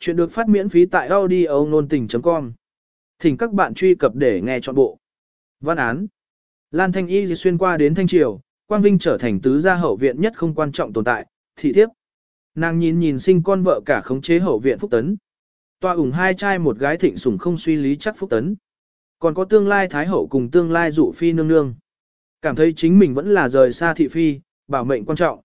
Chuyện được phát miễn phí tại audio nôn tình.com. Thỉnh các bạn truy cập để nghe trọn bộ. Văn án. Lan Thanh Y xuyên qua đến Thanh Triều, Quang Vinh trở thành tứ gia hậu viện nhất không quan trọng tồn tại, thị thiếp. Nàng nhìn nhìn sinh con vợ cả khống chế hậu viện Phúc Tấn. Toa ủng hai trai một gái thịnh sủng không suy lý chắc Phúc Tấn. Còn có tương lai Thái Hậu cùng tương lai dụ phi nương nương. Cảm thấy chính mình vẫn là rời xa thị phi, bảo mệnh quan trọng.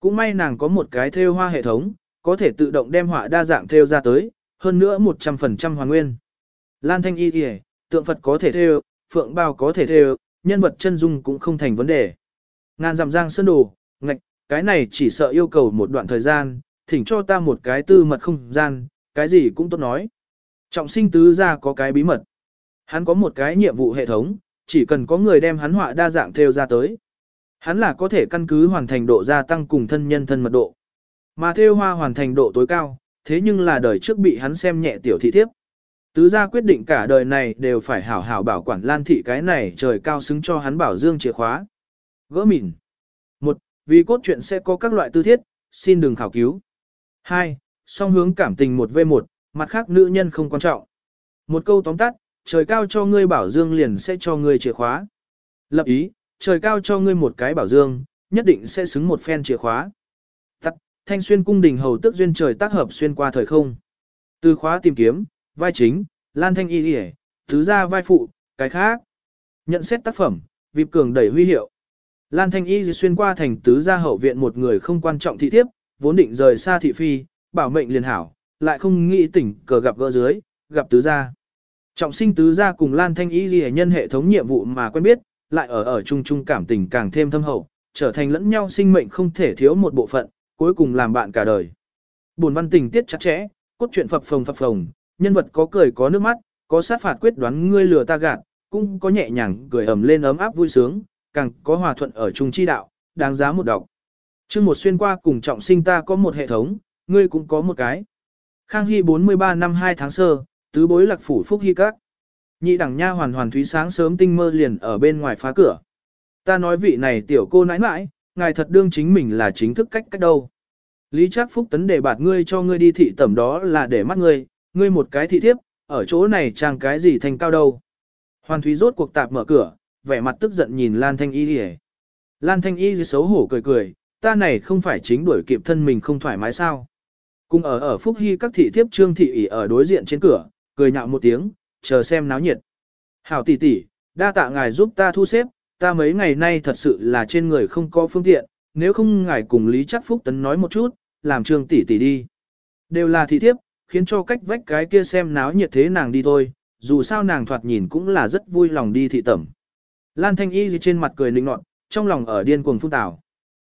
Cũng may nàng có một cái theo hoa hệ thống, có thể tự động đem họa đa dạng theo ra tới, hơn nữa 100% hoàn nguyên. Lan Thanh Y kìa, tượng Phật có thể theo, phượng bào có thể theo, nhân vật chân dung cũng không thành vấn đề. Ngàn dặm giang sơn đồ, ngạch, cái này chỉ sợ yêu cầu một đoạn thời gian, thỉnh cho ta một cái tư mật không gian, cái gì cũng tốt nói. Trọng sinh tứ ra có cái bí mật. Hắn có một cái nhiệm vụ hệ thống, chỉ cần có người đem hắn họa đa dạng theo ra tới. Hắn là có thể căn cứ hoàn thành độ gia tăng cùng thân nhân thân mật độ. Mà theo hoa hoàn thành độ tối cao, thế nhưng là đời trước bị hắn xem nhẹ tiểu thị thiếp. Tứ gia quyết định cả đời này đều phải hảo hảo bảo quản lan thị cái này trời cao xứng cho hắn bảo dương chìa khóa. Gỡ mỉn. Một, vì cốt truyện sẽ có các loại tư thiết, xin đừng khảo cứu. Hai, song hướng cảm tình một v một, mặt khác nữ nhân không quan trọng. Một câu tóm tắt, trời cao cho ngươi bảo dương liền sẽ cho ngươi chìa khóa. Lập ý, trời cao cho ngươi một cái bảo dương, nhất định sẽ xứng một phen chìa khóa. Thanh xuyên cung đình hầu tức duyên trời tác hợp xuyên qua thời không. Từ khóa tìm kiếm, vai chính, lan thanh y y, thứ ra vai phụ, cái khác. Nhận xét tác phẩm, vịp cường đẩy huy hiệu. Lan thanh y xuyên qua thành tứ gia hậu viện một người không quan trọng thị thiếp, vốn định rời xa thị phi, bảo mệnh liền hảo, lại không nghĩ tỉnh cờ gặp gỡ dưới, gặp tứ gia. Trọng sinh tứ gia cùng Lan Thanh Y ghi nhân hệ thống nhiệm vụ mà quen biết, lại ở ở chung chung cảm tình càng thêm thâm hậu, trở thành lẫn nhau sinh mệnh không thể thiếu một bộ phận, cuối cùng làm bạn cả đời. Buồn văn tình tiết chặt chẽ, cốt truyện phập phồng phập phồng, nhân vật có cười có nước mắt, có sát phạt quyết đoán ngươi lừa ta gạt, cũng có nhẹ nhàng cười ẩm lên ấm áp vui sướng, càng có hòa thuận ở chung chi đạo, đáng giá một đọc. Chương một xuyên qua cùng trọng sinh ta có một hệ thống, ngươi cũng có một cái. Khang Hy 43 năm 2 tháng sơ, tứ bối lạc phủ phúc hy các. Nhị đẳng nha hoàn hoàn thúy sáng sớm tinh mơ liền ở bên ngoài phá cửa. Ta nói vị này tiểu cô nãi nãi, ngài thật đương chính mình là chính thức cách cách đâu. Lý Trác Phúc tấn đề bạt ngươi cho ngươi đi thị tẩm đó là để mắt ngươi, ngươi một cái thị thiếp, ở chỗ này trang cái gì thành cao đâu. Hoàn Thúy rốt cuộc tạp mở cửa, vẻ mặt tức giận nhìn Lan Thanh Y đi Lan Thanh Y xấu hổ cười cười, ta này không phải chính đuổi kịp thân mình không thoải mái sao. Cùng ở ở Phúc Hy các thị thiếp trương thị ỉ ở đối diện trên cửa, cười nhạo một tiếng, chờ xem náo nhiệt. Hảo tỷ tỷ, đa tạ ngài giúp ta thu xếp, ta mấy ngày nay thật sự là trên người không có phương tiện, nếu không ngài cùng Lý Chắc Phúc Tấn nói một chút, làm trương tỷ tỷ đi. Đều là thị thiếp, khiến cho cách vách cái kia xem náo nhiệt thế nàng đi thôi, dù sao nàng thoạt nhìn cũng là rất vui lòng đi thị tẩm. Lan Thanh Y gì trên mặt cười nịnh nọt, trong lòng ở điên cuồng phun tảo.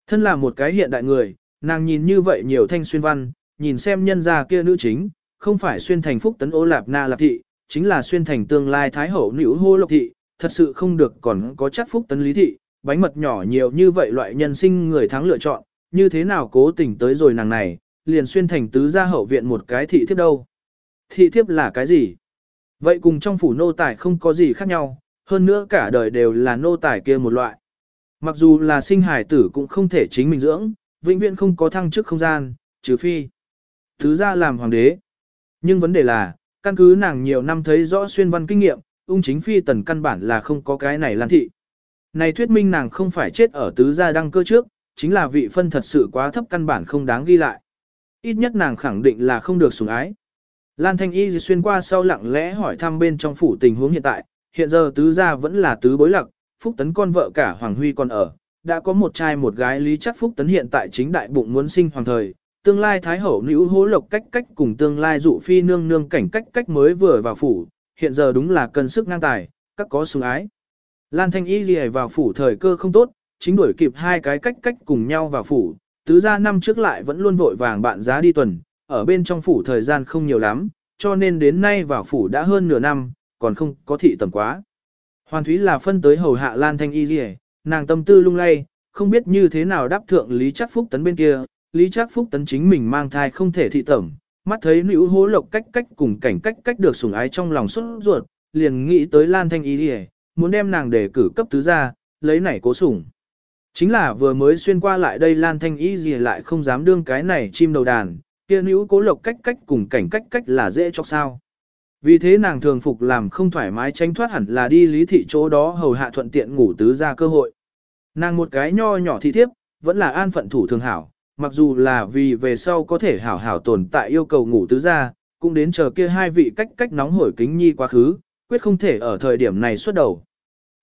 Thân là một cái hiện đại người, nàng nhìn như vậy nhiều thanh xuyên văn, nhìn xem nhân gia kia nữ chính, không phải xuyên thành phúc tấn ô lạp na lạp thị, chính là xuyên thành tương lai thái hậu nữ hô lộc thị, thật sự không được còn có chắc phúc tấn lý thị, bánh mật nhỏ nhiều như vậy loại nhân sinh người thắng lựa chọn, như thế nào cố tình tới rồi nàng này, liền xuyên thành tứ gia hậu viện một cái thị thiếp đâu. Thị thiếp là cái gì? Vậy cùng trong phủ nô tài không có gì khác nhau, hơn nữa cả đời đều là nô tài kia một loại. Mặc dù là sinh hải tử cũng không thể chính mình dưỡng, vĩnh viễn không có thăng chức không gian, trừ phi. Tứ gia làm hoàng đế. Nhưng vấn đề là, căn cứ nàng nhiều năm thấy rõ xuyên văn kinh nghiệm, ung chính phi tần căn bản là không có cái này lan thị. Này thuyết minh nàng không phải chết ở tứ gia đăng cơ trước, chính là vị phân thật sự quá thấp căn bản không đáng ghi lại. Ít nhất nàng khẳng định là không được sủng ái. Lan Thanh Y xuyên qua sau lặng lẽ hỏi thăm bên trong phủ tình huống hiện tại, hiện giờ tứ gia vẫn là tứ bối lặc, Phúc Tấn con vợ cả Hoàng Huy còn ở, đã có một trai một gái lý chắc Phúc Tấn hiện tại chính đại bụng muốn sinh hoàng thời, tương lai thái hậu nữ hố lộc cách cách cùng tương lai dụ phi nương nương cảnh cách cách mới vừa vào phủ, hiện giờ đúng là cần sức ngang tài, các có sủng ái. Lan Thanh Y gì vào phủ thời cơ không tốt, chính đuổi kịp hai cái cách cách cùng nhau vào phủ, tứ gia năm trước lại vẫn luôn vội vàng bạn giá đi tuần, ở bên trong phủ thời gian không nhiều lắm, cho nên đến nay vào phủ đã hơn nửa năm, còn không có thị tầm quá. Hoàn Thúy là phân tới hầu hạ Lan Thanh Y gì nàng tâm tư lung lay, không biết như thế nào đáp thượng Lý Trác Phúc Tấn bên kia, Lý Trác Phúc tấn chính mình mang thai không thể thị tẩm, mắt thấy nữ hố lộc cách cách cùng cảnh cách cách được sủng ái trong lòng xuất ruột, liền nghĩ tới Lan Thanh y đi muốn đem nàng để cử cấp tứ gia, lấy nảy cố sủng. Chính là vừa mới xuyên qua lại đây Lan Thanh Y gì lại không dám đương cái này chim đầu đàn, kia nữ cố lộc cách cách cùng cảnh cách cách là dễ cho sao. Vì thế nàng thường phục làm không thoải mái tránh thoát hẳn là đi lý thị chỗ đó hầu hạ thuận tiện ngủ tứ ra cơ hội. Nàng một cái nho nhỏ thị thiếp, vẫn là an phận thủ thường hảo, mặc dù là vì về sau có thể hảo hảo tồn tại yêu cầu ngủ tứ ra, cũng đến chờ kia hai vị cách cách nóng hổi kính nhi quá khứ, quyết không thể ở thời điểm này xuất đầu.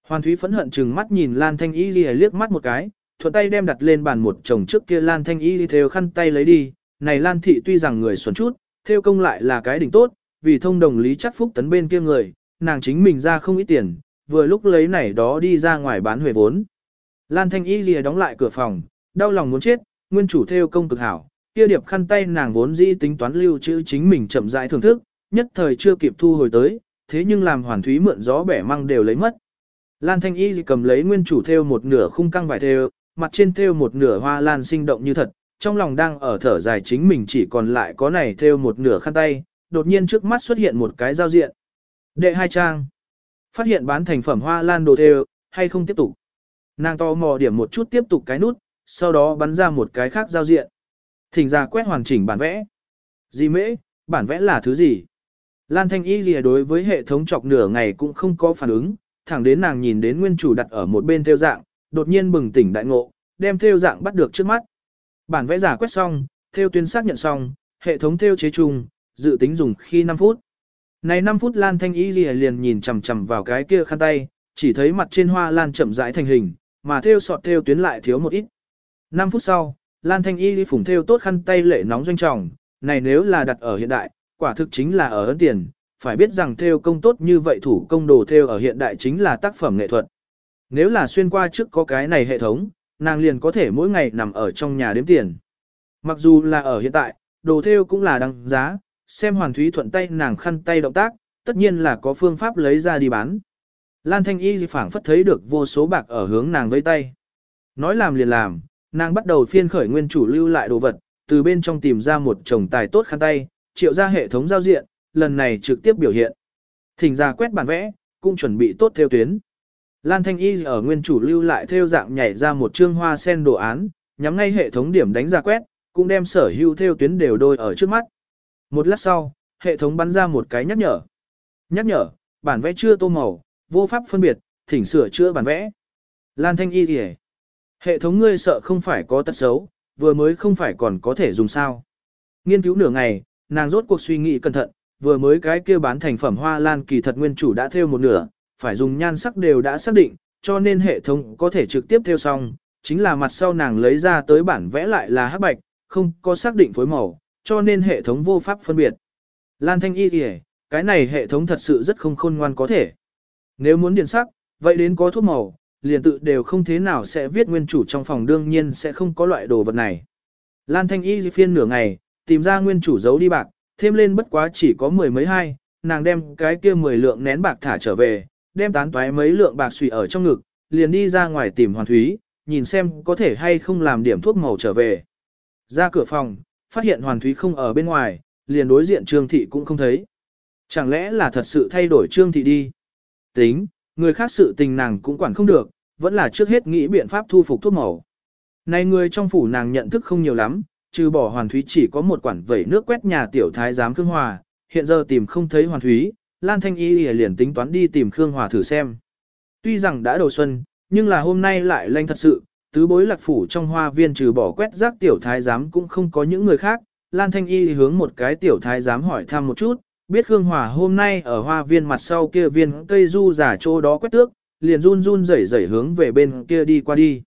Hoàn Thúy phẫn hận chừng mắt nhìn Lan Thanh Y Ghi liếc mắt một cái, thuận tay đem đặt lên bàn một chồng trước kia Lan Thanh Y đi theo khăn tay lấy đi, này Lan Thị tuy rằng người xuẩn chút, theo công lại là cái đỉnh tốt, vì thông đồng lý chắc phúc tấn bên kia người, nàng chính mình ra không ít tiền, vừa lúc lấy này đó đi ra ngoài bán huề vốn. Lan Thanh Y lìa đóng lại cửa phòng, đau lòng muốn chết, nguyên chủ theo công cực hảo, kia điệp khăn tay nàng vốn dĩ tính toán lưu trữ chính mình chậm rãi thưởng thức, nhất thời chưa kịp thu hồi tới, thế nhưng làm hoàn thúy mượn gió bẻ măng đều lấy mất. Lan Thanh Y cầm lấy nguyên chủ theo một nửa khung căng vải theo, mặt trên theo một nửa hoa lan sinh động như thật, trong lòng đang ở thở dài chính mình chỉ còn lại có này theo một nửa khăn tay, đột nhiên trước mắt xuất hiện một cái giao diện. Đệ hai trang. Phát hiện bán thành phẩm hoa lan đồ theo, hay không tiếp tục. Nàng to mò điểm một chút tiếp tục cái nút, sau đó bắn ra một cái khác giao diện. Thỉnh ra quét hoàn chỉnh bản vẽ. Gì mễ, bản vẽ là thứ gì? Lan Thanh Y lìa đối với hệ thống chọc nửa ngày cũng không có phản ứng, thẳng đến nàng nhìn đến nguyên chủ đặt ở một bên theo dạng, đột nhiên bừng tỉnh đại ngộ, đem theo dạng bắt được trước mắt. Bản vẽ giả quét xong, theo tuyến xác nhận xong, hệ thống theo chế trùng, dự tính dùng khi 5 phút. Này 5 phút Lan Thanh Y liền nhìn chằm chằm vào cái kia khăn tay, chỉ thấy mặt trên hoa lan chậm rãi thành hình, mà theo sọt theo tuyến lại thiếu một ít. 5 phút sau, Lan Thanh Y phủng theo tốt khăn tay lệ nóng doanh trọng, này nếu là đặt ở hiện đại, quả thực chính là ở ấn tiền, phải biết rằng theo công tốt như vậy thủ công đồ theo ở hiện đại chính là tác phẩm nghệ thuật. Nếu là xuyên qua trước có cái này hệ thống, nàng liền có thể mỗi ngày nằm ở trong nhà đếm tiền. Mặc dù là ở hiện tại, đồ theo cũng là đăng giá, xem hoàn thúy thuận tay nàng khăn tay động tác, tất nhiên là có phương pháp lấy ra đi bán. Lan Thanh Y phảng phất thấy được vô số bạc ở hướng nàng vây tay. Nói làm liền làm, nàng bắt đầu phiên khởi nguyên chủ lưu lại đồ vật, từ bên trong tìm ra một chồng tài tốt khăn tay, triệu ra hệ thống giao diện, lần này trực tiếp biểu hiện. Thỉnh ra quét bản vẽ, cũng chuẩn bị tốt theo tuyến. Lan Thanh Y ở nguyên chủ lưu lại theo dạng nhảy ra một chương hoa sen đồ án, nhắm ngay hệ thống điểm đánh ra quét, cũng đem sở hữu theo tuyến đều đôi ở trước mắt. Một lát sau, hệ thống bắn ra một cái nhắc nhở. Nhắc nhở, bản vẽ chưa tô màu, vô pháp phân biệt, thỉnh sửa chữa bản vẽ. Lan Thanh Y thì Hệ thống ngươi sợ không phải có tật xấu, vừa mới không phải còn có thể dùng sao. Nghiên cứu nửa ngày, nàng rốt cuộc suy nghĩ cẩn thận, vừa mới cái kia bán thành phẩm hoa lan kỳ thật nguyên chủ đã thêu một nửa, phải dùng nhan sắc đều đã xác định, cho nên hệ thống có thể trực tiếp thêu xong, chính là mặt sau nàng lấy ra tới bản vẽ lại là hắc bạch, không có xác định phối màu, cho nên hệ thống vô pháp phân biệt. Lan Thanh Y kìa, cái này hệ thống thật sự rất không khôn ngoan có thể. Nếu muốn điền sắc, vậy đến có thuốc màu, liền tự đều không thế nào sẽ viết nguyên chủ trong phòng đương nhiên sẽ không có loại đồ vật này. Lan Thanh Y phiên nửa ngày, tìm ra nguyên chủ giấu đi bạc, thêm lên bất quá chỉ có mười mấy hai, nàng đem cái kia mười lượng nén bạc thả trở về, đem tán toái mấy lượng bạc xùy ở trong ngực, liền đi ra ngoài tìm Hoàn Thúy, nhìn xem có thể hay không làm điểm thuốc màu trở về. Ra cửa phòng, phát hiện Hoàn Thúy không ở bên ngoài, liền đối diện Trương Thị cũng không thấy. Chẳng lẽ là thật sự thay đổi Trương Thị đi? Tính, người khác sự tình nàng cũng quản không được, vẫn là trước hết nghĩ biện pháp thu phục thuốc màu. Này người trong phủ nàng nhận thức không nhiều lắm, trừ bỏ Hoàn Thúy chỉ có một quản vẩy nước quét nhà tiểu thái giám Khương Hòa, hiện giờ tìm không thấy Hoàn Thúy, Lan Thanh Y liền tính toán đi tìm Khương Hòa thử xem. Tuy rằng đã đầu xuân, nhưng là hôm nay lại lanh thật sự, tứ bối lạc phủ trong hoa viên trừ bỏ quét rác tiểu thái giám cũng không có những người khác. Lan Thanh Y hướng một cái tiểu thái giám hỏi thăm một chút, biết Khương Hòa hôm nay ở hoa viên mặt sau kia viên cây du giả chỗ đó quét tước, liền run run rẩy rẩy hướng về bên kia đi qua đi.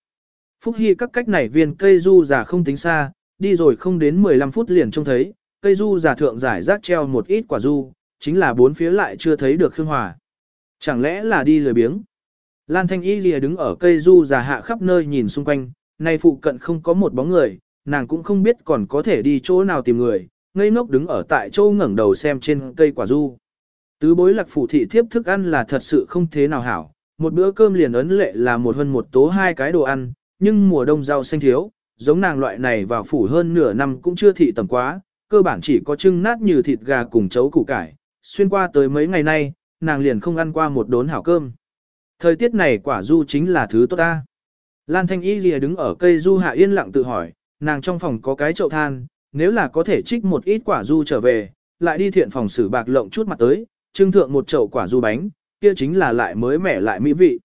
Phúc Hy các cách này viên cây du giả không tính xa, đi rồi không đến 15 phút liền trông thấy, cây du giả thượng giải rác treo một ít quả du, chính là bốn phía lại chưa thấy được Khương Hòa. Chẳng lẽ là đi lười biếng? Lan Thanh Y lìa đứng ở cây du giả hạ khắp nơi nhìn xung quanh, nay phụ cận không có một bóng người, nàng cũng không biết còn có thể đi chỗ nào tìm người, ngây ngốc đứng ở tại chỗ ngẩng đầu xem trên cây quả du. Tứ bối lạc phủ thị thiếp thức ăn là thật sự không thế nào hảo, một bữa cơm liền ấn lệ là một hơn một tố hai cái đồ ăn, nhưng mùa đông rau xanh thiếu, giống nàng loại này vào phủ hơn nửa năm cũng chưa thị tầm quá, cơ bản chỉ có trưng nát như thịt gà cùng chấu củ cải, xuyên qua tới mấy ngày nay, nàng liền không ăn qua một đốn hảo cơm. Thời tiết này quả du chính là thứ tốt ta. Lan Thanh Y Lìa đứng ở cây du hạ yên lặng tự hỏi, nàng trong phòng có cái chậu than, nếu là có thể trích một ít quả du trở về, lại đi thiện phòng xử bạc lộng chút mặt tới, trưng thượng một chậu quả du bánh, kia chính là lại mới mẻ lại mỹ vị.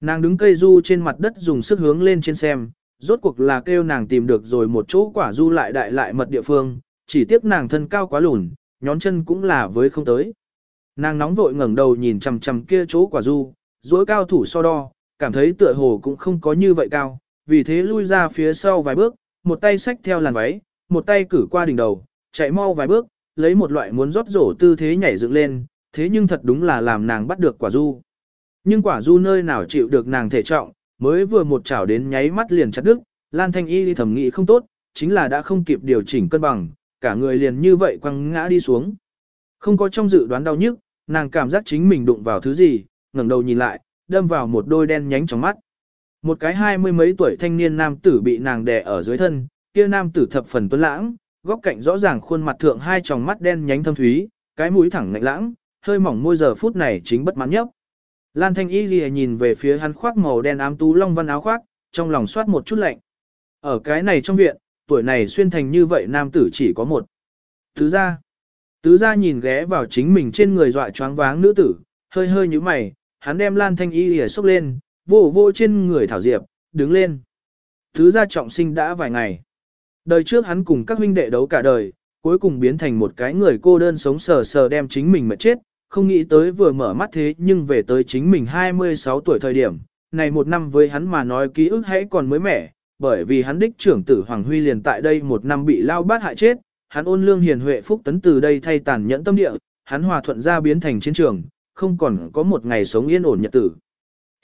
Nàng đứng cây du trên mặt đất dùng sức hướng lên trên xem, rốt cuộc là kêu nàng tìm được rồi một chỗ quả du lại đại lại mật địa phương, chỉ tiếc nàng thân cao quá lùn, nhón chân cũng là với không tới. Nàng nóng vội ngẩng đầu nhìn chằm chằm kia chỗ quả du, dối cao thủ so đo, cảm thấy tựa hồ cũng không có như vậy cao, vì thế lui ra phía sau vài bước, một tay xách theo làn váy, một tay cử qua đỉnh đầu, chạy mau vài bước, lấy một loại muốn rót rổ tư thế nhảy dựng lên, thế nhưng thật đúng là làm nàng bắt được quả du. Nhưng quả du nơi nào chịu được nàng thể trọng, mới vừa một chảo đến nháy mắt liền chặt đứt, Lan Thanh Y thẩm nghĩ không tốt, chính là đã không kịp điều chỉnh cân bằng, cả người liền như vậy quăng ngã đi xuống. Không có trong dự đoán đau nhức, nàng cảm giác chính mình đụng vào thứ gì, ngẩng đầu nhìn lại, đâm vào một đôi đen nhánh trong mắt. Một cái hai mươi mấy tuổi thanh niên nam tử bị nàng đè ở dưới thân, kia nam tử thập phần tuấn lãng, góc cạnh rõ ràng khuôn mặt thượng hai tròng mắt đen nhánh thâm thúy, cái mũi thẳng lạnh lãng, hơi mỏng môi giờ phút này chính bất mãn nhấp. Lan Thanh Y Ghi nhìn về phía hắn khoác màu đen ám tú long văn áo khoác, trong lòng soát một chút lạnh. Ở cái này trong viện, tuổi này xuyên thành như vậy nam tử chỉ có một. Tứ gia. Tứ gia nhìn ghé vào chính mình trên người dọa choáng váng nữ tử, hơi hơi như mày, hắn đem Lan Thanh Y Ghi xốc lên, vô vô trên người Thảo Diệp, đứng lên. Tứ gia trọng sinh đã vài ngày. Đời trước hắn cùng các huynh đệ đấu cả đời, cuối cùng biến thành một cái người cô đơn sống sờ sờ đem chính mình mệt chết, không nghĩ tới vừa mở mắt thế nhưng về tới chính mình 26 tuổi thời điểm, này một năm với hắn mà nói ký ức hãy còn mới mẻ, bởi vì hắn đích trưởng tử Hoàng Huy liền tại đây một năm bị lao bát hại chết, hắn ôn lương hiền huệ phúc tấn từ đây thay tàn nhẫn tâm địa, hắn hòa thuận ra biến thành chiến trường, không còn có một ngày sống yên ổn nhật tử.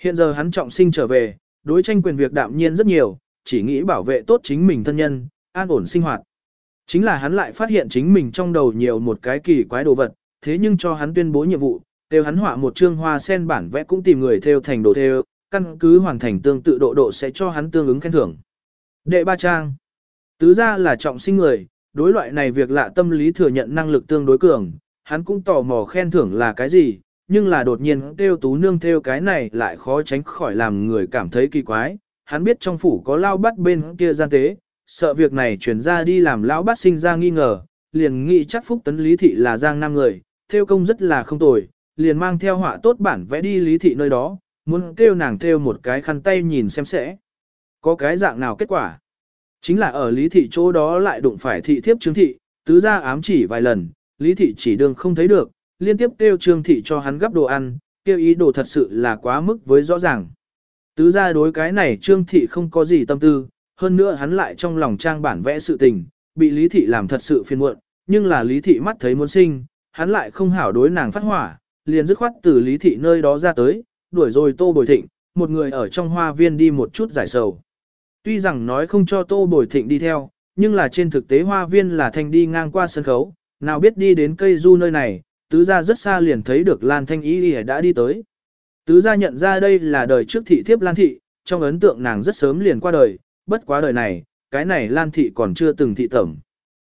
Hiện giờ hắn trọng sinh trở về, đối tranh quyền việc đạm nhiên rất nhiều, chỉ nghĩ bảo vệ tốt chính mình thân nhân, an ổn sinh hoạt. Chính là hắn lại phát hiện chính mình trong đầu nhiều một cái kỳ quái đồ vật, thế nhưng cho hắn tuyên bố nhiệm vụ, đều hắn họa một chương hoa sen bản vẽ cũng tìm người theo thành đồ theo, căn cứ hoàn thành tương tự độ độ sẽ cho hắn tương ứng khen thưởng. Đệ ba trang. Tứ ra là trọng sinh người, đối loại này việc lạ tâm lý thừa nhận năng lực tương đối cường, hắn cũng tò mò khen thưởng là cái gì, nhưng là đột nhiên tiêu tú nương theo cái này lại khó tránh khỏi làm người cảm thấy kỳ quái. Hắn biết trong phủ có lao bắt bên kia gian tế, sợ việc này chuyển ra đi làm lão bắt sinh ra nghi ngờ, liền nghĩ chắc phúc tấn lý thị là giang nam người, theo công rất là không tồi, liền mang theo họa tốt bản vẽ đi lý thị nơi đó, muốn kêu nàng theo một cái khăn tay nhìn xem sẽ. Có cái dạng nào kết quả? Chính là ở lý thị chỗ đó lại đụng phải thị thiếp trương thị, tứ ra ám chỉ vài lần, lý thị chỉ đường không thấy được, liên tiếp kêu trương thị cho hắn gấp đồ ăn, kêu ý đồ thật sự là quá mức với rõ ràng. Tứ ra đối cái này trương thị không có gì tâm tư, hơn nữa hắn lại trong lòng trang bản vẽ sự tình, bị lý thị làm thật sự phiền muộn, nhưng là lý thị mắt thấy muốn sinh, hắn lại không hảo đối nàng phát hỏa, liền dứt khoát từ lý thị nơi đó ra tới, đuổi rồi tô bồi thịnh, một người ở trong hoa viên đi một chút giải sầu. Tuy rằng nói không cho tô bồi thịnh đi theo, nhưng là trên thực tế hoa viên là thanh đi ngang qua sân khấu, nào biết đi đến cây du nơi này, tứ gia rất xa liền thấy được Lan Thanh Y đã đi tới. Tứ gia nhận ra đây là đời trước thị thiếp Lan Thị, trong ấn tượng nàng rất sớm liền qua đời, bất quá đời này, cái này Lan Thị còn chưa từng thị tẩm.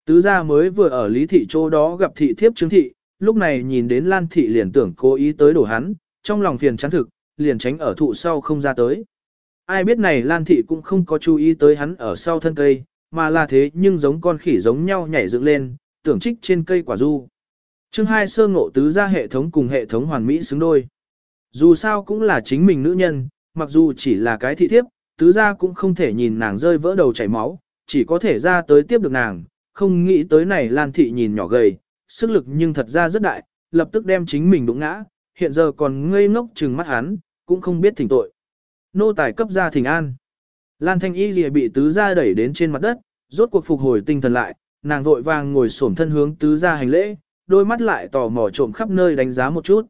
Tứ gia mới vừa ở Lý Thị chỗ đó gặp thị thiếp Trương Thị, lúc này nhìn đến Lan Thị liền tưởng cố ý tới đổ hắn, trong lòng phiền chán thực, liền tránh ở thụ sau không ra tới. Ai biết này Lan Thị cũng không có chú ý tới hắn ở sau thân cây, mà là thế nhưng giống con khỉ giống nhau nhảy dựng lên, tưởng trích trên cây quả du. Chương hai sơ ngộ tứ gia hệ thống cùng hệ thống hoàn mỹ xứng đôi. Dù sao cũng là chính mình nữ nhân, mặc dù chỉ là cái thị thiếp, tứ gia cũng không thể nhìn nàng rơi vỡ đầu chảy máu, chỉ có thể ra tới tiếp được nàng, không nghĩ tới này Lan Thị nhìn nhỏ gầy, sức lực nhưng thật ra rất đại, lập tức đem chính mình đụng ngã, hiện giờ còn ngây ngốc trừng mắt hắn, cũng không biết thỉnh tội. Nô tài cấp ra thỉnh an. Lan Thanh Y lìa bị tứ gia đẩy đến trên mặt đất, rốt cuộc phục hồi tinh thần lại, nàng vội vàng ngồi xổm thân hướng tứ gia hành lễ, đôi mắt lại tò mò trộm khắp nơi đánh giá một chút.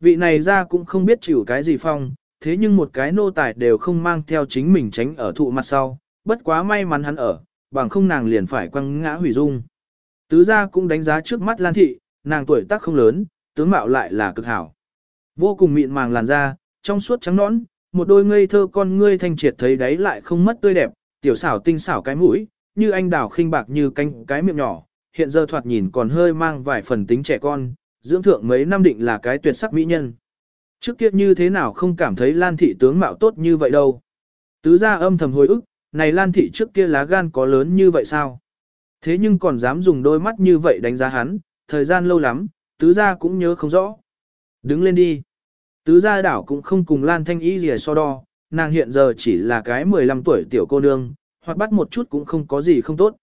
Vị này ra cũng không biết chịu cái gì phong, thế nhưng một cái nô tài đều không mang theo chính mình tránh ở thụ mặt sau, bất quá may mắn hắn ở, bằng không nàng liền phải quăng ngã hủy dung. Tứ gia cũng đánh giá trước mắt Lan Thị, nàng tuổi tác không lớn, tướng mạo lại là cực hảo. Vô cùng mịn màng làn da, trong suốt trắng nõn, một đôi ngây thơ con ngươi thanh triệt thấy đáy lại không mất tươi đẹp, tiểu xảo tinh xảo cái mũi, như anh đào khinh bạc như cánh cái miệng nhỏ, hiện giờ thoạt nhìn còn hơi mang vài phần tính trẻ con, dưỡng thượng mấy năm định là cái tuyệt sắc mỹ nhân. Trước kia như thế nào không cảm thấy Lan Thị tướng mạo tốt như vậy đâu. Tứ gia âm thầm hồi ức, này Lan Thị trước kia lá gan có lớn như vậy sao? Thế nhưng còn dám dùng đôi mắt như vậy đánh giá hắn, thời gian lâu lắm, tứ gia cũng nhớ không rõ. Đứng lên đi. Tứ gia đảo cũng không cùng Lan Thanh Y gì so đo, nàng hiện giờ chỉ là cái 15 tuổi tiểu cô nương, hoặc bắt một chút cũng không có gì không tốt.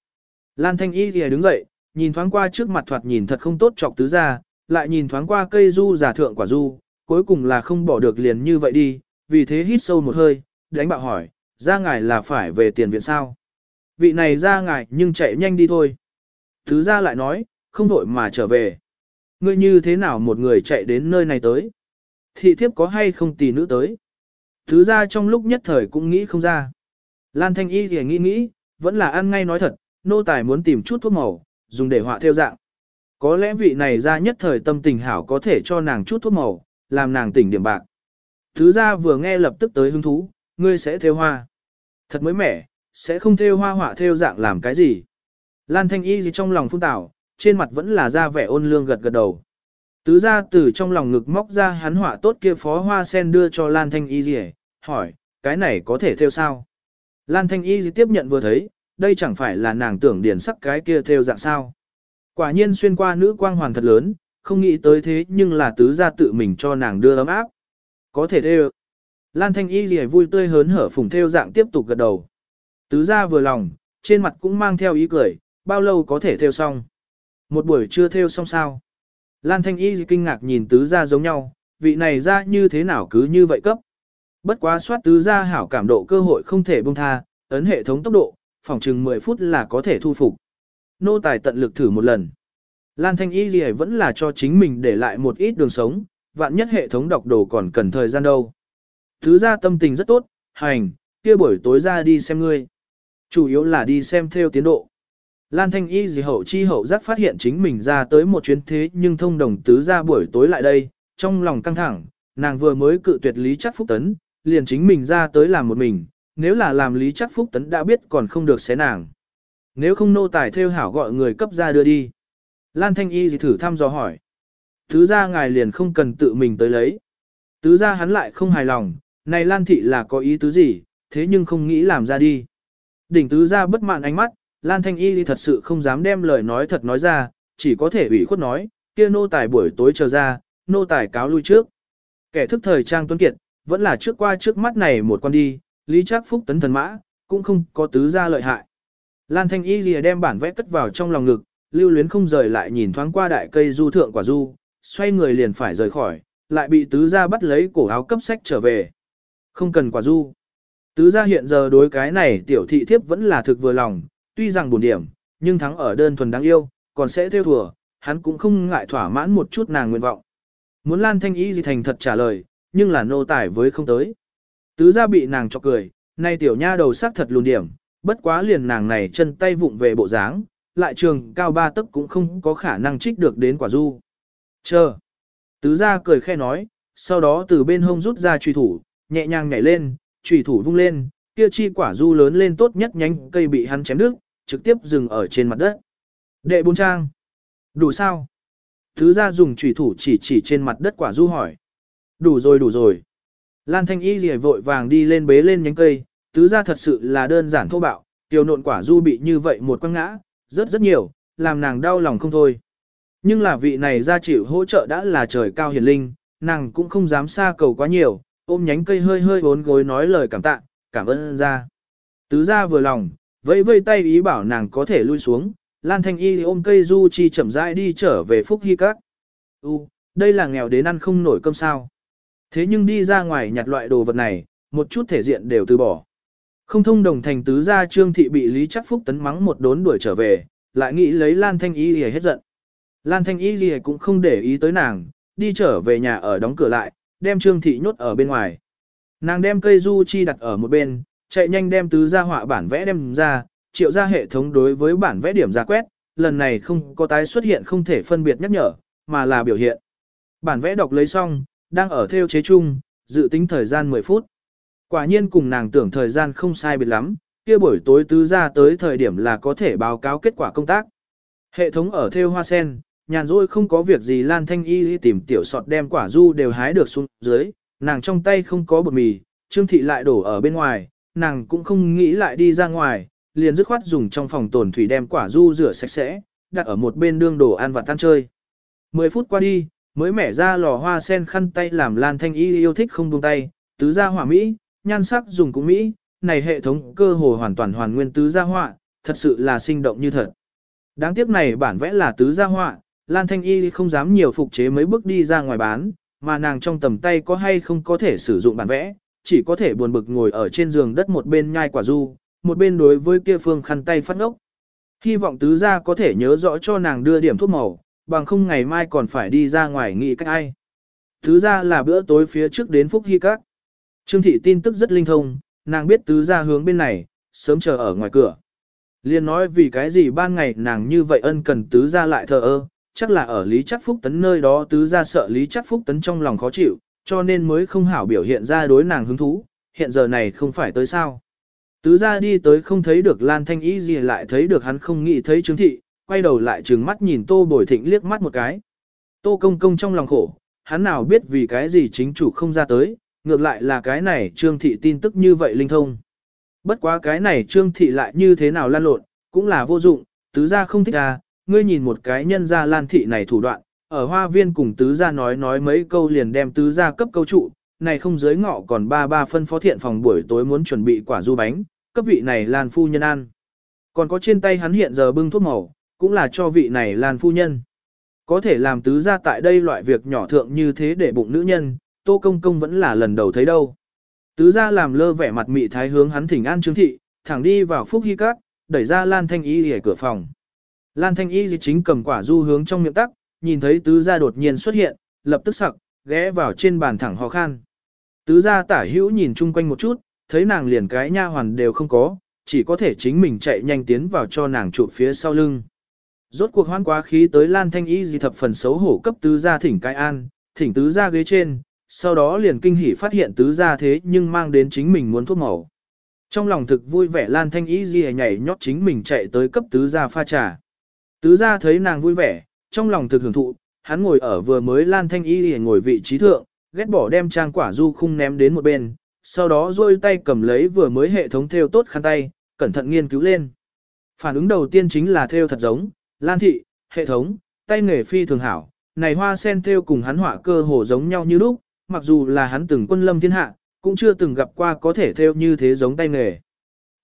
Lan Thanh Y gì đứng dậy, nhìn thoáng qua trước mặt thoạt nhìn thật không tốt chọc tứ gia, lại nhìn thoáng qua cây du giả thượng quả du, cuối cùng là không bỏ được liền như vậy đi, vì thế hít sâu một hơi, đánh bạo hỏi, ra ngài là phải về tiền viện sao? Vị này ra ngài nhưng chạy nhanh đi thôi. thứ gia lại nói, không vội mà trở về. Ngươi như thế nào một người chạy đến nơi này tới? Thị thiếp có hay không tỷ nữ tới? thứ gia trong lúc nhất thời cũng nghĩ không ra. Lan Thanh Y thì nghĩ nghĩ, vẫn là ăn ngay nói thật, nô tài muốn tìm chút thuốc màu, dùng để họa theo dạng. Có lẽ vị này ra nhất thời tâm tình hảo có thể cho nàng chút thuốc màu, làm nàng tỉnh điểm bạc. Thứ ra vừa nghe lập tức tới hứng thú, ngươi sẽ theo hoa. Thật mới mẻ, sẽ không theo hoa họa theo dạng làm cái gì. Lan Thanh Y gì trong lòng phun tảo, trên mặt vẫn là ra vẻ ôn lương gật gật đầu. Tứ ra từ trong lòng ngực móc ra hắn họa tốt kia phó hoa sen đưa cho Lan Thanh Y gì, hỏi, cái này có thể theo sao? Lan Thanh Y gì tiếp nhận vừa thấy, đây chẳng phải là nàng tưởng điển sắc cái kia theo dạng sao. Quả nhiên xuyên qua nữ quang hoàn thật lớn, không nghĩ tới thế nhưng là tứ gia tự mình cho nàng đưa ấm áp. Có thể theo. Lan Thanh Y lìa vui tươi hớn hở phùng theo dạng tiếp tục gật đầu. Tứ gia vừa lòng, trên mặt cũng mang theo ý cười, bao lâu có thể theo xong. Một buổi chưa theo xong sao. Lan Thanh Y kinh ngạc nhìn tứ gia giống nhau, vị này ra như thế nào cứ như vậy cấp. Bất quá soát tứ gia hảo cảm độ cơ hội không thể buông tha, ấn hệ thống tốc độ, phòng chừng 10 phút là có thể thu phục. Nô tài tận lực thử một lần. Lan Thanh Y gì vẫn là cho chính mình để lại một ít đường sống, vạn nhất hệ thống đọc đồ còn cần thời gian đâu. Thứ ra tâm tình rất tốt, hành, kia buổi tối ra đi xem ngươi. Chủ yếu là đi xem theo tiến độ. Lan Thanh Y gì hậu chi hậu giác phát hiện chính mình ra tới một chuyến thế nhưng thông đồng tứ ra buổi tối lại đây, trong lòng căng thẳng, nàng vừa mới cự tuyệt lý chắc phúc tấn, liền chính mình ra tới làm một mình, nếu là làm lý chắc phúc tấn đã biết còn không được xé nàng. Nếu không nô tài theo hảo gọi người cấp ra đưa đi. Lan Thanh Y gì thử thăm dò hỏi. Tứ ra ngài liền không cần tự mình tới lấy. Tứ ra hắn lại không hài lòng, này Lan Thị là có ý tứ gì, thế nhưng không nghĩ làm ra đi. Đỉnh tứ ra bất mãn ánh mắt, Lan Thanh Y thì thật sự không dám đem lời nói thật nói ra, chỉ có thể ủy khuất nói, kia nô tài buổi tối chờ ra, nô tài cáo lui trước. Kẻ thức thời trang tuấn kiệt, vẫn là trước qua trước mắt này một con đi, lý trác phúc tấn thần mã, cũng không có tứ ra lợi hại. Lan Thanh Y lìa đem bản vẽ cất vào trong lòng ngực, lưu luyến không rời lại nhìn thoáng qua đại cây du thượng quả du, xoay người liền phải rời khỏi, lại bị tứ gia bắt lấy cổ áo cấp sách trở về. Không cần quả du. Tứ gia hiện giờ đối cái này tiểu thị thiếp vẫn là thực vừa lòng, tuy rằng buồn điểm, nhưng thắng ở đơn thuần đáng yêu, còn sẽ theo thùa, hắn cũng không ngại thỏa mãn một chút nàng nguyện vọng. Muốn Lan Thanh ý gì thành thật trả lời, nhưng là nô tải với không tới. Tứ gia bị nàng chọc cười, nay tiểu nha đầu sắc thật lùn điểm, bất quá liền nàng này chân tay vụng về bộ dáng, lại trường cao ba tấc cũng không có khả năng trích được đến quả du. Chờ. Tứ gia cười khe nói, sau đó từ bên hông rút ra truy thủ, nhẹ nhàng nhảy lên, chủy thủ vung lên, kia chi quả du lớn lên tốt nhất nhánh cây bị hắn chém đứt, trực tiếp dừng ở trên mặt đất. Đệ bốn trang. Đủ sao? thứ gia dùng chủy thủ chỉ chỉ trên mặt đất quả du hỏi. Đủ rồi đủ rồi. Lan Thanh Y lìa vội vàng đi lên bế lên nhánh cây, tứ gia thật sự là đơn giản thô bạo, tiểu nộn quả du bị như vậy một quăng ngã, rất rất nhiều, làm nàng đau lòng không thôi. Nhưng là vị này ra chịu hỗ trợ đã là trời cao hiền linh, nàng cũng không dám xa cầu quá nhiều, ôm nhánh cây hơi hơi bốn gối nói lời cảm tạ, cảm ơn ra. Tứ ra vừa lòng, vẫy vây tay ý bảo nàng có thể lui xuống, Lan Thanh Y ôm cây du chi chậm rãi đi trở về Phúc Hy Các. U, đây là nghèo đến ăn không nổi cơm sao. Thế nhưng đi ra ngoài nhặt loại đồ vật này, một chút thể diện đều từ bỏ. Không thông đồng thành tứ gia trương thị bị Lý Chắc Phúc tấn mắng một đốn đuổi trở về, lại nghĩ lấy Lan Thanh Y lìa hết giận. Lan Thanh Y lìa cũng không để ý tới nàng, đi trở về nhà ở đóng cửa lại, đem trương thị nhốt ở bên ngoài. Nàng đem cây du chi đặt ở một bên, chạy nhanh đem tứ gia họa bản vẽ đem ra, triệu ra hệ thống đối với bản vẽ điểm ra quét, lần này không có tái xuất hiện không thể phân biệt nhắc nhở, mà là biểu hiện. Bản vẽ đọc lấy xong, đang ở theo chế chung, dự tính thời gian 10 phút. Quả nhiên cùng nàng tưởng thời gian không sai biệt lắm, kia buổi tối tứ ra tới thời điểm là có thể báo cáo kết quả công tác. Hệ thống ở theo hoa sen, nhàn rỗi không có việc gì Lan Thanh Y tìm tiểu sọt đem quả du đều hái được xuống dưới, nàng trong tay không có bột mì, Trương Thị lại đổ ở bên ngoài, nàng cũng không nghĩ lại đi ra ngoài, liền dứt khoát dùng trong phòng tồn thủy đem quả du rửa sạch sẽ, đặt ở một bên đương đồ ăn và tan chơi. 10 phút qua đi, mới mẻ ra lò hoa sen khăn tay làm Lan Thanh Y yêu thích không buông tay, tứ gia hỏa Mỹ, nhan sắc dùng cũng Mỹ, này hệ thống cơ hồ hoàn toàn hoàn nguyên tứ gia họa, thật sự là sinh động như thật. Đáng tiếc này bản vẽ là tứ gia họa, Lan Thanh Y không dám nhiều phục chế mấy bước đi ra ngoài bán, mà nàng trong tầm tay có hay không có thể sử dụng bản vẽ, chỉ có thể buồn bực ngồi ở trên giường đất một bên nhai quả du, một bên đối với kia phương khăn tay phát ngốc. Hy vọng tứ gia có thể nhớ rõ cho nàng đưa điểm thuốc màu, bằng không ngày mai còn phải đi ra ngoài nghĩ cách ai. Tứ gia là bữa tối phía trước đến Phúc Hy Các. Trương thị tin tức rất linh thông, nàng biết tứ gia hướng bên này, sớm chờ ở ngoài cửa. Liên nói vì cái gì ban ngày nàng như vậy ân cần tứ gia lại thờ ơ, chắc là ở Lý Chắc Phúc Tấn nơi đó tứ gia sợ Lý Chắc Phúc Tấn trong lòng khó chịu, cho nên mới không hảo biểu hiện ra đối nàng hứng thú, hiện giờ này không phải tới sao. Tứ gia đi tới không thấy được Lan Thanh y gì lại thấy được hắn không nghĩ thấy Trương Thị, quay đầu lại trừng mắt nhìn Tô Bồi Thịnh liếc mắt một cái. Tô Công Công trong lòng khổ, hắn nào biết vì cái gì chính chủ không ra tới, ngược lại là cái này Trương Thị tin tức như vậy linh thông. Bất quá cái này Trương Thị lại như thế nào lan lộn, cũng là vô dụng, tứ gia không thích à, ngươi nhìn một cái nhân gia Lan Thị này thủ đoạn, ở hoa viên cùng tứ gia nói nói mấy câu liền đem tứ gia cấp câu trụ, này không giới ngọ còn ba ba phân phó thiện phòng buổi tối muốn chuẩn bị quả du bánh, cấp vị này Lan phu nhân ăn. Còn có trên tay hắn hiện giờ bưng thuốc màu, cũng là cho vị này Lan phu nhân. Có thể làm tứ gia tại đây loại việc nhỏ thượng như thế để bụng nữ nhân, Tô Công Công vẫn là lần đầu thấy đâu. Tứ gia làm lơ vẻ mặt mị thái hướng hắn thỉnh an trương thị, thẳng đi vào phúc hy cát, đẩy ra Lan Thanh Y ở cửa phòng. Lan Thanh Y chính cầm quả du hướng trong miệng tắc, nhìn thấy tứ gia đột nhiên xuất hiện, lập tức sặc, ghé vào trên bàn thẳng ho khan. Tứ gia tả hữu nhìn chung quanh một chút, thấy nàng liền cái nha hoàn đều không có, chỉ có thể chính mình chạy nhanh tiến vào cho nàng chụp phía sau lưng. Rốt cuộc hoan quá khí tới Lan Thanh Y gì thập phần xấu hổ cấp tứ gia thỉnh cái an, thỉnh tứ gia ghế trên, sau đó liền kinh hỉ phát hiện tứ gia thế nhưng mang đến chính mình muốn thuốc màu. Trong lòng thực vui vẻ Lan Thanh Y gì nhảy nhót chính mình chạy tới cấp tứ gia pha trà. Tứ gia thấy nàng vui vẻ, trong lòng thực hưởng thụ, hắn ngồi ở vừa mới Lan Thanh Y để ngồi vị trí thượng, ghét bỏ đem trang quả du khung ném đến một bên, sau đó duỗi tay cầm lấy vừa mới hệ thống theo tốt khăn tay, cẩn thận nghiên cứu lên. Phản ứng đầu tiên chính là theo thật giống, Lan thị, hệ thống, tay nghề phi thường hảo, này hoa sen theo cùng hắn họa cơ hồ giống nhau như lúc, mặc dù là hắn từng quân lâm thiên hạ, cũng chưa từng gặp qua có thể theo như thế giống tay nghề.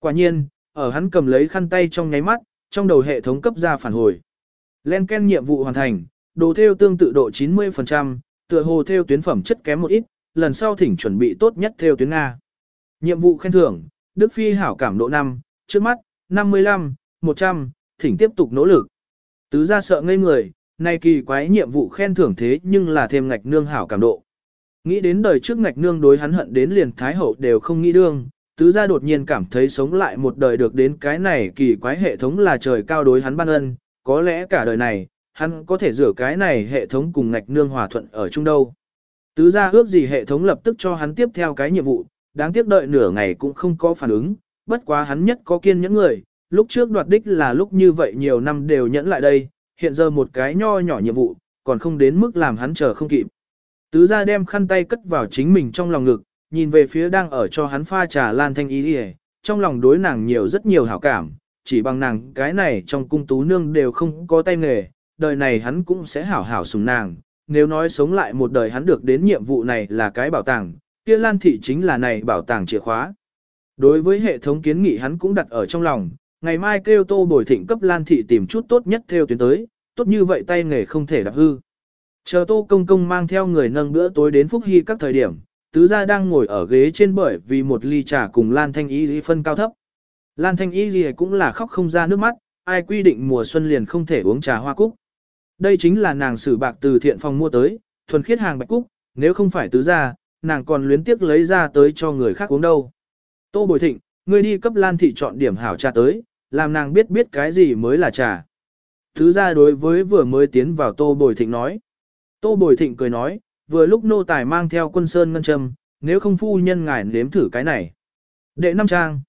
Quả nhiên, ở hắn cầm lấy khăn tay trong nháy mắt, trong đầu hệ thống cấp ra phản hồi. Len Ken nhiệm vụ hoàn thành, đồ theo tương tự độ 90%, tựa hồ theo tuyến phẩm chất kém một ít, lần sau thỉnh chuẩn bị tốt nhất theo tuyến Nga. Nhiệm vụ khen thưởng, Đức Phi hảo cảm độ 5, trước mắt, 55, 100, thỉnh tiếp tục nỗ lực. Tứ ra sợ ngây người, nay kỳ quái nhiệm vụ khen thưởng thế nhưng là thêm ngạch nương hảo cảm độ. Nghĩ đến đời trước ngạch nương đối hắn hận đến liền thái hậu đều không nghĩ đương, tứ gia đột nhiên cảm thấy sống lại một đời được đến cái này kỳ quái hệ thống là trời cao đối hắn ban ân, có lẽ cả đời này, hắn có thể rửa cái này hệ thống cùng ngạch nương hòa thuận ở chung đâu. Tứ gia ước gì hệ thống lập tức cho hắn tiếp theo cái nhiệm vụ, đáng tiếc đợi nửa ngày cũng không có phản ứng, bất quá hắn nhất có kiên nhẫn người, lúc trước đoạt đích là lúc như vậy nhiều năm đều nhẫn lại đây, hiện giờ một cái nho nhỏ nhiệm vụ, còn không đến mức làm hắn chờ không kịp. Tứ gia đem khăn tay cất vào chính mình trong lòng ngực, nhìn về phía đang ở cho hắn pha trà Lan Thanh Ý đi trong lòng đối nàng nhiều rất nhiều hảo cảm, chỉ bằng nàng cái này trong cung tú nương đều không có tay nghề, đời này hắn cũng sẽ hảo hảo sùng nàng. Nếu nói sống lại một đời hắn được đến nhiệm vụ này là cái bảo tàng, kia Lan Thị chính là này bảo tàng chìa khóa. Đối với hệ thống kiến nghị hắn cũng đặt ở trong lòng, ngày mai kêu tô bồi thịnh cấp Lan Thị tìm chút tốt nhất theo tuyến tới, tốt như vậy tay nghề không thể đạp hư. Chờ tô công công mang theo người nâng bữa tối đến Phúc Hy các thời điểm, tứ gia đang ngồi ở ghế trên bởi vì một ly trà cùng Lan Thanh Y phân cao thấp. Lan Thanh Y gì cũng là khóc không ra nước mắt, ai quy định mùa xuân liền không thể uống trà hoa cúc. Đây chính là nàng sử bạc từ thiện phòng mua tới, thuần khiết hàng bạch cúc, nếu không phải tứ gia, nàng còn luyến tiếc lấy ra tới cho người khác uống đâu. Tô Bồi Thịnh, ngươi đi cấp Lan Thị chọn điểm hảo trà tới, làm nàng biết biết cái gì mới là trà. Tứ gia đối với vừa mới tiến vào Tô Bồi Thịnh nói. Tô Bồi Thịnh cười nói, vừa lúc nô tài mang theo quân sơn ngân châm, nếu không phu nhân ngài nếm thử cái này. Đệ năm trang.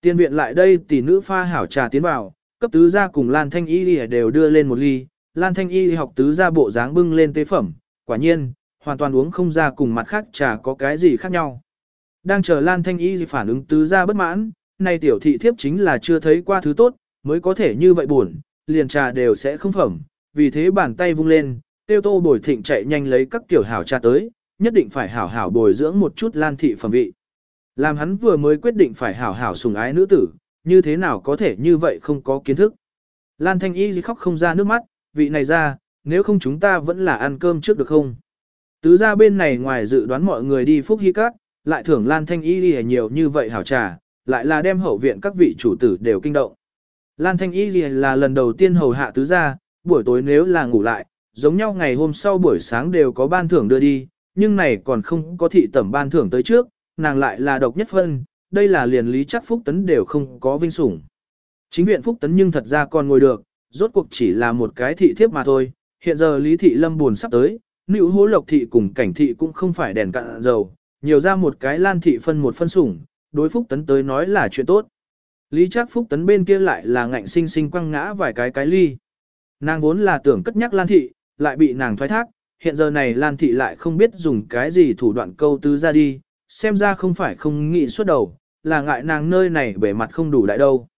Tiên viện lại đây tỷ nữ pha hảo trà tiến vào, cấp tứ gia cùng Lan Thanh Y đều đưa lên một ly, Lan Thanh Y học tứ gia bộ dáng bưng lên tế phẩm, quả nhiên, hoàn toàn uống không ra cùng mặt khác trà có cái gì khác nhau. Đang chờ Lan Thanh Y phản ứng tứ gia bất mãn, nay tiểu thị thiếp chính là chưa thấy qua thứ tốt, mới có thể như vậy buồn, liền trà đều sẽ không phẩm, vì thế bàn tay vung lên, tiêu tô bồi thịnh chạy nhanh lấy các tiểu hảo trà tới, nhất định phải hảo hảo bồi dưỡng một chút lan thị phẩm vị. Làm hắn vừa mới quyết định phải hảo hảo sùng ái nữ tử, như thế nào có thể như vậy không có kiến thức. Lan Thanh Y khóc không ra nước mắt, vị này ra, nếu không chúng ta vẫn là ăn cơm trước được không? Tứ ra bên này ngoài dự đoán mọi người đi phúc hy cát, lại thưởng Lan Thanh Y nhiều như vậy hảo trà, lại là đem hậu viện các vị chủ tử đều kinh động. Lan Thanh Y là lần đầu tiên hầu hạ tứ gia, buổi tối nếu là ngủ lại, giống nhau ngày hôm sau buổi sáng đều có ban thưởng đưa đi, nhưng này còn không có thị tẩm ban thưởng tới trước, nàng lại là độc nhất phân, đây là liền lý chắc Phúc Tấn đều không có vinh sủng. Chính viện Phúc Tấn nhưng thật ra còn ngồi được, rốt cuộc chỉ là một cái thị thiếp mà thôi, hiện giờ Lý Thị Lâm buồn sắp tới, nữ hố lộc thị cùng cảnh thị cũng không phải đèn cạn dầu, nhiều ra một cái lan thị phân một phân sủng, đối Phúc Tấn tới nói là chuyện tốt. Lý chắc Phúc Tấn bên kia lại là ngạnh sinh sinh quăng ngã vài cái cái ly. Nàng vốn là tưởng cất nhắc Lan Thị, lại bị nàng thoái thác, hiện giờ này Lan Thị lại không biết dùng cái gì thủ đoạn câu tứ ra đi, xem ra không phải không nghĩ suốt đầu, là ngại nàng nơi này bề mặt không đủ đại đâu.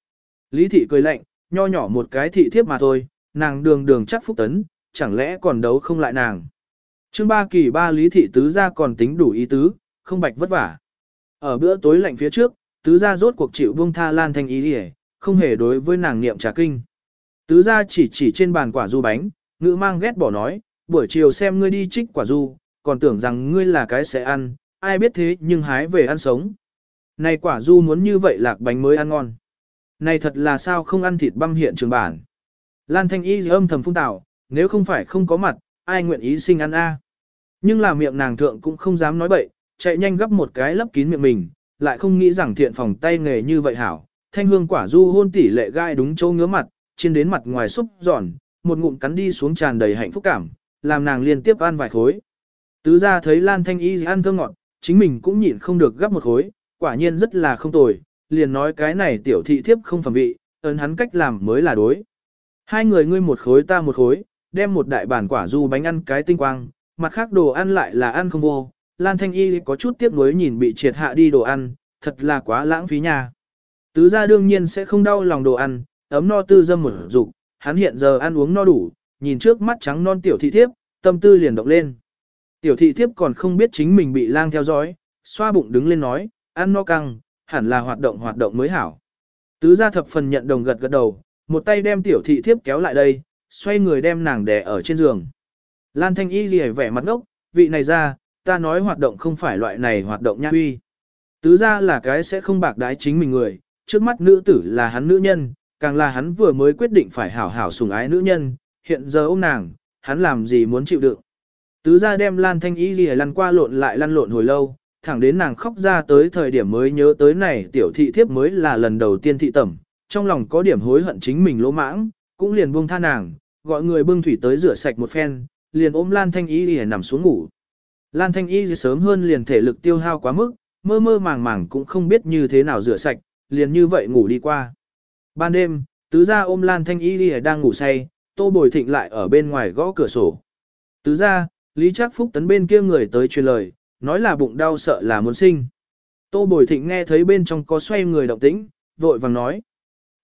Lý Thị cười lạnh, nho nhỏ một cái thị thiếp mà thôi, nàng đường đường chắc Phúc Tấn, chẳng lẽ còn đấu không lại nàng. Chương ba kỳ ba Lý Thị tứ ra còn tính đủ ý tứ, không bạch vất vả. Ở bữa tối lạnh phía trước, tứ gia rốt cuộc chịu buông tha Lan Thanh ý đi không hề đối với nàng niệm trà kinh. Tứ gia chỉ chỉ trên bàn quả du bánh, ngữ mang ghét bỏ nói, buổi chiều xem ngươi đi trích quả du, còn tưởng rằng ngươi là cái sẽ ăn, ai biết thế nhưng hái về ăn sống. Này quả du muốn như vậy lạc bánh mới ăn ngon. Này thật là sao không ăn thịt băm hiện trường bản. Lan Thanh Y âm thầm phung tạo, nếu không phải không có mặt, ai nguyện ý sinh ăn a? Nhưng là miệng nàng thượng cũng không dám nói bậy, chạy nhanh gấp một cái lấp kín miệng mình, lại không nghĩ rằng thiện phòng tay nghề như vậy hảo. Thanh hương quả du hôn tỷ lệ gai đúng chỗ ngứa mặt, trên đến mặt ngoài xúc giòn, một ngụm cắn đi xuống tràn đầy hạnh phúc cảm, làm nàng liên tiếp ăn vài khối. Tứ ra thấy Lan Thanh Y ăn thơm ngọt, chính mình cũng nhịn không được gấp một khối, quả nhiên rất là không tồi, liền nói cái này tiểu thị thiếp không phẩm vị, ơn hắn cách làm mới là đối. Hai người ngươi một khối ta một khối, đem một đại bản quả du bánh ăn cái tinh quang, mặt khác đồ ăn lại là ăn không vô, Lan Thanh Y có chút tiếc nuối nhìn bị triệt hạ đi đồ ăn, thật là quá lãng phí nha. Tứ gia đương nhiên sẽ không đau lòng đồ ăn, ấm no tư dâm một dục, hắn hiện giờ ăn uống no đủ, nhìn trước mắt trắng non tiểu thị thiếp, tâm tư liền động lên. Tiểu thị thiếp còn không biết chính mình bị lang theo dõi, xoa bụng đứng lên nói, ăn no căng, hẳn là hoạt động hoạt động mới hảo. Tứ gia thập phần nhận đồng gật gật đầu, một tay đem tiểu thị thiếp kéo lại đây, xoay người đem nàng đè ở trên giường. Lan Thanh Y gì vẻ mặt ngốc, vị này ra, ta nói hoạt động không phải loại này hoạt động nha huy. Tứ ra là cái sẽ không bạc đái chính mình người, trước mắt nữ tử là hắn nữ nhân, càng là hắn vừa mới quyết định phải hảo hảo sùng ái nữ nhân, hiện giờ ôm nàng, hắn làm gì muốn chịu đựng. Tứ ra đem Lan Thanh Y lìa lăn qua lộn lại lăn lộn hồi lâu, thẳng đến nàng khóc ra tới thời điểm mới nhớ tới này tiểu thị thiếp mới là lần đầu tiên thị tẩm, trong lòng có điểm hối hận chính mình lỗ mãng, cũng liền buông tha nàng, gọi người bưng thủy tới rửa sạch một phen, liền ôm Lan Thanh Y lìa nằm xuống ngủ. Lan Thanh Y sớm hơn liền thể lực tiêu hao quá mức, mơ mơ màng màng cũng không biết như thế nào rửa sạch, liền như vậy ngủ đi qua. Ban đêm, tứ gia ôm Lan Thanh Y đi đang ngủ say, Tô Bồi Thịnh lại ở bên ngoài gõ cửa sổ. Tứ gia, Lý Trác Phúc tấn bên kia người tới truyền lời, nói là bụng đau sợ là muốn sinh. Tô Bồi Thịnh nghe thấy bên trong có xoay người động tĩnh, vội vàng nói.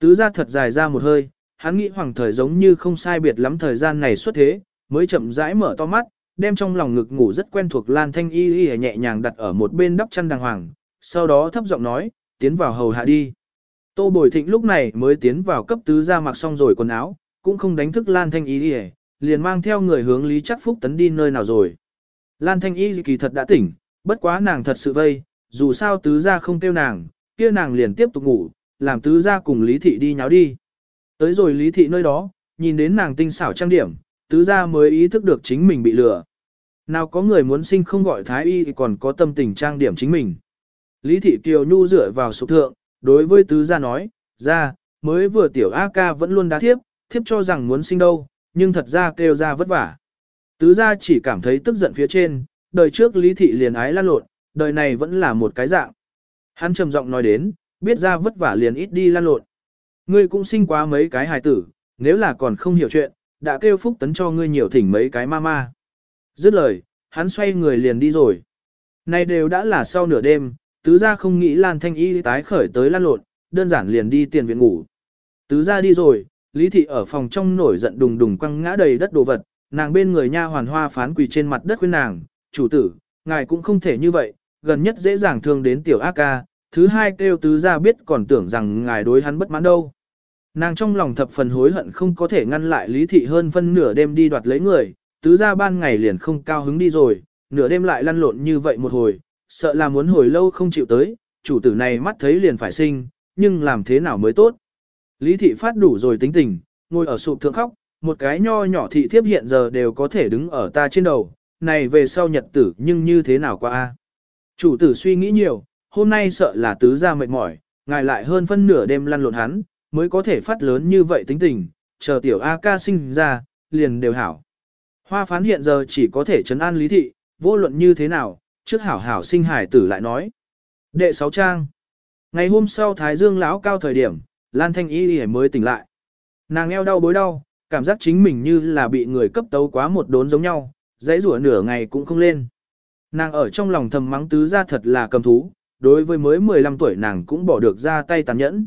Tứ gia thật dài ra một hơi, hắn nghĩ hoàng thời giống như không sai biệt lắm thời gian này xuất thế, mới chậm rãi mở to mắt, đem trong lòng ngực ngủ rất quen thuộc Lan Thanh Y Y nhẹ nhàng đặt ở một bên đắp chăn đàng hoàng, sau đó thấp giọng nói, tiến vào hầu hạ đi. Tô Bồi Thịnh lúc này mới tiến vào cấp tứ ra mặc xong rồi quần áo, cũng không đánh thức Lan Thanh Y đi liền mang theo người hướng Lý Chắc Phúc tấn đi nơi nào rồi. Lan Thanh Y kỳ thật đã tỉnh, bất quá nàng thật sự vây, dù sao tứ ra không tiêu nàng, kia nàng liền tiếp tục ngủ, làm tứ ra cùng Lý Thị đi nháo đi. Tới rồi Lý Thị nơi đó, nhìn đến nàng tinh xảo trang điểm, tứ ra mới ý thức được chính mình bị lừa. Nào có người muốn sinh không gọi thái y thì còn có tâm tình trang điểm chính mình. Lý thị Kiều Nhu dựa vào sụp thượng, đối với tứ gia nói, gia mới vừa tiểu A ca vẫn luôn đá thiếp, thiếp cho rằng muốn sinh đâu, nhưng thật ra kêu ra vất vả. Tứ gia chỉ cảm thấy tức giận phía trên, đời trước Lý thị liền ái lan lộn, đời này vẫn là một cái dạng. Hắn trầm giọng nói đến, biết ra vất vả liền ít đi lan lộn. Ngươi cũng sinh quá mấy cái hài tử, nếu là còn không hiểu chuyện, đã kêu phúc tấn cho ngươi nhiều thỉnh mấy cái ma ma. Dứt lời, hắn xoay người liền đi rồi. Này đều đã là sau nửa đêm, tứ gia không nghĩ Lan Thanh Y tái khởi tới lan lộn, đơn giản liền đi tiền viện ngủ. Tứ gia đi rồi, Lý Thị ở phòng trong nổi giận đùng đùng quăng ngã đầy đất đồ vật, nàng bên người nha hoàn hoa phán quỳ trên mặt đất khuyên nàng, chủ tử, ngài cũng không thể như vậy, gần nhất dễ dàng thương đến tiểu ác ca, thứ hai kêu tứ gia biết còn tưởng rằng ngài đối hắn bất mãn đâu. Nàng trong lòng thập phần hối hận không có thể ngăn lại Lý Thị hơn phân nửa đêm đi đoạt lấy người, tứ gia ban ngày liền không cao hứng đi rồi, nửa đêm lại lăn lộn như vậy một hồi, sợ là muốn hồi lâu không chịu tới, chủ tử này mắt thấy liền phải sinh, nhưng làm thế nào mới tốt. Lý Thị phát đủ rồi tính tình, ngồi ở sụp thượng khóc, một cái nho nhỏ thị thiếp hiện giờ đều có thể đứng ở ta trên đầu, này về sau nhật tử nhưng như thế nào qua a? Chủ tử suy nghĩ nhiều, hôm nay sợ là tứ ra mệt mỏi, ngài lại hơn phân nửa đêm lăn lộn hắn, mới có thể phát lớn như vậy tính tình, chờ tiểu A ca sinh ra, liền đều hảo. Hoa phán hiện giờ chỉ có thể chấn an lý thị, vô luận như thế nào, trước hảo hảo sinh hải tử lại nói. Đệ sáu trang. Ngày hôm sau Thái Dương lão cao thời điểm, Lan Thanh Y mới tỉnh lại. Nàng eo đau bối đau, cảm giác chính mình như là bị người cấp tấu quá một đốn giống nhau, dãy rủa nửa ngày cũng không lên. Nàng ở trong lòng thầm mắng tứ ra thật là cầm thú, đối với mới 15 tuổi nàng cũng bỏ được ra tay tàn nhẫn.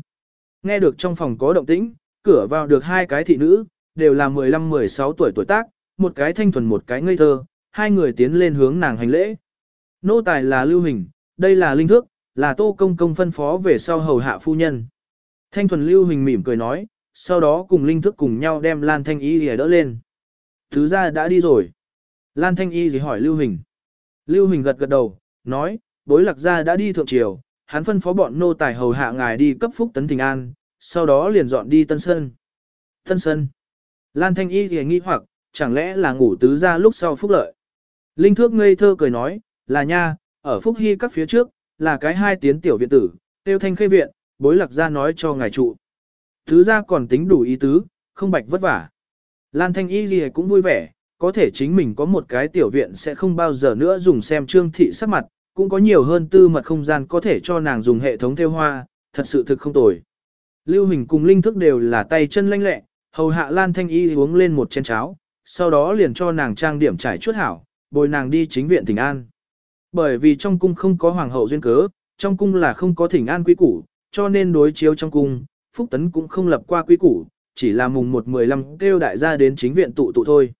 Nghe được trong phòng có động tĩnh, cửa vào được hai cái thị nữ, đều là 15-16 tuổi tuổi tác, một cái thanh thuần một cái ngây thơ, hai người tiến lên hướng nàng hành lễ. Nô tài là lưu hình, đây là linh thước, là tô công công phân phó về sau hầu hạ phu nhân. Thanh thuần lưu hình mỉm cười nói, sau đó cùng linh thước cùng nhau đem Lan Thanh Y gì đỡ lên. Thứ ra đã đi rồi. Lan Thanh Y gì hỏi lưu hình. Lưu hình gật gật đầu, nói, bối lạc gia đã đi thượng triều, hắn phân phó bọn nô tài hầu hạ ngài đi cấp phúc tấn thình an, sau đó liền dọn đi Tân Sơn. Tân Sơn. Lan Thanh Y thì nghi hoặc, chẳng lẽ là ngủ tứ ra lúc sau phúc lợi. Linh Thước ngây thơ cười nói, là nha, ở Phúc Hy các phía trước, là cái hai tiến tiểu viện tử, tiêu thanh khê viện, bối lạc ra nói cho ngài trụ. thứ ra còn tính đủ ý tứ, không bạch vất vả. Lan Thanh Y gì cũng vui vẻ, có thể chính mình có một cái tiểu viện sẽ không bao giờ nữa dùng xem trương thị sắc mặt, cũng có nhiều hơn tư mật không gian có thể cho nàng dùng hệ thống theo hoa, thật sự thực không tồi. Lưu Hình cùng Linh Thức đều là tay chân lanh lẹ, hầu hạ Lan Thanh Y uống lên một chén cháo, sau đó liền cho nàng trang điểm trải chuốt hảo, bồi nàng đi chính viện tình an. Bởi vì trong cung không có hoàng hậu duyên cớ, trong cung là không có thỉnh an quý củ, cho nên đối chiếu trong cung, Phúc Tấn cũng không lập qua quý củ, chỉ là mùng 1-15 kêu đại gia đến chính viện tụ tụ thôi.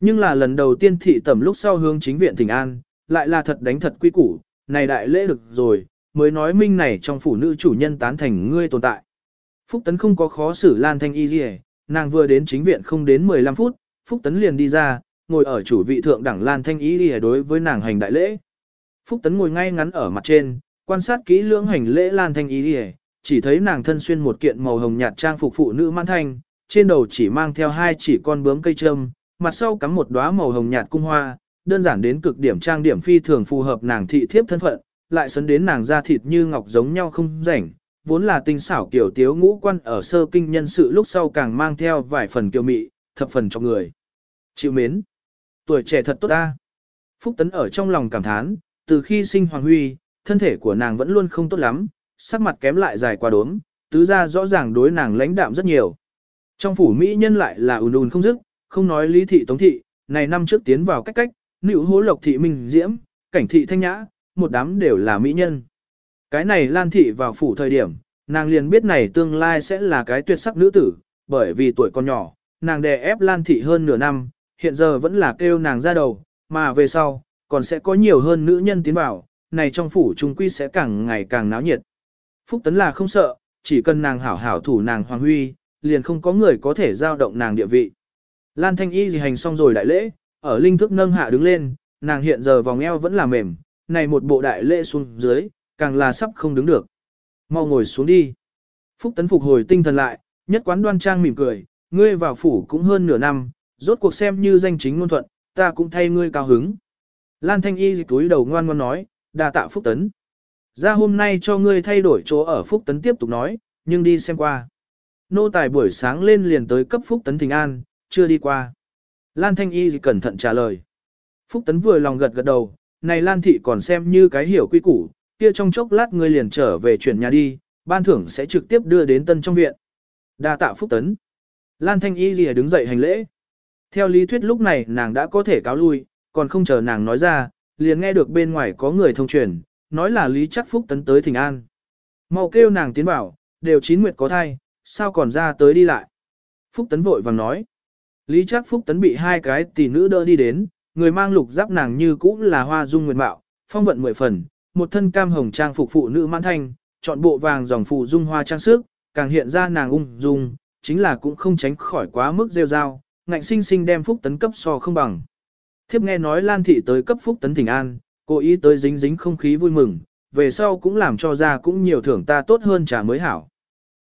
Nhưng là lần đầu tiên thị tẩm lúc sau hướng chính viện thỉnh an, lại là thật đánh thật quý củ, này đại lễ được rồi, mới nói minh này trong phụ nữ chủ nhân tán thành ngươi tồn tại. Phúc Tấn không có khó xử Lan Thanh Y gì nàng vừa đến chính viện không đến 15 phút, Phúc Tấn liền đi ra, ngồi ở chủ vị thượng đẳng Lan Thanh Y gì đối với nàng hành đại lễ. Phúc Tấn ngồi ngay ngắn ở mặt trên, quan sát kỹ lưỡng hành lễ Lan Thanh Y gì chỉ thấy nàng thân xuyên một kiện màu hồng nhạt trang phục phụ nữ mãn thanh, trên đầu chỉ mang theo hai chỉ con bướm cây trâm, mặt sau cắm một đóa màu hồng nhạt cung hoa, đơn giản đến cực điểm trang điểm phi thường phù hợp nàng thị thiếp thân phận, lại sấn đến nàng da thịt như ngọc giống nhau không rảnh, vốn là tinh xảo kiểu tiếu ngũ quan ở sơ kinh nhân sự lúc sau càng mang theo vài phần kiều mị, thập phần cho người. Chịu mến. Tuổi trẻ thật tốt ta. Phúc Tấn ở trong lòng cảm thán, từ khi sinh Hoàng Huy, thân thể của nàng vẫn luôn không tốt lắm, sắc mặt kém lại dài qua đốm, tứ ra rõ ràng đối nàng lãnh đạm rất nhiều. Trong phủ Mỹ nhân lại là ùn ùn không dứt, không nói lý thị tống thị, này năm trước tiến vào cách cách, nữ hố lộc thị minh diễm, cảnh thị thanh nhã, một đám đều là mỹ nhân. Cái này lan thị vào phủ thời điểm, nàng liền biết này tương lai sẽ là cái tuyệt sắc nữ tử, bởi vì tuổi còn nhỏ, nàng đè ép lan thị hơn nửa năm, hiện giờ vẫn là kêu nàng ra đầu, mà về sau, còn sẽ có nhiều hơn nữ nhân tiến vào, này trong phủ trung quy sẽ càng ngày càng náo nhiệt. Phúc Tấn là không sợ, chỉ cần nàng hảo hảo thủ nàng Hoàng Huy, liền không có người có thể giao động nàng địa vị. Lan Thanh Y gì hành xong rồi đại lễ, ở linh thức nâng hạ đứng lên, nàng hiện giờ vòng eo vẫn là mềm, này một bộ đại lễ xuống dưới, càng là sắp không đứng được. Mau ngồi xuống đi. Phúc Tấn phục hồi tinh thần lại, nhất quán đoan trang mỉm cười, ngươi vào phủ cũng hơn nửa năm, rốt cuộc xem như danh chính ngôn thuận, ta cũng thay ngươi cao hứng. Lan Thanh Y túi đầu ngoan ngoan nói, đa tạ Phúc Tấn. Ra hôm nay cho ngươi thay đổi chỗ ở Phúc Tấn tiếp tục nói, nhưng đi xem qua. Nô tài buổi sáng lên liền tới cấp Phúc Tấn Thình An, chưa đi qua. Lan Thanh Y cẩn thận trả lời. Phúc Tấn vừa lòng gật gật đầu, này Lan Thị còn xem như cái hiểu quy củ, kia trong chốc lát ngươi liền trở về chuyển nhà đi, ban thưởng sẽ trực tiếp đưa đến tân trong viện. Đa tạ Phúc Tấn. Lan Thanh Y lìa đứng dậy hành lễ. Theo lý thuyết lúc này nàng đã có thể cáo lui, còn không chờ nàng nói ra, liền nghe được bên ngoài có người thông truyền, nói là Lý Chắc Phúc Tấn tới Thịnh An. Mau kêu nàng tiến bảo, đều chín nguyệt có thai, sao còn ra tới đi lại. Phúc Tấn vội vàng nói. Lý chắc Phúc Tấn bị hai cái tỷ nữ đỡ đi đến, người mang lục giáp nàng như cũ là hoa dung nguyệt mạo, phong vận mười phần, một thân cam hồng trang phục phụ nữ mãn thanh, chọn bộ vàng dòng phụ dung hoa trang sức, càng hiện ra nàng ung dung, chính là cũng không tránh khỏi quá mức rêu rao, ngạnh sinh sinh đem Phúc Tấn cấp so không bằng. Thiếp nghe nói Lan Thị tới cấp Phúc Tấn Thỉnh An, cố ý tới dính dính không khí vui mừng, về sau cũng làm cho ra cũng nhiều thưởng ta tốt hơn trà mới hảo.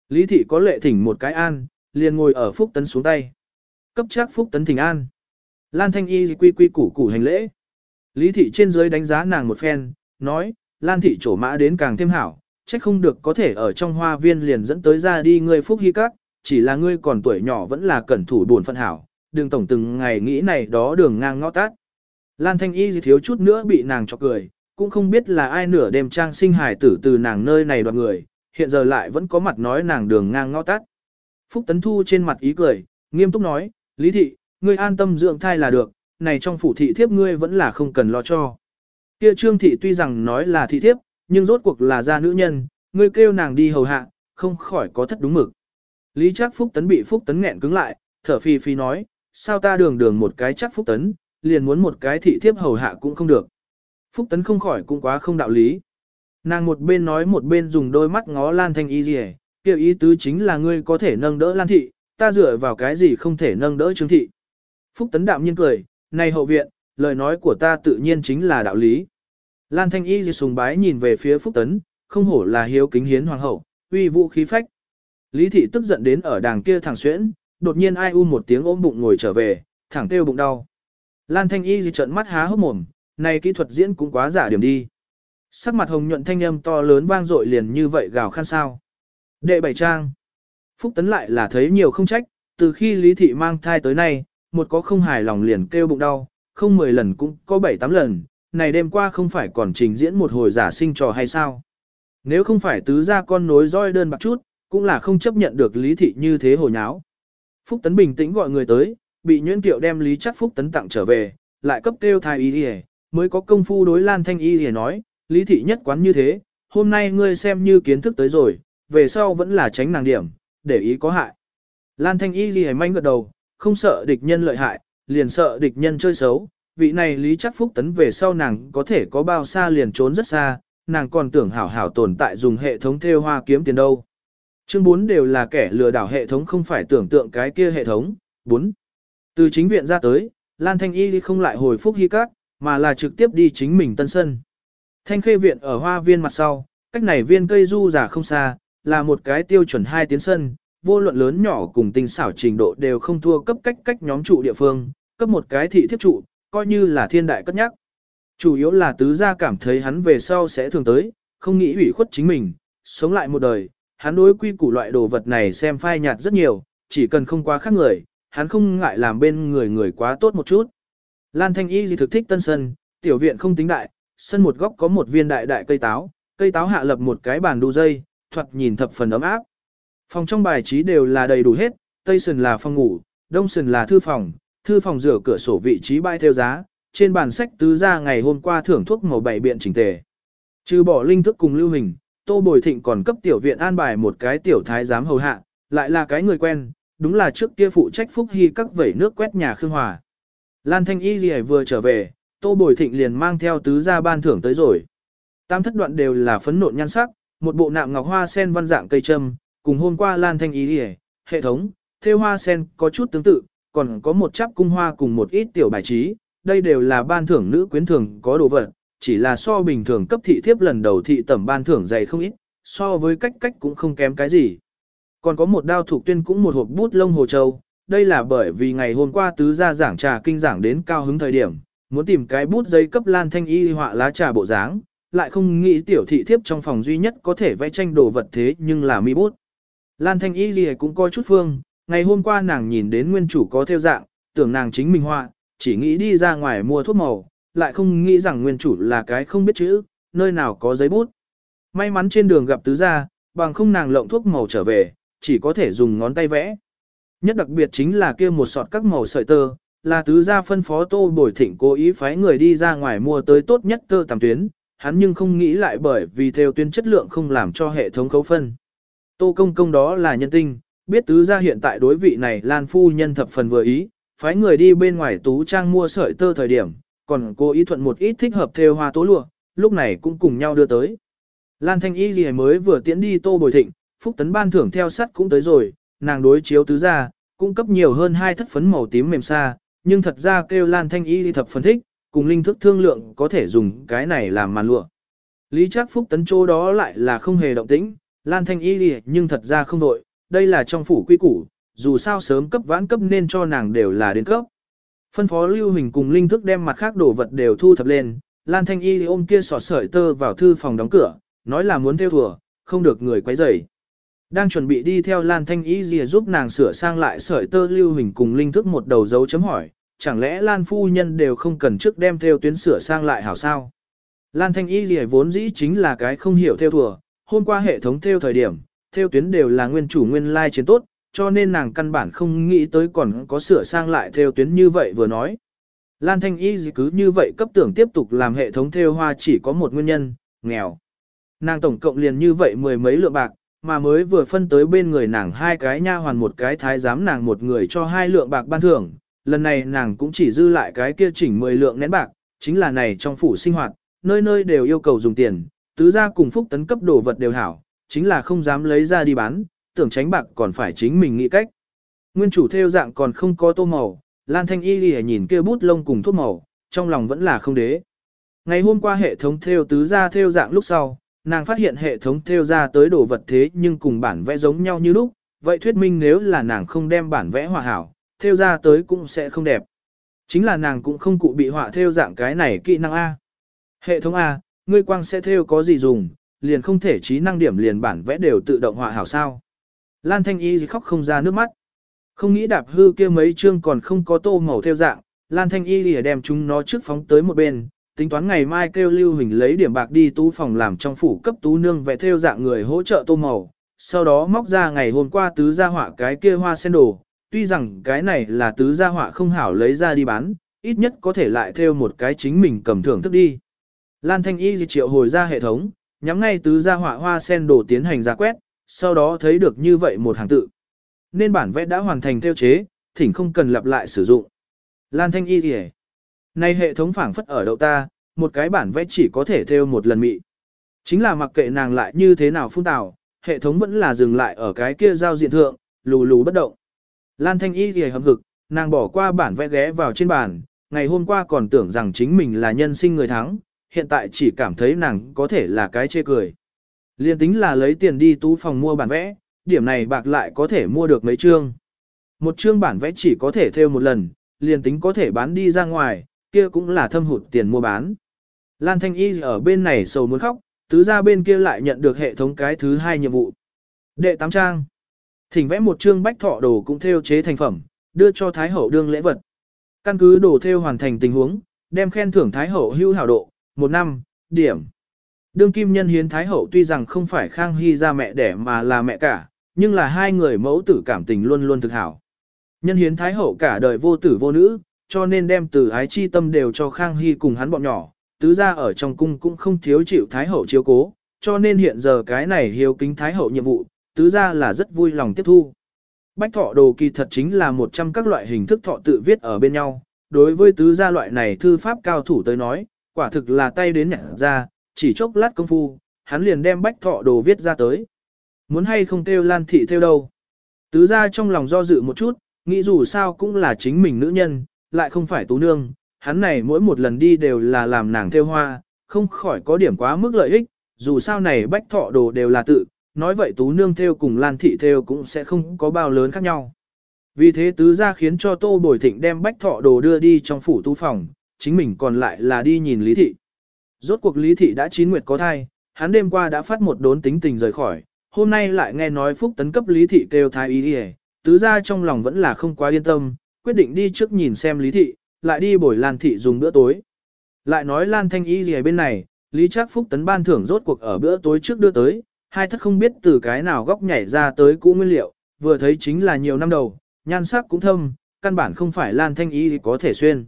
Lý Thị có lệ thỉnh một cái an, liền ngồi ở Phúc Tấn xuống tay. Cấp chắc Phúc Tấn Thỉnh An. Lan Thanh Y quy quy củ củ hành lễ. Lý Thị trên dưới đánh giá nàng một phen, nói, Lan Thị trổ mã đến càng thêm hảo, trách không được có thể ở trong hoa viên liền dẫn tới ra đi ngươi Phúc Hy Các, chỉ là ngươi còn tuổi nhỏ vẫn là cẩn thủ buồn phận hảo, đường tổng từng ngày nghĩ này đó đường ngang ngõ tát. Lan Thanh Y thiếu chút nữa bị nàng chọc cười, cũng không biết là ai nửa đêm trang sinh hài tử từ nàng nơi này đoạt người, hiện giờ lại vẫn có mặt nói nàng đường ngang ngõ tát. Phúc Tấn Thu trên mặt ý cười, nghiêm túc nói, Lý Thị, ngươi an tâm dưỡng thai là được, này trong phủ thị thiếp ngươi vẫn là không cần lo cho. Kia Trương Thị tuy rằng nói là thị thiếp, nhưng rốt cuộc là gia nữ nhân, ngươi kêu nàng đi hầu hạ, không khỏi có thất đúng mực. Lý trác Phúc Tấn bị Phúc Tấn nghẹn cứng lại, thở phì phì nói, sao ta đường đường một cái chắc Phúc Tấn, liền muốn một cái thị thiếp hầu hạ cũng không được. Phúc Tấn không khỏi cũng quá không đạo lý. Nàng một bên nói một bên dùng đôi mắt ngó Lan Thanh Y gì kêu ý tứ chính là ngươi có thể nâng đỡ Lan Thị, ta dựa vào cái gì không thể nâng đỡ Trương Thị. Phúc Tấn đạm nhiên cười, này hậu viện, lời nói của ta tự nhiên chính là đạo lý. Lan Thanh Y gì sùng bái nhìn về phía Phúc Tấn, không hổ là hiếu kính hiến hoàng hậu, uy vũ khí phách. Lý Thị tức giận đến ở đàng kia thẳng xuyễn, đột nhiên ai u một tiếng ôm bụng ngồi trở về, thẳng kêu bụng đau. Lan Thanh Y gì trợn mắt há hốc mồm, này kỹ thuật diễn cũng quá giả điểm đi. Sắc mặt hồng nhuận thanh âm to lớn vang dội liền như vậy gào khan sao. Đệ bảy trang. Phúc Tấn lại là thấy nhiều không trách, từ khi Lý Thị mang thai tới nay, một có không hài lòng liền kêu bụng đau, không mười lần cũng có bảy tám lần, này đêm qua không phải còn trình diễn một hồi giả sinh trò hay sao. Nếu không phải tứ ra con nối roi đơn bạc chút, cũng là không chấp nhận được Lý Thị như thế hồi nháo. Phúc Tấn bình tĩnh gọi người tới, bị nhuyễn tiệu đem Lý chắc Phúc Tấn tặng trở về, lại cấp kêu thai y đi mới có công phu đối Lan Thanh y đi nói, Lý Thị nhất quán như thế, hôm nay ngươi xem như kiến thức tới rồi, về sau vẫn là tránh nàng điểm, để ý có hại. Lan Thanh y đi manh gật đầu, không sợ địch nhân lợi hại, liền sợ địch nhân chơi xấu, vị này Lý chắc Phúc Tấn về sau nàng có thể có bao xa liền trốn rất xa, nàng còn tưởng hảo hảo tồn tại dùng hệ thống theo hoa kiếm tiền đâu. Chương 4 đều là kẻ lừa đảo hệ thống không phải tưởng tượng cái kia hệ thống. 4. Từ chính viện ra tới, Lan Thanh Y không lại hồi phúc hy cát, mà là trực tiếp đi chính mình tân sân. Thanh khê viện ở hoa viên mặt sau, cách này viên cây du giả không xa, là một cái tiêu chuẩn hai tiến sân, vô luận lớn nhỏ cùng tinh xảo trình độ đều không thua cấp cách cách nhóm trụ địa phương, cấp một cái thị thiếp trụ, coi như là thiên đại cất nhắc. Chủ yếu là tứ gia cảm thấy hắn về sau sẽ thường tới, không nghĩ hủy khuất chính mình, sống lại một đời, hắn đối quy củ loại đồ vật này xem phai nhạt rất nhiều, chỉ cần không quá khác người, hắn không ngại làm bên người người quá tốt một chút. Lan Thanh Y gì thực thích tân sân, tiểu viện không tính đại, sân một góc có một viên đại đại cây táo, cây táo hạ lập một cái bàn đu dây, thoạt nhìn thập phần ấm áp. Phòng trong bài trí đều là đầy đủ hết, tây sân là phòng ngủ, đông sân là thư phòng, thư phòng rửa cửa sổ vị trí bãi theo giá, trên bàn sách tứ ra ngày hôm qua thưởng thuốc màu bảy biện chỉnh tề. Trừ bỏ linh thức cùng lưu hình, Tô Bồi Thịnh còn cấp tiểu viện an bài một cái tiểu thái giám hầu hạ, lại là cái người quen, đúng là trước kia phụ trách Phúc Hy các vẩy nước quét nhà Khương Hòa. Lan Thanh Y Ghi vừa trở về, Tô Bồi Thịnh liền mang theo tứ gia ban thưởng tới rồi. Tam thất đoạn đều là phấn nộn nhan sắc, một bộ nạm ngọc hoa sen văn dạng cây trâm, cùng hôm qua Lan Thanh Y Ghi, hệ thống, theo hoa sen có chút tương tự, còn có một chắp cung hoa cùng một ít tiểu bài trí, đây đều là ban thưởng nữ quyến thường có đồ vật, chỉ là so bình thường cấp thị thiếp lần đầu thị tẩm ban thưởng dày không ít, so với cách cách cũng không kém cái gì. Còn có một đao thuộc tuyên cũng một hộp bút lông hồ châu, đây là bởi vì ngày hôm qua tứ gia giảng trà kinh giảng đến cao hứng thời điểm, muốn tìm cái bút giấy cấp lan thanh y họa lá trà bộ dáng, lại không nghĩ tiểu thị thiếp trong phòng duy nhất có thể vẽ tranh đồ vật thế nhưng là mi bút. Lan thanh y gì cũng coi chút phương, ngày hôm qua nàng nhìn đến nguyên chủ có theo dạng, tưởng nàng chính mình họa, chỉ nghĩ đi ra ngoài mua thuốc màu, lại không nghĩ rằng nguyên chủ là cái không biết chữ, nơi nào có giấy bút. May mắn trên đường gặp tứ gia, bằng không nàng lộng thuốc màu trở về, chỉ có thể dùng ngón tay vẽ. Nhất đặc biệt chính là kia một sọt các màu sợi tơ, là tứ gia phân phó tô bồi thịnh cố ý phái người đi ra ngoài mua tới tốt nhất tơ tầm tuyến, hắn nhưng không nghĩ lại bởi vì theo tuyến chất lượng không làm cho hệ thống khấu phân. Tô công công đó là nhân tinh, biết tứ gia hiện tại đối vị này Lan phu nhân thập phần vừa ý, phái người đi bên ngoài tú trang mua sợi tơ thời điểm, còn cô ý thuận một ít thích hợp theo hoa tố lụa, lúc này cũng cùng nhau đưa tới. Lan Thanh Y gì mới vừa tiễn đi Tô Bồi Thịnh, Phúc Tấn ban thưởng theo sắt cũng tới rồi, nàng đối chiếu tứ gia, cung cấp nhiều hơn hai thất phấn màu tím mềm xa, nhưng thật ra kêu Lan Thanh Y thập phân thích, cùng linh thức thương lượng có thể dùng cái này làm màn lụa. Lý Trác Phúc Tấn chỗ đó lại là không hề động tĩnh, Lan Thanh Y nhưng thật ra không đội, đây là trong phủ quy củ, dù sao sớm cấp vãn cấp nên cho nàng đều là đến cấp. Phân phó Lưu Hình cùng linh thức đem mặt khác đồ vật đều thu thập lên, Lan Thanh Y ôm kia sọt sợi tơ vào thư phòng đóng cửa, nói là muốn theo thùa, không được người quấy rầy. Đang chuẩn bị đi theo Lan Thanh Y gì giúp nàng sửa sang lại sợi tơ lưu hình cùng linh thức một đầu dấu chấm hỏi, chẳng lẽ Lan phu nhân đều không cần trước đem theo tuyến sửa sang lại hảo sao? Lan Thanh Y gì vốn dĩ chính là cái không hiểu theo thùa, hôm qua hệ thống theo thời điểm, theo tuyến đều là nguyên chủ nguyên lai like chiến tốt, cho nên nàng căn bản không nghĩ tới còn có sửa sang lại theo tuyến như vậy vừa nói. Lan Thanh Y cứ như vậy cấp tưởng tiếp tục làm hệ thống theo hoa chỉ có một nguyên nhân, nghèo. Nàng tổng cộng liền như vậy mười mấy lượng bạc, mà mới vừa phân tới bên người nàng hai cái nha hoàn một cái thái giám nàng một người cho hai lượng bạc ban thưởng, lần này nàng cũng chỉ dư lại cái kia chỉnh mười lượng nén bạc, chính là này trong phủ sinh hoạt, nơi nơi đều yêu cầu dùng tiền, tứ gia cùng phúc tấn cấp đồ vật đều hảo, chính là không dám lấy ra đi bán, tưởng tránh bạc còn phải chính mình nghĩ cách. Nguyên chủ theo dạng còn không có tô màu, Lan Thanh Y lìa nhìn kia bút lông cùng thuốc màu, trong lòng vẫn là không đế. Ngày hôm qua hệ thống theo tứ gia theo dạng lúc sau, nàng phát hiện hệ thống theo ra tới đồ vật thế nhưng cùng bản vẽ giống nhau như lúc, vậy thuyết minh nếu là nàng không đem bản vẽ hòa hảo, theo ra tới cũng sẽ không đẹp. Chính là nàng cũng không cụ bị họa theo dạng cái này kỹ năng A. Hệ thống A, ngươi quang sẽ theo có gì dùng, liền không thể trí năng điểm liền bản vẽ đều tự động họa hảo sao. Lan Thanh Y khóc không ra nước mắt. Không nghĩ đạp hư kia mấy chương còn không có tô màu theo dạng, Lan Thanh Y lìa đem chúng nó trước phóng tới một bên, tính toán ngày mai kêu Lưu Huỳnh lấy điểm bạc đi tú phòng làm trong phủ cấp tú nương vẽ theo dạng người hỗ trợ tô màu, sau đó móc ra ngày hôm qua tứ gia họa cái kia hoa sen đồ, tuy rằng cái này là tứ gia họa không hảo lấy ra đi bán, ít nhất có thể lại theo một cái chính mình cầm thưởng thức đi. Lan Thanh Y triệu hồi ra hệ thống, nhắm ngay tứ gia họa hoa sen đồ tiến hành ra quét, sau đó thấy được như vậy một hàng tự. Nên bản vẽ đã hoàn thành theo chế, thỉnh không cần lặp lại sử dụng. Lan Thanh Y thì này hệ thống phảng phất ở đậu ta, một cái bản vẽ chỉ có thể theo một lần mị. Chính là mặc kệ nàng lại như thế nào phun tào, hệ thống vẫn là dừng lại ở cái kia giao diện thượng, lù lù bất động. Lan Thanh Y thì hầm hực, nàng bỏ qua bản vẽ ghé vào trên bàn, ngày hôm qua còn tưởng rằng chính mình là nhân sinh người thắng, hiện tại chỉ cảm thấy nàng có thể là cái chê cười. Liên tính là lấy tiền đi tú phòng mua bản vẽ, điểm này bạc lại có thể mua được mấy chương. Một chương bản vẽ chỉ có thể theo một lần, liền tính có thể bán đi ra ngoài, kia cũng là thâm hụt tiền mua bán. Lan Thanh Y ở bên này sầu muốn khóc, tứ ra bên kia lại nhận được hệ thống cái thứ hai nhiệm vụ. Đệ tám trang. Thỉnh vẽ một chương bách thọ đồ cũng theo chế thành phẩm, đưa cho Thái Hậu đương lễ vật. Căn cứ đồ theo hoàn thành tình huống, đem khen thưởng Thái Hậu hưu hảo độ, một năm, điểm. Đương kim nhân hiến Thái Hậu tuy rằng không phải Khang Hy ra mẹ đẻ mà là mẹ cả, nhưng là hai người mẫu tử cảm tình luôn luôn thực hảo. Nhân hiến Thái Hậu cả đời vô tử vô nữ, cho nên đem từ ái chi tâm đều cho Khang Hy cùng hắn bọn nhỏ, tứ gia ở trong cung cũng không thiếu chịu Thái Hậu chiếu cố, cho nên hiện giờ cái này hiếu kính Thái Hậu nhiệm vụ, tứ gia là rất vui lòng tiếp thu. Bách thọ đồ kỳ thật chính là một trăm các loại hình thức thọ tự viết ở bên nhau, đối với tứ gia loại này thư pháp cao thủ tới nói, quả thực là tay đến nhặt ra, chỉ chốc lát công phu, hắn liền đem bách thọ đồ viết ra tới. Muốn hay không kêu lan thị theo đâu. Tứ gia trong lòng do dự một chút, nghĩ dù sao cũng là chính mình nữ nhân, lại không phải tú nương, hắn này mỗi một lần đi đều là làm nàng theo hoa, không khỏi có điểm quá mức lợi ích, dù sao này bách thọ đồ đều là tự, nói vậy tú nương theo cùng lan thị theo cũng sẽ không có bao lớn khác nhau. Vì thế tứ gia khiến cho tô bồi thịnh đem bách thọ đồ đưa đi trong phủ tu phòng, chính mình còn lại là đi nhìn lý thị. Rốt cuộc lý thị đã chín nguyệt có thai, hắn đêm qua đã phát một đốn tính tình rời khỏi, hôm nay lại nghe nói phúc tấn cấp lý thị kêu thai ý đi tứ gia trong lòng vẫn là không quá yên tâm, quyết định đi trước nhìn xem Lý Thị, lại đi bồi Lan Thị dùng bữa tối. Lại nói Lan Thanh Y gì bên này, Lý Trác Phúc tấn ban thưởng rốt cuộc ở bữa tối trước đưa tới, hai thất không biết từ cái nào góc nhảy ra tới cũ nguyên liệu, vừa thấy chính là nhiều năm đầu, nhan sắc cũng thâm, căn bản không phải Lan Thanh Y có thể xuyên.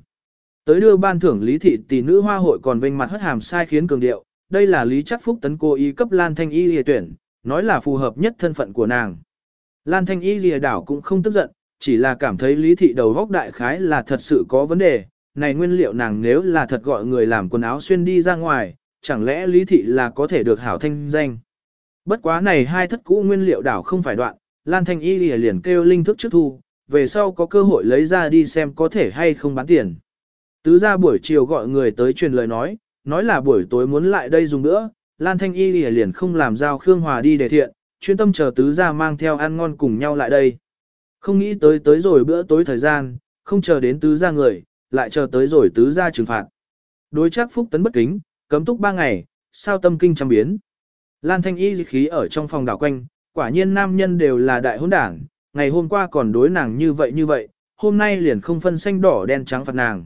Tới đưa ban thưởng Lý Thị tỷ nữ hoa hội còn vênh mặt hất hàm sai khiến cường điệu, đây là Lý Trắc Phúc tấn cô y cấp Lan Thanh Y lìa tuyển, nói là phù hợp nhất thân phận của nàng. Lan Thanh Y lìa đảo cũng không tức giận, chỉ là cảm thấy lý thị đầu góc đại khái là thật sự có vấn đề, này nguyên liệu nàng nếu là thật gọi người làm quần áo xuyên đi ra ngoài, chẳng lẽ lý thị là có thể được hảo thanh danh. Bất quá này hai thất cũ nguyên liệu đảo không phải đoạn, Lan Thanh Y lìa liền kêu linh thức trước thu, về sau có cơ hội lấy ra đi xem có thể hay không bán tiền. Tứ ra buổi chiều gọi người tới truyền lời nói, nói là buổi tối muốn lại đây dùng nữa, Lan Thanh Y lìa liền không làm giao Khương Hòa đi để thiện, chuyên tâm chờ tứ ra mang theo ăn ngon cùng nhau lại đây. Không nghĩ tới tới rồi bữa tối thời gian, không chờ đến tứ ra người, lại chờ tới rồi tứ ra trừng phạt. Đối chắc phúc tấn bất kính, cấm túc ba ngày, sao tâm kinh trăm biến. Lan Thanh Y khí ở trong phòng đảo quanh, quả nhiên nam nhân đều là đại hôn đảng, ngày hôm qua còn đối nàng như vậy như vậy, hôm nay liền không phân xanh đỏ đen trắng phạt nàng.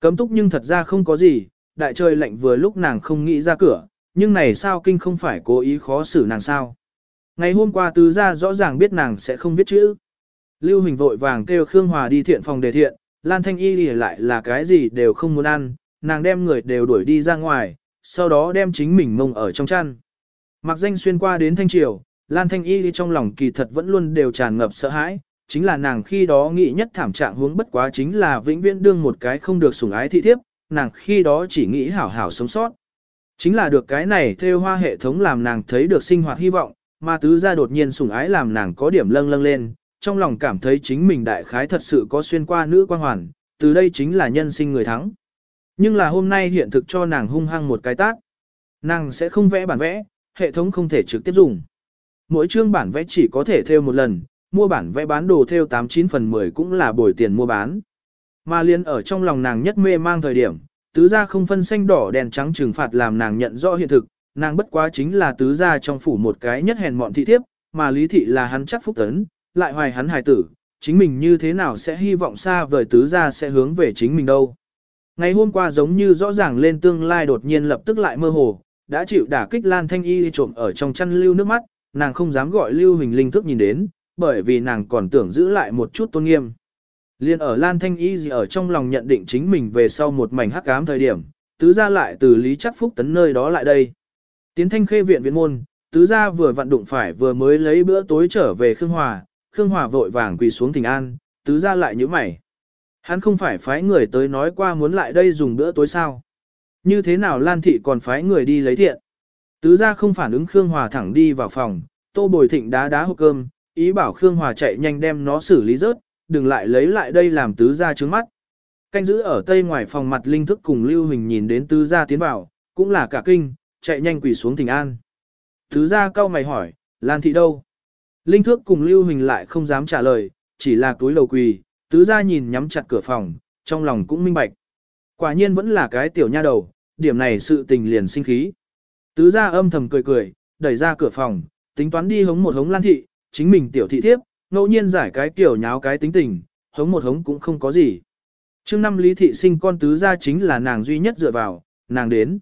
Cấm túc nhưng thật ra không có gì, đại trời lạnh vừa lúc nàng không nghĩ ra cửa, nhưng này sao kinh không phải cố ý khó xử nàng sao. Ngày hôm qua tứ ra rõ ràng biết nàng sẽ không viết chữ. Lưu Hình vội vàng kêu Khương Hòa đi thiện phòng đề thiện, Lan Thanh Y thì lại là cái gì đều không muốn ăn, nàng đem người đều đuổi đi ra ngoài, sau đó đem chính mình mông ở trong chăn. Mặc danh xuyên qua đến Thanh Triều, Lan Thanh Y trong lòng kỳ thật vẫn luôn đều tràn ngập sợ hãi, chính là nàng khi đó nghĩ nhất thảm trạng hướng bất quá chính là vĩnh viễn đương một cái không được sủng ái thị thiếp, nàng khi đó chỉ nghĩ hảo hảo sống sót. Chính là được cái này theo hoa hệ thống làm nàng thấy được sinh hoạt hy vọng, mà tứ gia đột nhiên sủng ái làm nàng có điểm lâng lâng lên, trong lòng cảm thấy chính mình đại khái thật sự có xuyên qua nữ quan hoàn, từ đây chính là nhân sinh người thắng. Nhưng là hôm nay hiện thực cho nàng hung hăng một cái tác. Nàng sẽ không vẽ bản vẽ, hệ thống không thể trực tiếp dùng. Mỗi chương bản vẽ chỉ có thể theo một lần, mua bản vẽ bán đồ theo 89 phần 10 cũng là bồi tiền mua bán. Mà liên ở trong lòng nàng nhất mê mang thời điểm, tứ gia không phân xanh đỏ đèn trắng trừng phạt làm nàng nhận rõ hiện thực, nàng bất quá chính là tứ gia trong phủ một cái nhất hèn mọn thị thiếp, mà lý thị là hắn chắc phúc tấn, lại hoài hắn hài tử, chính mình như thế nào sẽ hy vọng xa vời tứ gia sẽ hướng về chính mình đâu. Ngày hôm qua giống như rõ ràng lên tương lai đột nhiên lập tức lại mơ hồ, đã chịu đả kích Lan Thanh Y trộm ở trong chăn lưu nước mắt, nàng không dám gọi Lưu Hình Linh thức nhìn đến, bởi vì nàng còn tưởng giữ lại một chút tôn nghiêm. Liên ở Lan Thanh Y gì ở trong lòng nhận định chính mình về sau một mảnh hắc ám thời điểm, tứ gia lại từ Lý Chắc Phúc tấn nơi đó lại đây. Tiến thanh khê viện viện môn, tứ gia vừa vặn đụng phải vừa mới lấy bữa tối trở về Khương Hòa, Khương Hòa vội vàng quỳ xuống thỉnh an, tứ gia lại nhíu mày. Hắn không phải phái người tới nói qua muốn lại đây dùng bữa tối sao. Như thế nào Lan Thị còn phái người đi lấy thiện. Tứ gia không phản ứng Khương Hòa thẳng đi vào phòng, tô bồi thịnh đá đá hộp cơm, ý bảo Khương Hòa chạy nhanh đem nó xử lý rớt, đừng lại lấy lại đây làm tứ gia trướng mắt. Canh giữ ở tây ngoài phòng mặt linh thức cùng Lưu Hình nhìn đến tứ gia tiến vào, cũng là cả kinh, chạy nhanh quỳ xuống thỉnh an. Tứ gia cau mày hỏi, Lan thị đâu? Linh thức cùng Lưu Hình lại không dám trả lời, chỉ là túi lầu quỳ, tứ gia nhìn nhắm chặt cửa phòng, trong lòng cũng minh bạch. Quả nhiên vẫn là cái tiểu nha đầu, điểm này sự tình liền sinh khí. Tứ gia âm thầm cười cười, đẩy ra cửa phòng, tính toán đi hống một hống Lan thị, chính mình tiểu thị thiếp, ngẫu nhiên giải cái kiểu nháo cái tính tình, hống một hống cũng không có gì. Trước năm Lý Thị sinh con tứ gia chính là nàng duy nhất dựa vào, nàng đến.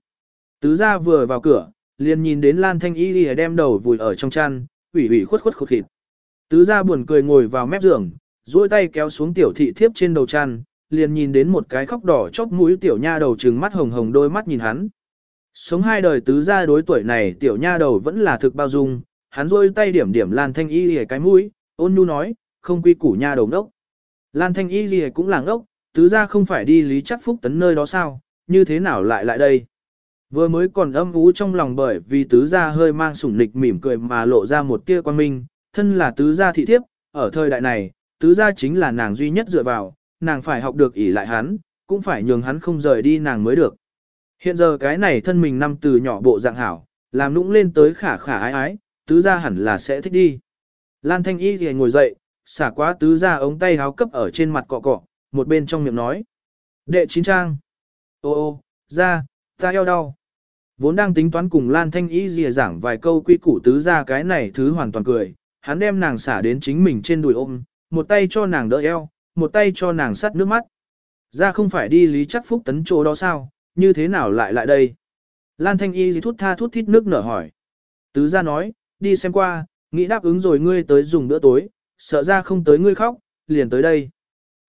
Tứ gia vừa vào cửa, liền nhìn đến Lan Thanh Y đi đem đầu vùi ở trong chăn, ủy ủy khuất khuất khụt thịt Tứ gia buồn cười ngồi vào mép giường, duỗi tay kéo xuống tiểu thị thiếp trên đầu chăn, liền nhìn đến một cái khóc đỏ chóp mũi tiểu nha đầu trừng mắt hồng hồng đôi mắt nhìn hắn. Sống hai đời tứ gia đối tuổi này tiểu nha đầu vẫn là thực bao dung, hắn duỗi tay điểm điểm Lan Thanh Y lìa cái mũi, ôn nhu nói, không quy củ nha đầu đốc. Lan Thanh Y lìa cũng là ngốc, tứ gia không phải đi lý chắc phúc tấn nơi đó sao, như thế nào lại lại đây. Vừa mới còn âm ú trong lòng bởi vì tứ gia hơi mang sủng nịch mỉm cười mà lộ ra một tia quan minh, thân là tứ gia thị thiếp, ở thời đại này, tứ gia chính là nàng duy nhất dựa vào, nàng phải học được ỷ lại hắn, cũng phải nhường hắn không rời đi nàng mới được. Hiện giờ cái này thân mình năm từ nhỏ bộ dạng hảo, làm nũng lên tới khả khả ái ái, tứ gia hẳn là sẽ thích đi. Lan Thanh Y thì ngồi dậy, xả quá tứ gia ống tay háo cấp ở trên mặt cọ cọ, một bên trong miệng nói. Đệ chín trang. Ô ô, ra, ta eo đau. Vốn đang tính toán cùng Lan Thanh Y dìa giảng vài câu quy củ tứ gia cái này thứ hoàn toàn cười, hắn đem nàng xả đến chính mình trên đùi ôm, một tay cho nàng đỡ eo, một tay cho nàng sắt nước mắt. Ra không phải đi lý chắc phúc tấn chỗ đó sao, như thế nào lại lại đây? Lan Thanh Y gì thút tha thút thít nước nở hỏi. Tứ gia nói, đi xem qua, nghĩ đáp ứng rồi ngươi tới dùng bữa tối, sợ ra không tới ngươi khóc, liền tới đây.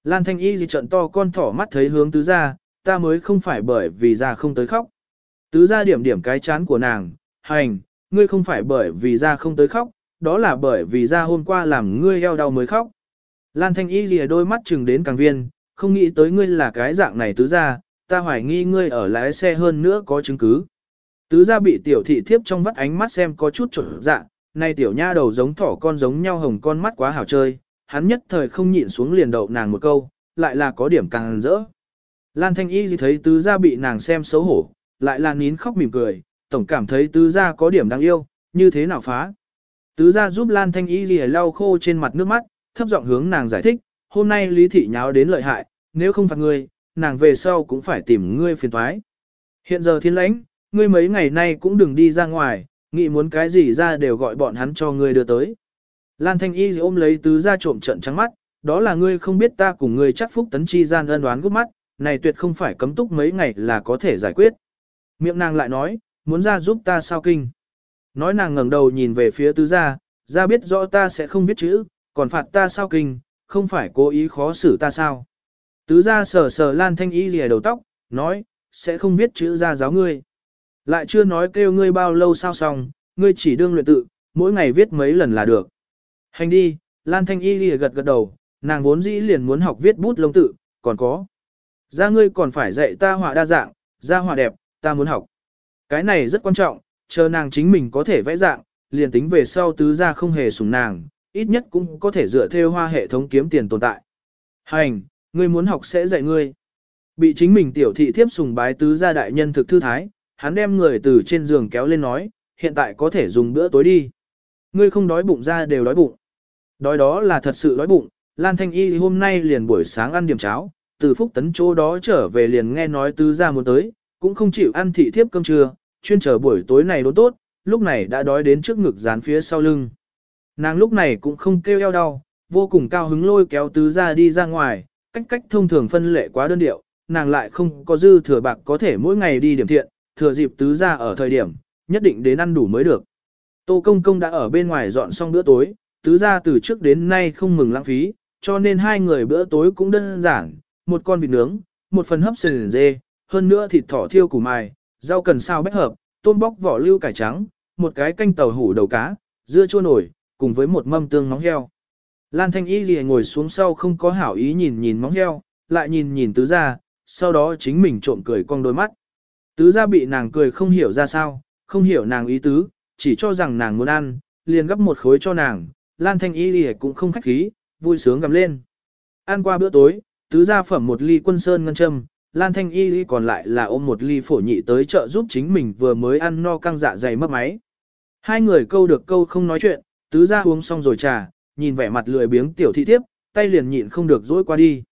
Lan Thanh Y gì trận to con thỏ mắt thấy hướng tứ gia, ta mới không phải bởi vì ra không tới khóc. Tứ gia điểm điểm cái chán của nàng, hành, ngươi không phải bởi vì ra không tới khóc, đó là bởi vì ra hôm qua làm ngươi eo đau mới khóc. Lan Thanh Y lìa đôi mắt chừng đến càng viên, không nghĩ tới ngươi là cái dạng này tứ ra, ta hoài nghi ngươi ở lái xe hơn nữa có chứng cứ. Tứ gia bị tiểu thị thiếp trong vắt ánh mắt xem có chút trộn dạ, nay tiểu nha đầu giống thỏ con giống nhau hồng con mắt quá hảo chơi, hắn nhất thời không nhịn xuống liền đậu nàng một câu, lại là có điểm càng rỡ. Lan Thanh Y gì thấy tứ gia bị nàng xem xấu hổ, lại là nín khóc mỉm cười, tổng cảm thấy tứ gia có điểm đáng yêu, như thế nào phá. Tứ gia giúp Lan Thanh Y gì lau khô trên mặt nước mắt, thấp giọng hướng nàng giải thích, hôm nay Lý Thị nháo đến lợi hại, nếu không phạt ngươi, nàng về sau cũng phải tìm ngươi phiền toái. Hiện giờ thiên lãnh, ngươi mấy ngày nay cũng đừng đi ra ngoài, nghĩ muốn cái gì ra đều gọi bọn hắn cho ngươi đưa tới. Lan Thanh Y ôm lấy tứ gia trộm trận trắng mắt, đó là ngươi không biết ta cùng ngươi chắc phúc tấn chi gian ân đoán gút mắt, này tuyệt không phải cấm túc mấy ngày là có thể giải quyết. Miệng nàng lại nói, muốn ra giúp ta sao kinh. Nói nàng ngẩng đầu nhìn về phía tứ gia, ra biết rõ ta sẽ không biết chữ, còn phạt ta sao kinh, không phải cố ý khó xử ta sao. Tứ gia sờ sờ Lan Thanh Y lìa đầu tóc, nói, sẽ không biết chữ ra giáo ngươi. Lại chưa nói kêu ngươi bao lâu sao xong, ngươi chỉ đương luyện tự, mỗi ngày viết mấy lần là được. Hành đi, Lan Thanh Y lìa gật gật đầu, nàng vốn dĩ liền muốn học viết bút lông tự, còn có. Ra ngươi còn phải dạy ta họa đa dạng, ra họa đẹp, ta muốn học. Cái này rất quan trọng, chờ nàng chính mình có thể vẽ dạng, liền tính về sau tứ ra không hề sủng nàng, ít nhất cũng có thể dựa theo hoa hệ thống kiếm tiền tồn tại. Hành, ngươi muốn học sẽ dạy ngươi. Bị chính mình tiểu thị thiếp sùng bái tứ gia đại nhân thực thư thái, hắn đem người từ trên giường kéo lên nói, hiện tại có thể dùng bữa tối đi. Ngươi không đói bụng ra đều đói bụng. Đói đó là thật sự đói bụng, Lan Thanh Y hôm nay liền buổi sáng ăn điểm cháo, từ phúc tấn chỗ đó trở về liền nghe nói tứ gia muốn tới, cũng không chịu ăn thị thiếp cơm trưa, chuyên chờ buổi tối này đốn tốt, lúc này đã đói đến trước ngực dán phía sau lưng. Nàng lúc này cũng không kêu eo đau, vô cùng cao hứng lôi kéo tứ gia đi ra ngoài, cách cách thông thường phân lệ quá đơn điệu, nàng lại không có dư thừa bạc có thể mỗi ngày đi điểm thiện, thừa dịp tứ gia ở thời điểm, nhất định đến ăn đủ mới được. Tô Công Công đã ở bên ngoài dọn xong bữa tối, tứ gia từ trước đến nay không mừng lãng phí, cho nên hai người bữa tối cũng đơn giản, một con vịt nướng, một phần hấp sườn dê, hơn nữa thịt thỏ thiêu củ mài, rau cần sao bách hợp, tôm bóc vỏ lưu cải trắng, một cái canh tàu hủ đầu cá, dưa chua nổi, cùng với một mâm tương móng heo. Lan Thanh Y lìa ngồi xuống sau không có hảo ý nhìn nhìn móng heo, lại nhìn nhìn tứ gia, sau đó chính mình trộm cười cong đôi mắt. Tứ gia bị nàng cười không hiểu ra sao, không hiểu nàng ý tứ, chỉ cho rằng nàng muốn ăn, liền gấp một khối cho nàng, Lan Thanh Y lìa cũng không khách khí, vui sướng gầm lên. Ăn qua bữa tối, tứ gia phẩm một ly quân sơn ngân châm, Lan Thanh Y ly còn lại là ôm một ly phổ nhị tới chợ giúp chính mình vừa mới ăn no căng dạ dày mất máy. Hai người câu được câu không nói chuyện, tứ gia uống xong rồi trà, nhìn vẻ mặt lười biếng tiểu thị thiếp, tay liền nhịn không được dỗi qua đi.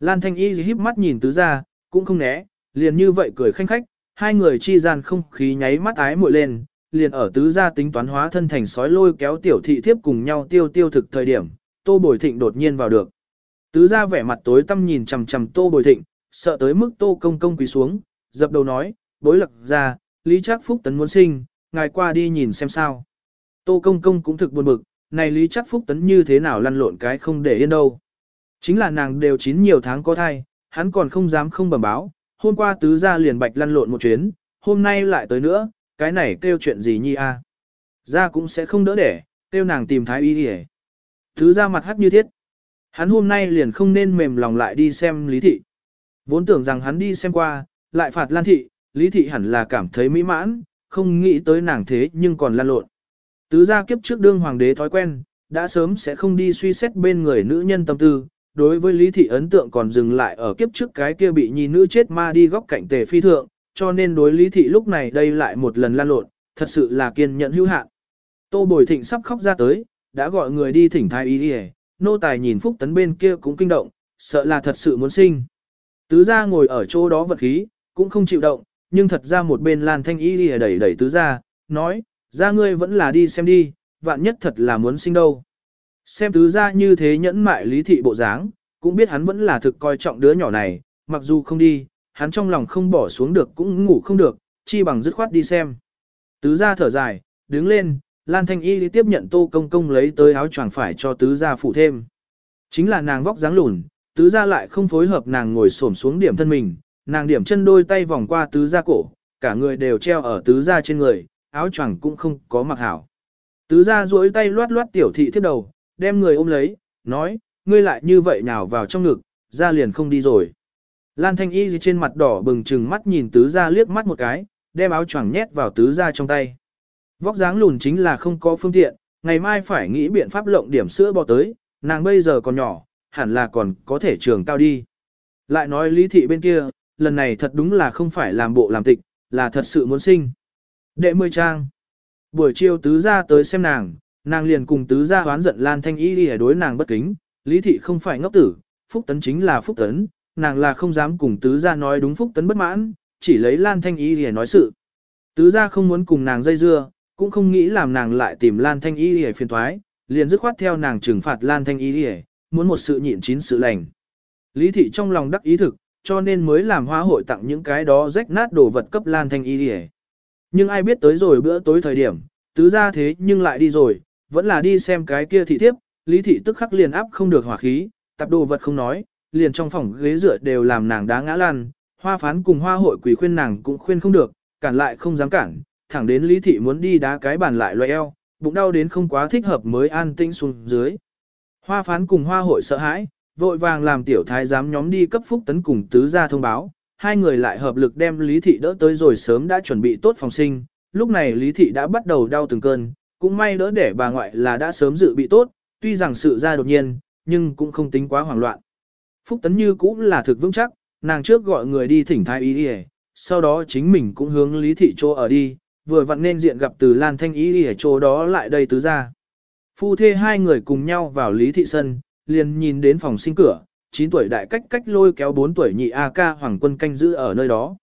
Lan Thanh Y híp mắt nhìn tứ gia, cũng không né, liền như vậy cười khanh khách, hai người chi gian không khí nháy mắt ái muội lên, liền ở tứ gia tính toán hóa thân thành sói lôi kéo tiểu thị thiếp cùng nhau tiêu tiêu thực thời điểm, Tô Bồi Thịnh đột nhiên vào được. Tứ gia vẻ mặt tối tăm nhìn chằm chằm Tô Bồi Thịnh, sợ tới mức Tô Công Công quỳ xuống, dập đầu nói, bối lặc gia Lý Trác Phúc tấn muốn sinh, ngài qua đi nhìn xem sao. Tô Công Công cũng thực buồn bực, này Lý Trác Phúc tấn như thế nào lăn lộn cái không để yên đâu. Chính là nàng đều chín nhiều tháng có thai, hắn còn không dám không bẩm báo, hôm qua tứ gia liền bạch lăn lộn một chuyến, hôm nay lại tới nữa, cái này kêu chuyện gì nhi a? À? Gia cũng sẽ không đỡ để, kêu nàng tìm thái y đi Tứ gia mặt hắt như thiết. Hắn hôm nay liền không nên mềm lòng lại đi xem Lý Thị. Vốn tưởng rằng hắn đi xem qua, lại phạt Lan Thị, Lý Thị hẳn là cảm thấy mỹ mãn, không nghĩ tới nàng thế nhưng còn lan lộn. Tứ gia kiếp trước đương hoàng đế thói quen, đã sớm sẽ không đi suy xét bên người nữ nhân tâm tư, đối với Lý Thị ấn tượng còn dừng lại ở kiếp trước cái kia bị nhi nữ chết ma đi góc cạnh tề phi thượng, cho nên đối Lý Thị lúc này đây lại một lần lan lộn, thật sự là kiên nhẫn hữu hạn. Tô Bồi Thịnh sắp khóc ra tới, đã gọi người đi thỉnh thái y đi nô tài nhìn Phúc Tấn bên kia cũng kinh động, sợ là thật sự muốn sinh. Tứ gia ngồi ở chỗ đó vật khí, cũng không chịu động, nhưng thật ra một bên Lan Thanh Y đi đẩy đẩy tứ gia, nói, ra ngươi vẫn là đi xem đi, vạn nhất thật là muốn sinh đâu. Xem tứ gia như thế nhẫn mại lý thị bộ dáng, cũng biết hắn vẫn là thực coi trọng đứa nhỏ này, mặc dù không đi, hắn trong lòng không bỏ xuống được cũng ngủ không được, chi bằng dứt khoát đi xem. Tứ gia thở dài, đứng lên, Lan Thanh Y tiếp nhận Tô Công Công lấy tới áo choàng phải cho tứ gia phụ thêm. Chính là nàng vóc dáng lùn, tứ gia lại không phối hợp nàng ngồi xổm xuống điểm thân mình, nàng điểm chân đôi tay vòng qua tứ gia cổ, cả người đều treo ở tứ gia trên người, áo choàng cũng không có mặc hảo. Tứ ra duỗi tay loát loát tiểu thị thiết đầu, đem người ôm lấy, nói, ngươi lại như vậy nào vào trong ngực, ra liền không đi rồi. Lan Thanh Y trên mặt đỏ bừng chừng mắt nhìn tứ ra liếc mắt một cái, đem áo choàng nhét vào tứ ra trong tay. Vóc dáng lùn chính là không có phương tiện, ngày mai phải nghĩ biện pháp lộng điểm sữa bò tới, nàng bây giờ còn nhỏ, hẳn là còn có thể trường cao đi. Lại nói lý thị bên kia, lần này thật đúng là không phải làm bộ làm tịch, là thật sự muốn sinh. Đệ mười trang. Buổi chiều tứ ra tới xem nàng, nàng liền cùng tứ gia hoán giận Lan Thanh Y đi đối nàng bất kính, lý thị không phải ngốc tử, phúc tấn chính là phúc tấn, nàng là không dám cùng tứ gia nói đúng phúc tấn bất mãn, chỉ lấy Lan Thanh Y để nói sự. Tứ gia không muốn cùng nàng dây dưa, cũng không nghĩ làm nàng lại tìm Lan Thanh Y để phiền thoái, liền dứt khoát theo nàng trừng phạt Lan Thanh Y để, muốn một sự nhịn chín sự lành. Lý thị trong lòng đắc ý thực, cho nên mới làm hoa hội tặng những cái đó rách nát đồ vật cấp Lan Thanh Y để. Nhưng ai biết tới rồi bữa tối thời điểm, tứ gia thế nhưng lại đi rồi, vẫn là đi xem cái kia thị thiếp, Lý thị tức khắc liền áp không được hỏa khí, tập đồ vật không nói, liền trong phòng ghế dựa đều làm nàng đá ngã lăn, hoa phán cùng hoa hội quỷ khuyên nàng cũng khuyên không được, cản lại không dám cản, thẳng đến lý thị muốn đi đá cái bàn lại loại eo, bụng đau đến không quá thích hợp mới an tĩnh xuống dưới. Hoa phán cùng hoa hội sợ hãi, vội vàng làm tiểu thái giám nhóm đi cấp phúc tấn cùng tứ gia thông báo, hai người lại hợp lực đem lý thị đỡ tới rồi sớm đã chuẩn bị tốt phòng sinh, lúc này lý thị đã bắt đầu đau từng cơn, cũng may đỡ để bà ngoại là đã sớm dự bị tốt, tuy rằng sự ra đột nhiên, nhưng cũng không tính quá hoảng loạn. Phúc Tấn Như cũng là thực vững chắc, nàng trước gọi người đi thỉnh thái y đi sau đó chính mình cũng hướng lý thị chỗ ở đi, vừa vặn nên diện gặp từ Lan Thanh y đi chỗ đó lại đây tứ ra. Phu thê hai người cùng nhau vào lý thị sân, liền nhìn đến phòng sinh cửa, 9 tuổi đại cách cách lôi kéo 4 tuổi nhị A ca Hoàng quân canh giữ ở nơi đó.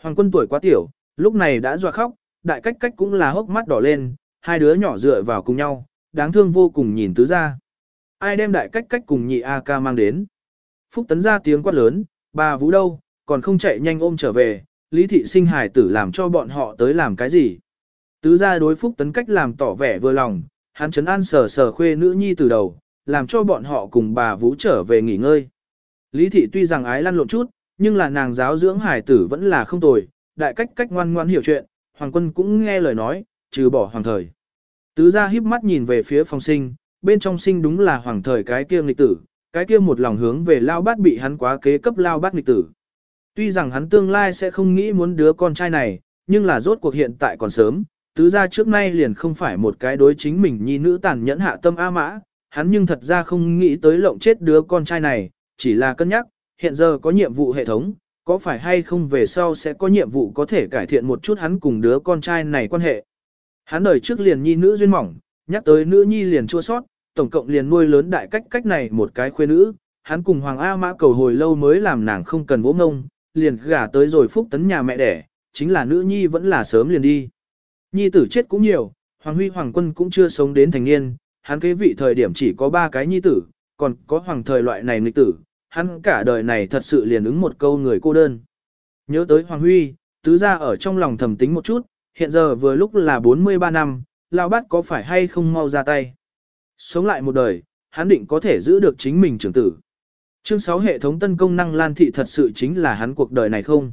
Hoàng quân tuổi quá tiểu, lúc này đã dọa khóc, đại cách cách cũng là hốc mắt đỏ lên, hai đứa nhỏ dựa vào cùng nhau, đáng thương vô cùng nhìn tứ ra. Ai đem đại cách cách cùng nhị A ca mang đến. Phúc tấn ra tiếng quát lớn, bà vũ đâu, còn không chạy nhanh ôm trở về, lý thị sinh hải tử làm cho bọn họ tới làm cái gì. Tứ ra đối phúc tấn cách làm tỏ vẻ vừa lòng, hắn chấn an sờ sờ khuê nữ nhi từ đầu, làm cho bọn họ cùng bà vũ trở về nghỉ ngơi. Lý thị tuy rằng ái lăn lộn chút, nhưng là nàng giáo dưỡng hải tử vẫn là không tồi, đại cách cách ngoan ngoan hiểu chuyện, hoàng quân cũng nghe lời nói, trừ bỏ hoàng thời. Tứ gia híp mắt nhìn về phía phòng sinh, bên trong sinh đúng là hoàng thời cái kia nghịch tử, cái kia một lòng hướng về lao bát bị hắn quá kế cấp lao bát nghịch tử. Tuy rằng hắn tương lai sẽ không nghĩ muốn đứa con trai này, nhưng là rốt cuộc hiện tại còn sớm, tứ gia trước nay liền không phải một cái đối chính mình nhi nữ tàn nhẫn hạ tâm A mã, hắn nhưng thật ra không nghĩ tới lộng chết đứa con trai này, chỉ là cân nhắc, hiện giờ có nhiệm vụ hệ thống, có phải hay không về sau sẽ có nhiệm vụ có thể cải thiện một chút hắn cùng đứa con trai này quan hệ. Hắn đời trước liền nhi nữ duyên mỏng, nhắc tới nữ nhi liền chua sót, tổng cộng liền nuôi lớn đại cách cách này một cái khuê nữ, hắn cùng Hoàng A Mã cầu hồi lâu mới làm nàng không cần vỗ ngông, liền gả tới rồi phúc tấn nhà mẹ đẻ, chính là nữ nhi vẫn là sớm liền đi. Nhi tử chết cũng nhiều, Hoàng Huy Hoàng Quân cũng chưa sống đến thành niên, hắn kế vị thời điểm chỉ có ba cái nhi tử, còn có hoàng thời loại này nghịch tử, hắn cả đời này thật sự liền ứng một câu người cô đơn. Nhớ tới Hoàng Huy, tứ ra ở trong lòng thầm tính một chút, hiện giờ vừa lúc là 43 năm, Lão bát có phải hay không mau ra tay. Sống lại một đời, hắn định có thể giữ được chính mình trưởng tử. Chương 6 hệ thống tân công năng Lan Thị thật sự chính là hắn cuộc đời này không?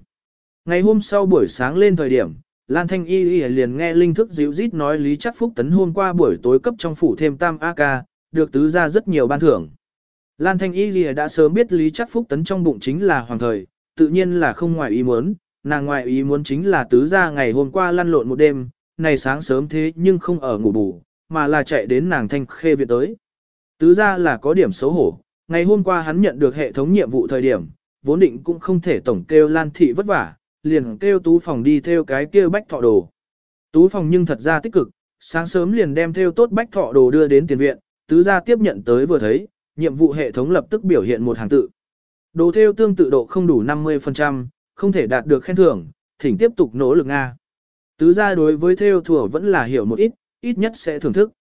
Ngày hôm sau buổi sáng lên thời điểm, Lan Thanh Y Y liền nghe linh thức dịu rít nói Lý Chắc Phúc tấn hôm qua buổi tối cấp trong phủ thêm tam AK, được tứ ra rất nhiều ban thưởng. Lan Thanh Y Y đã sớm biết Lý Chắc Phúc tấn trong bụng chính là hoàng thời, tự nhiên là không ngoài ý muốn, nàng ngoại ý muốn chính là tứ ra ngày hôm qua lăn lộn một đêm, này sáng sớm thế nhưng không ở ngủ bù, mà là chạy đến nàng thanh khê viện tới. Tứ ra là có điểm xấu hổ, ngày hôm qua hắn nhận được hệ thống nhiệm vụ thời điểm, vốn định cũng không thể tổng kêu Lan Thị vất vả, liền kêu tú phòng đi theo cái kia bách thọ đồ. Tú phòng nhưng thật ra tích cực, sáng sớm liền đem theo tốt bách thọ đồ đưa đến tiền viện, tứ gia tiếp nhận tới vừa thấy, nhiệm vụ hệ thống lập tức biểu hiện một hàng tự. Đồ theo tương tự độ không đủ 50%, không thể đạt được khen thưởng, thỉnh tiếp tục nỗ lực Nga. Tứ gia đối với theo thừa vẫn là hiểu một ít, ít nhất sẽ thưởng thức.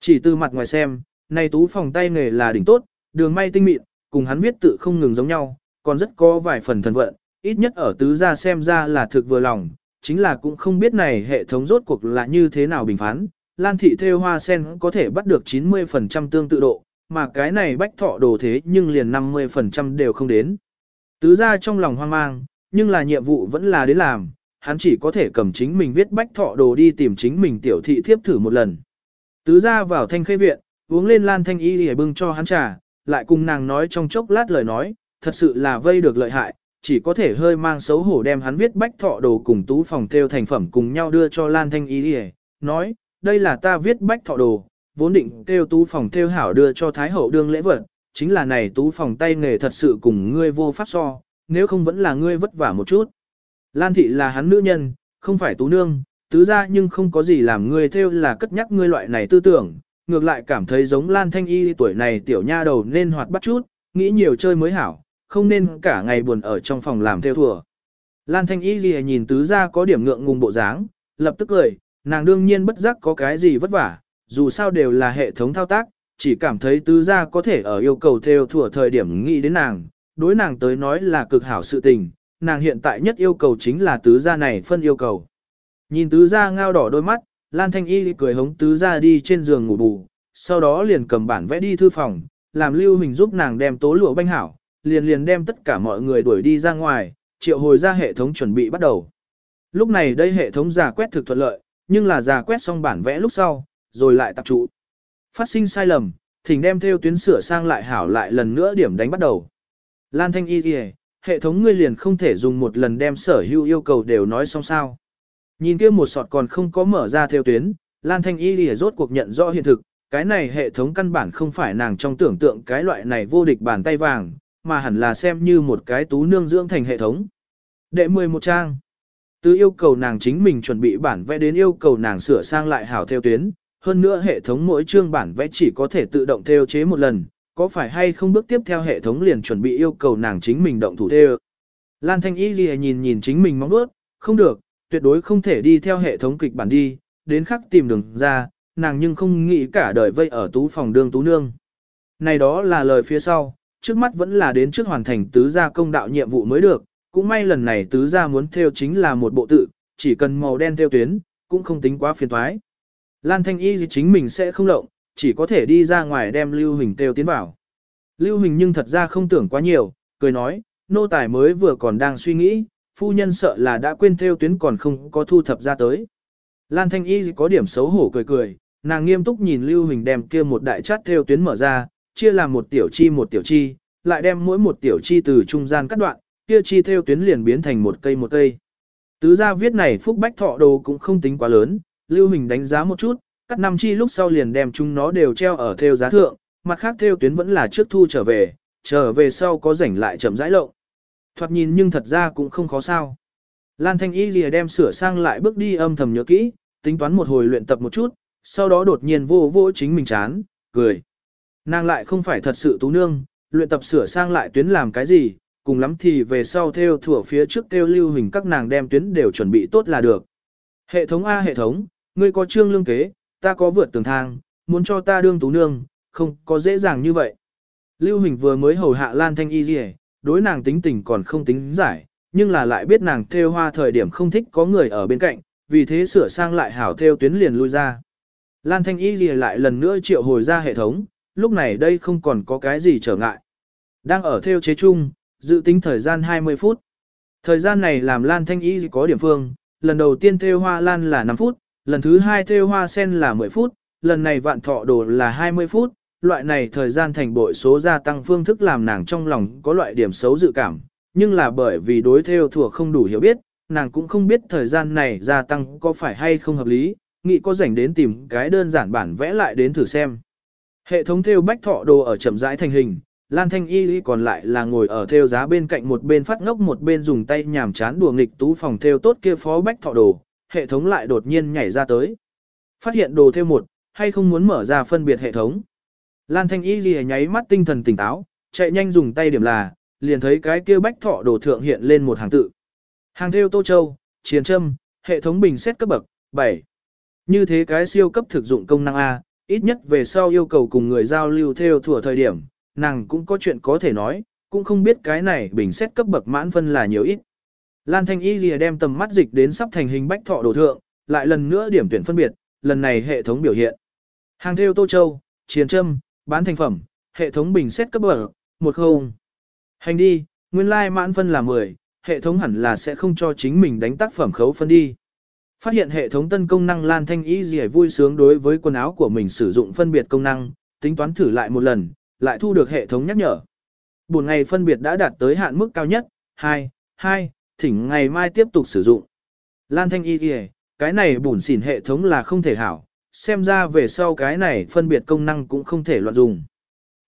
Chỉ từ mặt ngoài xem, này tú phòng tay nghề là đỉnh tốt, đường may tinh mịn, cùng hắn viết tự không ngừng giống nhau, còn rất có vài phần thần vận, ít nhất ở tứ gia xem ra là thực vừa lòng, chính là cũng không biết này hệ thống rốt cuộc là như thế nào bình phán. Lan thị theo hoa sen có thể bắt được 90% tương tự độ, mà cái này bách thọ đồ thế nhưng liền 50% đều không đến. Tứ gia trong lòng hoang mang, nhưng là nhiệm vụ vẫn là đến làm, hắn chỉ có thể cầm chính mình viết bách thọ đồ đi tìm chính mình tiểu thị thiếp thử một lần. Tứ ra vào thanh khê viện, uống lên lan thanh y để bưng cho hắn trà, lại cùng nàng nói trong chốc lát lời nói, thật sự là vây được lợi hại, chỉ có thể hơi mang xấu hổ đem hắn viết bách thọ đồ cùng tú phòng theo thành phẩm cùng nhau đưa cho lan thanh y để, nói, đây là ta viết bách thọ đồ, vốn định kêu tú phòng theo hảo đưa cho thái hậu đương lễ vật, chính là này tú phòng tay nghề thật sự cùng ngươi vô pháp so, nếu không vẫn là ngươi vất vả một chút. Lan thị là hắn nữ nhân, không phải tú nương, tứ ra nhưng không có gì làm ngươi theo là cất nhắc ngươi loại này tư tưởng, ngược lại cảm thấy giống Lan Thanh Y tuổi này tiểu nha đầu nên hoạt bắt chút, nghĩ nhiều chơi mới hảo, không nên cả ngày buồn ở trong phòng làm theo thừa. Lan Thanh Y gì nhìn tứ ra có điểm ngượng ngùng bộ dáng, lập tức cười, nàng đương nhiên bất giác có cái gì vất vả, dù sao đều là hệ thống thao tác, chỉ cảm thấy tứ gia có thể ở yêu cầu theo thừa thời điểm nghĩ đến nàng, đối nàng tới nói là cực hảo sự tình, nàng hiện tại nhất yêu cầu chính là tứ gia này phân yêu cầu. Nhìn tứ gia ngao đỏ đôi mắt, Lan Thanh Y cười hống tứ gia đi trên giường ngủ bù, sau đó liền cầm bản vẽ đi thư phòng, làm Lưu Hình giúp nàng đem tố lụa banh hảo, liền liền đem tất cả mọi người đuổi đi ra ngoài, triệu hồi ra hệ thống chuẩn bị bắt đầu. Lúc này đây hệ thống giả quét thực thuận lợi, nhưng là giả quét xong bản vẽ lúc sau, rồi lại tập trụ. Phát sinh sai lầm, thỉnh đem theo tuyến sửa sang lại hảo lại lần nữa điểm đánh bắt đầu. Lan Thanh Y kìa, hệ thống ngươi liền không thể dùng một lần đem sở hữu yêu cầu đều nói xong sao. Nhìn kia một sọt còn không có mở ra theo tuyến, Lan Thanh Y kìa rốt cuộc nhận rõ hiện thực, cái này hệ thống căn bản không phải nàng trong tưởng tượng cái loại này vô địch bàn tay vàng, mà hẳn là xem như một cái tú nương dưỡng thành hệ thống. Đệ 11 trang. Từ yêu cầu nàng chính mình chuẩn bị bản vẽ đến yêu cầu nàng sửa sang lại hảo theo tuyến, hơn nữa hệ thống mỗi chương bản vẽ chỉ có thể tự động theo chế một lần, có phải hay không bước tiếp theo hệ thống liền chuẩn bị yêu cầu nàng chính mình động thủ theo. Lan Thanh Y lìa nhìn nhìn chính mình mong bước, không được, tuyệt đối không thể đi theo hệ thống kịch bản đi, đến khắc tìm đường ra, nàng nhưng không nghĩ cả đời vây ở tú phòng đương tú nương. Này đó là lời phía sau, trước mắt vẫn là đến trước hoàn thành tứ gia công đạo nhiệm vụ mới được, cũng may lần này tứ gia muốn theo chính là một bộ tự, chỉ cần màu đen theo tuyến, cũng không tính quá phiền toái. Lan Thanh Y gì chính mình sẽ không lộng, chỉ có thể đi ra ngoài đem Lưu Huỳnh kêu tiến vào. Lưu Huỳnh nhưng thật ra không tưởng quá nhiều, cười nói, nô tài mới vừa còn đang suy nghĩ, phu nhân sợ là đã quên theo tuyến còn không có thu thập ra tới. Lan Thanh Y có điểm xấu hổ cười cười, nàng nghiêm túc nhìn Lưu Huỳnh đem kia một đại chát theo tuyến mở ra, chia làm một tiểu chi một tiểu chi, lại đem mỗi một tiểu chi từ trung gian cắt đoạn, kia chi theo tuyến liền biến thành một cây một cây. Tứ gia viết này phúc bách thọ đồ cũng không tính quá lớn, Lưu Huỳnh đánh giá một chút, cắt năm chi lúc sau liền đem chúng nó đều treo ở theo giá thượng, mặt khác theo tuyến vẫn là trước thu trở về, trở về sau có rảnh lại chậm rãi lộng thoạt nhìn nhưng thật ra cũng không khó sao. Lan Thanh Y lìa đem sửa sang lại bước đi âm thầm nhớ kỹ, tính toán một hồi luyện tập một chút, sau đó đột nhiên vô vô chính mình chán, cười. Nàng lại không phải thật sự tú nương, luyện tập sửa sang lại tuyến làm cái gì, cùng lắm thì về sau theo thủa phía trước theo lưu hình các nàng đem tuyến đều chuẩn bị tốt là được. Hệ thống A hệ thống, ngươi có trương lương kế, ta có vượt tường thang, muốn cho ta đương tú nương, không có dễ dàng như vậy. Lưu Hình vừa mới hầu hạ Lan Thanh Y Dì đối nàng tính tình còn không tính giải, nhưng là lại biết nàng theo hoa thời điểm không thích có người ở bên cạnh, vì thế sửa sang lại hảo theo tuyến liền lui ra. Lan Thanh Y lìa lại lần nữa triệu hồi ra hệ thống, lúc này đây không còn có cái gì trở ngại. Đang ở theo chế chung, dự tính thời gian 20 phút. Thời gian này làm Lan Thanh Y có điểm phương, lần đầu tiên theo hoa lan là 5 phút, lần thứ hai thêu hoa sen là 10 phút, lần này vạn thọ đồ là 20 phút, loại này thời gian thành bội số gia tăng phương thức làm nàng trong lòng có loại điểm xấu dự cảm, nhưng là bởi vì đối theo thừa không đủ hiểu biết, nàng cũng không biết thời gian này gia tăng có phải hay không hợp lý, nghĩ có rảnh đến tìm cái đơn giản bản vẽ lại đến thử xem. Hệ thống theo bách thọ đồ ở chậm rãi thành hình, Lan Thanh Y còn lại là ngồi ở theo giá bên cạnh một bên phát ngốc một bên dùng tay nhàm chán đùa nghịch tú phòng theo tốt kia phó bách thọ đồ, hệ thống lại đột nhiên nhảy ra tới. Phát hiện đồ theo một, hay không muốn mở ra phân biệt hệ thống. Lan Thanh Y lìa nháy mắt tinh thần tỉnh táo, chạy nhanh dùng tay điểm là, liền thấy cái kia bách thọ đồ thượng hiện lên một hàng tự. Hàng theo Tô Châu, Chiến Trâm, hệ thống bình xét cấp bậc, 7. Như thế cái siêu cấp thực dụng công năng A, ít nhất về sau yêu cầu cùng người giao lưu theo thủa thời điểm, nàng cũng có chuyện có thể nói, cũng không biết cái này bình xét cấp bậc mãn phân là nhiều ít. Lan Thanh Y lìa đem tầm mắt dịch đến sắp thành hình bách thọ đồ thượng, lại lần nữa điểm tuyển phân biệt, lần này hệ thống biểu hiện. Hàng theo Tô Châu, Chiến Trâm, Bán thành phẩm, hệ thống bình xét cấp bậc, một không. Hành đi, nguyên lai like mãn phân là 10, hệ thống hẳn là sẽ không cho chính mình đánh tác phẩm khấu phân đi. Phát hiện hệ thống tân công năng Lan Thanh Y lìa vui sướng đối với quần áo của mình sử dụng phân biệt công năng, tính toán thử lại một lần, lại thu được hệ thống nhắc nhở. Buổi ngày phân biệt đã đạt tới hạn mức cao nhất, 2, 2, thỉnh ngày mai tiếp tục sử dụng. Lan Thanh Y gì, cái này bùn xỉn hệ thống là không thể hảo, xem ra về sau cái này phân biệt công năng cũng không thể loạn dùng.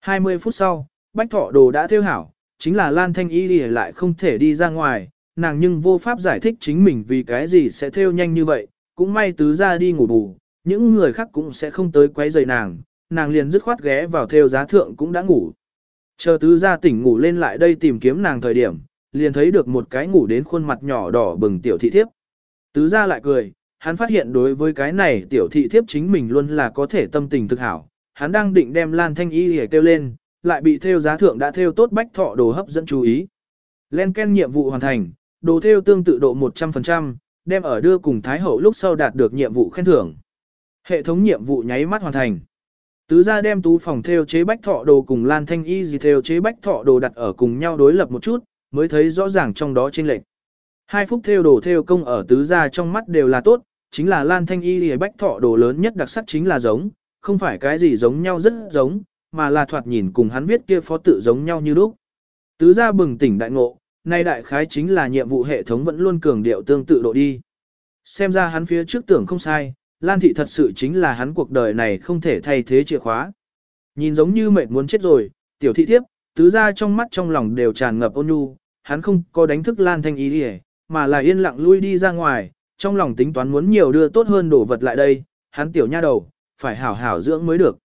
20 phút sau, bách thọ đồ đã theo hảo, chính là Lan Thanh Y lại không thể đi ra ngoài, nàng nhưng vô pháp giải thích chính mình vì cái gì sẽ theo nhanh như vậy, cũng may tứ ra đi ngủ bù, những người khác cũng sẽ không tới quấy rầy nàng, nàng liền dứt khoát ghé vào theo giá thượng cũng đã ngủ. Chờ tứ ra tỉnh ngủ lên lại đây tìm kiếm nàng thời điểm, liền thấy được một cái ngủ đến khuôn mặt nhỏ đỏ bừng tiểu thị thiếp. Tứ ra lại cười, hắn phát hiện đối với cái này tiểu thị thiếp chính mình luôn là có thể tâm tình thực hảo, hắn đang định đem Lan Thanh Y để kêu lên, lại bị theo giá thượng đã theo tốt bách thọ đồ hấp dẫn chú ý. Len Ken nhiệm vụ hoàn thành, đồ theo tương tự độ 100%, đem ở đưa cùng Thái Hậu lúc sau đạt được nhiệm vụ khen thưởng. Hệ thống nhiệm vụ nháy mắt hoàn thành. Tứ gia đem tú phòng theo chế bách thọ đồ cùng Lan Thanh Y gì theo chế bách thọ đồ đặt ở cùng nhau đối lập một chút, mới thấy rõ ràng trong đó chênh lệch. Hai phúc theo đồ theo công ở tứ gia trong mắt đều là tốt, chính là Lan Thanh Y gì bách thọ đồ lớn nhất đặc sắc chính là giống, không phải cái gì giống nhau rất giống, mà là thoạt nhìn cùng hắn viết kia phó tự giống nhau như lúc. Tứ gia bừng tỉnh đại ngộ, nay đại khái chính là nhiệm vụ hệ thống vẫn luôn cường điệu tương tự độ đi. Xem ra hắn phía trước tưởng không sai, Lan thị thật sự chính là hắn cuộc đời này không thể thay thế chìa khóa. Nhìn giống như mệt muốn chết rồi, tiểu thị thiếp, tứ gia trong mắt trong lòng đều tràn ngập ôn nhu, hắn không có đánh thức Lan thanh ý đi mà là yên lặng lui đi ra ngoài, trong lòng tính toán muốn nhiều đưa tốt hơn đồ vật lại đây, hắn tiểu nha đầu, phải hảo hảo dưỡng mới được.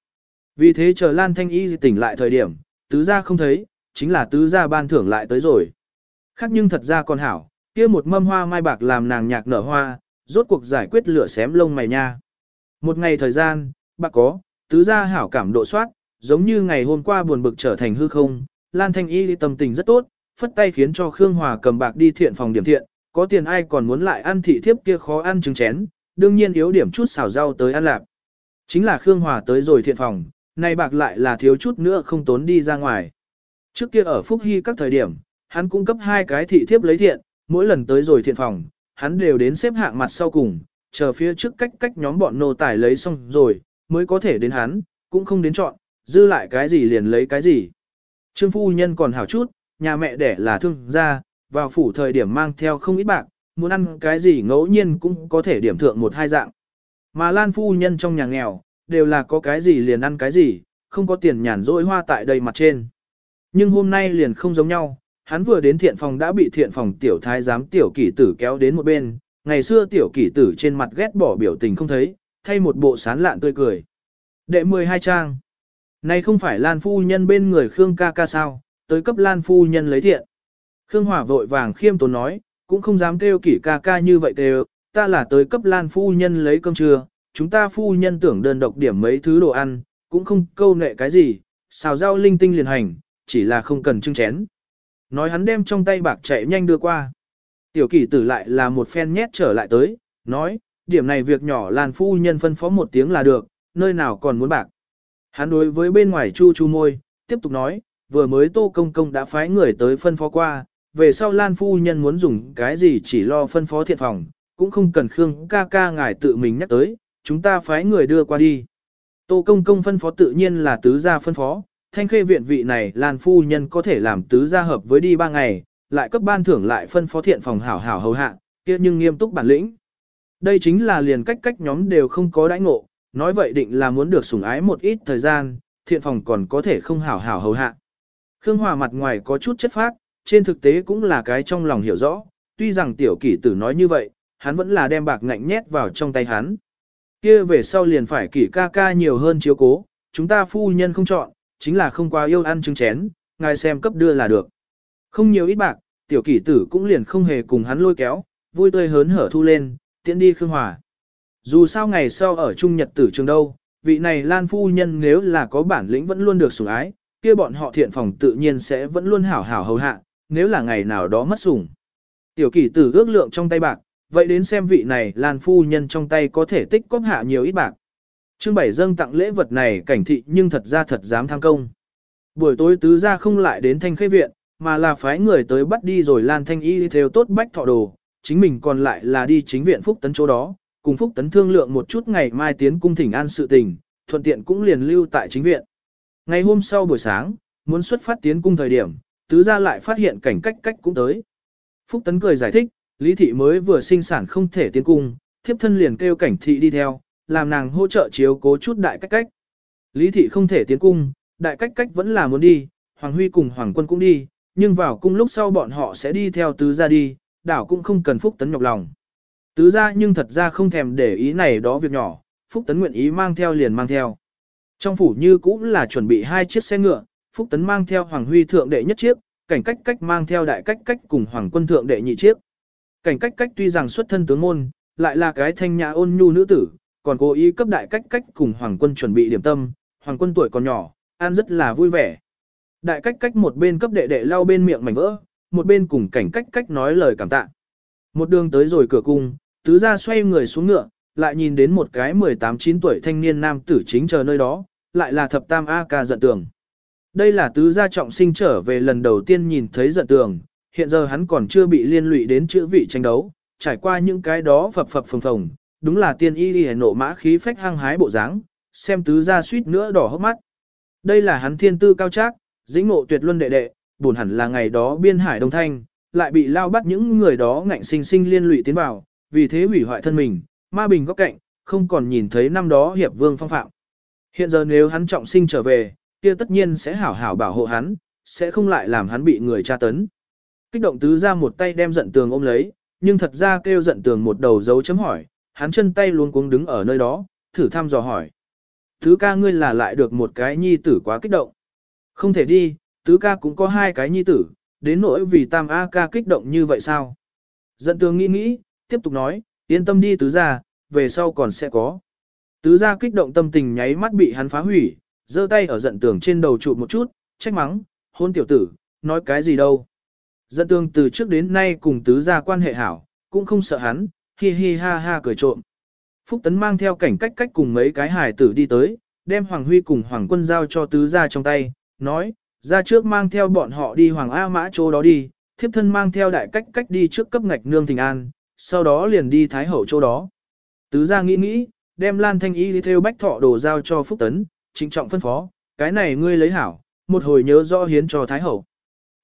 Vì thế chờ Lan Thanh Y tỉnh lại thời điểm, tứ gia không thấy, chính là tứ gia ban thưởng lại tới rồi. Khác nhưng thật ra còn hảo, kia một mâm hoa mai bạc làm nàng nhạc nở hoa, rốt cuộc giải quyết lửa xém lông mày nha. Một ngày thời gian, bạc có, tứ gia hảo cảm độ soát, giống như ngày hôm qua buồn bực trở thành hư không, Lan Thanh Y tâm tình rất tốt, phất tay khiến cho Khương Hòa cầm bạc đi thiện phòng điểm thiện, có tiền ai còn muốn lại ăn thị thiếp kia khó ăn trứng chén, đương nhiên yếu điểm chút xào rau tới ăn lạc. Chính là Khương Hòa tới rồi thiện phòng, nay bạc lại là thiếu chút nữa không tốn đi ra ngoài. Trước kia ở Phúc Hy các thời điểm, hắn cung cấp hai cái thị thiếp lấy thiện, mỗi lần tới rồi thiện phòng, hắn đều đến xếp hạng mặt sau cùng, chờ phía trước cách cách nhóm bọn nô tài lấy xong rồi, mới có thể đến hắn, cũng không đến chọn, dư lại cái gì liền lấy cái gì. Trương phu nhân còn hảo chút, nhà mẹ đẻ là thương gia, vào phủ thời điểm mang theo không ít bạc, muốn ăn cái gì ngẫu nhiên cũng có thể điểm thượng một hai dạng. Mà Lan phu nhân trong nhà nghèo, đều là có cái gì liền ăn cái gì, không có tiền nhàn rỗi hoa tại đây mặt trên. Nhưng hôm nay liền không giống nhau, hắn vừa đến thiện phòng đã bị thiện phòng tiểu thái giám tiểu kỷ tử kéo đến một bên, ngày xưa tiểu kỷ tử trên mặt ghét bỏ biểu tình không thấy, thay một bộ sán lạn tươi cười. Đệ 12 trang. Này không phải Lan phu nhân bên người Khương ca ca sao, tới cấp Lan phu nhân lấy thiện. Khương Hỏa vội vàng khiêm tốn nói, cũng không dám kêu kỷ ca ca như vậy kêu, ta là tới cấp Lan phu nhân lấy cơm trưa, chúng ta phu nhân tưởng đơn độc điểm mấy thứ đồ ăn, cũng không câu nệ cái gì, xào rau linh tinh liền hành, chỉ là không cần trưng chén. Nói hắn đem trong tay bạc chạy nhanh đưa qua. Tiểu kỷ tử lại là một phen nhét trở lại tới, nói, điểm này việc nhỏ Lan phu nhân phân phó một tiếng là được, nơi nào còn muốn bạc. Hắn đối với bên ngoài chu chu môi, tiếp tục nói, vừa mới tô công công đã phái người tới phân phó qua, về sau Lan phu nhân muốn dùng cái gì chỉ lo phân phó thiện phòng, cũng không cần Khương ca ca ngài tự mình nhắc tới, chúng ta phái người đưa qua đi. Tô công công phân phó tự nhiên là tứ gia phân phó, thanh khê viện vị này Lan phu nhân có thể làm tứ gia hợp với đi ba ngày, lại cấp ban thưởng lại phân phó thiện phòng hảo hảo hầu hạ, kia nhưng nghiêm túc bản lĩnh. Đây chính là liền cách cách nhóm đều không có đãi ngộ, nói vậy định là muốn được sủng ái một ít thời gian, thiện phòng còn có thể không hảo hảo hầu hạ. Khương Hòa mặt ngoài có chút chất phác, trên thực tế cũng là cái trong lòng hiểu rõ, tuy rằng tiểu kỷ tử nói như vậy, hắn vẫn là đem bạc ngạnh nhét vào trong tay hắn. kia về sau liền phải kỷ ca ca nhiều hơn chiếu cố, chúng ta phu nhân không chọn, chính là không quá yêu ăn trứng chén, ngài xem cấp đưa là được. Không nhiều ít bạc, tiểu kỷ tử cũng liền không hề cùng hắn lôi kéo, vui tươi hớn hở thu lên, tiện đi Khương Hòa. Dù sao ngày sau ở Trung Nhật tử trường đâu, vị này Lan phu nhân nếu là có bản lĩnh vẫn luôn được sủng ái, kia bọn họ thiện phòng tự nhiên sẽ vẫn luôn hảo hảo hầu hạ, nếu là ngày nào đó mất sủng. Tiểu kỷ tử ước lượng trong tay bạc, vậy đến xem vị này Lan phu nhân trong tay có thể tích cóp hạ nhiều ít bạc. Trương Bảy dâng tặng lễ vật này cảnh thị nhưng thật ra thật dám tham công. Buổi tối tứ ra không lại đến thanh khê viện, mà là phái người tới bắt đi rồi Lan Thanh Y theo tốt bách thọ đồ, chính mình còn lại là đi chính viện Phúc Tấn chỗ đó, cùng Phúc Tấn thương lượng một chút ngày mai tiến cung thỉnh an sự tình, thuận tiện cũng liền lưu tại chính viện. Ngày hôm sau buổi sáng, muốn xuất phát tiến cung thời điểm, tứ gia lại phát hiện cảnh cách cách cũng tới. Phúc Tấn cười giải thích, Lý Thị mới vừa sinh sản không thể tiến cung, thiếp thân liền kêu cảnh thị đi theo, làm nàng hỗ trợ chiếu cố chút đại cách cách. Lý Thị không thể tiến cung, đại cách cách vẫn là muốn đi, Hoàng Huy cùng Hoàng Quân cũng đi, nhưng vào cung lúc sau bọn họ sẽ đi theo tứ gia đi, đảo cũng không cần Phúc Tấn nhọc lòng. Tứ ra nhưng thật ra không thèm để ý này đó việc nhỏ, Phúc Tấn nguyện ý mang theo liền mang theo. Trong phủ như cũng là chuẩn bị hai chiếc xe ngựa, Phúc Tấn mang theo Hoàng Huy thượng đệ nhất chiếc, cảnh cách cách mang theo đại cách cách cùng Hoàng quân thượng đệ nhị chiếc. Cảnh cách cách tuy rằng xuất thân tướng môn, lại là cái thanh nhã ôn nhu nữ tử, còn cố ý cấp đại cách cách cùng Hoàng quân chuẩn bị điểm tâm, Hoàng quân tuổi còn nhỏ, ăn rất là vui vẻ. Đại cách cách một bên cấp đệ đệ lau bên miệng mảnh vỡ, một bên cùng cảnh cách cách nói lời cảm tạ. Một đường tới rồi cửa cung, tứ gia xoay người xuống ngựa, lại nhìn đến một cái 18-9 tuổi thanh niên nam tử chính chờ nơi đó, lại là thập tam A ca giận tường. Đây là tứ gia trọng sinh trở về lần đầu tiên nhìn thấy giận tường, hiện giờ hắn còn chưa bị liên lụy đến chữ vị tranh đấu, trải qua những cái đó phập phập phồng phồng, đúng là tiên y đi nộ mã khí phách hăng hái bộ dáng, xem tứ gia suýt nữa đỏ hốc mắt. Đây là hắn thiên tư cao trác, dĩnh ngộ tuyệt luân đệ đệ, buồn hẳn là ngày đó biên hải đông thanh, lại bị lao bắt những người đó ngạnh sinh sinh liên lụy tiến vào, vì thế hủy hoại thân mình, ma bình góc cạnh, không còn nhìn thấy năm đó hiệp vương phong phạm. Hiện giờ nếu hắn trọng sinh trở về, kia tất nhiên sẽ hảo hảo bảo hộ hắn, sẽ không lại làm hắn bị người tra tấn. Kích động tứ ra một tay đem giận tường ôm lấy, nhưng thật ra kêu giận tường một đầu dấu chấm hỏi, hắn chân tay luôn cuống đứng ở nơi đó, thử thăm dò hỏi. Tứ ca ngươi là lại được một cái nhi tử quá kích động. Không thể đi, tứ ca cũng có hai cái nhi tử, đến nỗi vì tam A ca kích động như vậy sao? Giận tường nghĩ nghĩ, tiếp tục nói, yên tâm đi tứ gia về sau còn sẽ có. Tứ gia kích động tâm tình nháy mắt bị hắn phá hủy, giơ tay ở giận tường trên đầu trụ một chút, trách mắng, hôn tiểu tử, nói cái gì đâu. Giận tường từ trước đến nay cùng tứ gia quan hệ hảo, cũng không sợ hắn, hi hi ha ha cười trộm. Phúc Tấn mang theo cảnh cách cách cùng mấy cái hải tử đi tới, đem Hoàng Huy cùng Hoàng quân giao cho tứ gia trong tay, nói, ra trước mang theo bọn họ đi Hoàng A Mã chỗ đó đi, thiếp thân mang theo đại cách cách đi trước cấp ngạch nương thình an, sau đó liền đi Thái Hậu chỗ đó. Tứ gia nghĩ nghĩ, đem Lan Thanh Y đi theo bách thọ đồ giao cho Phúc Tấn, trịnh trọng phân phó, cái này ngươi lấy hảo, một hồi nhớ rõ hiến cho Thái Hậu.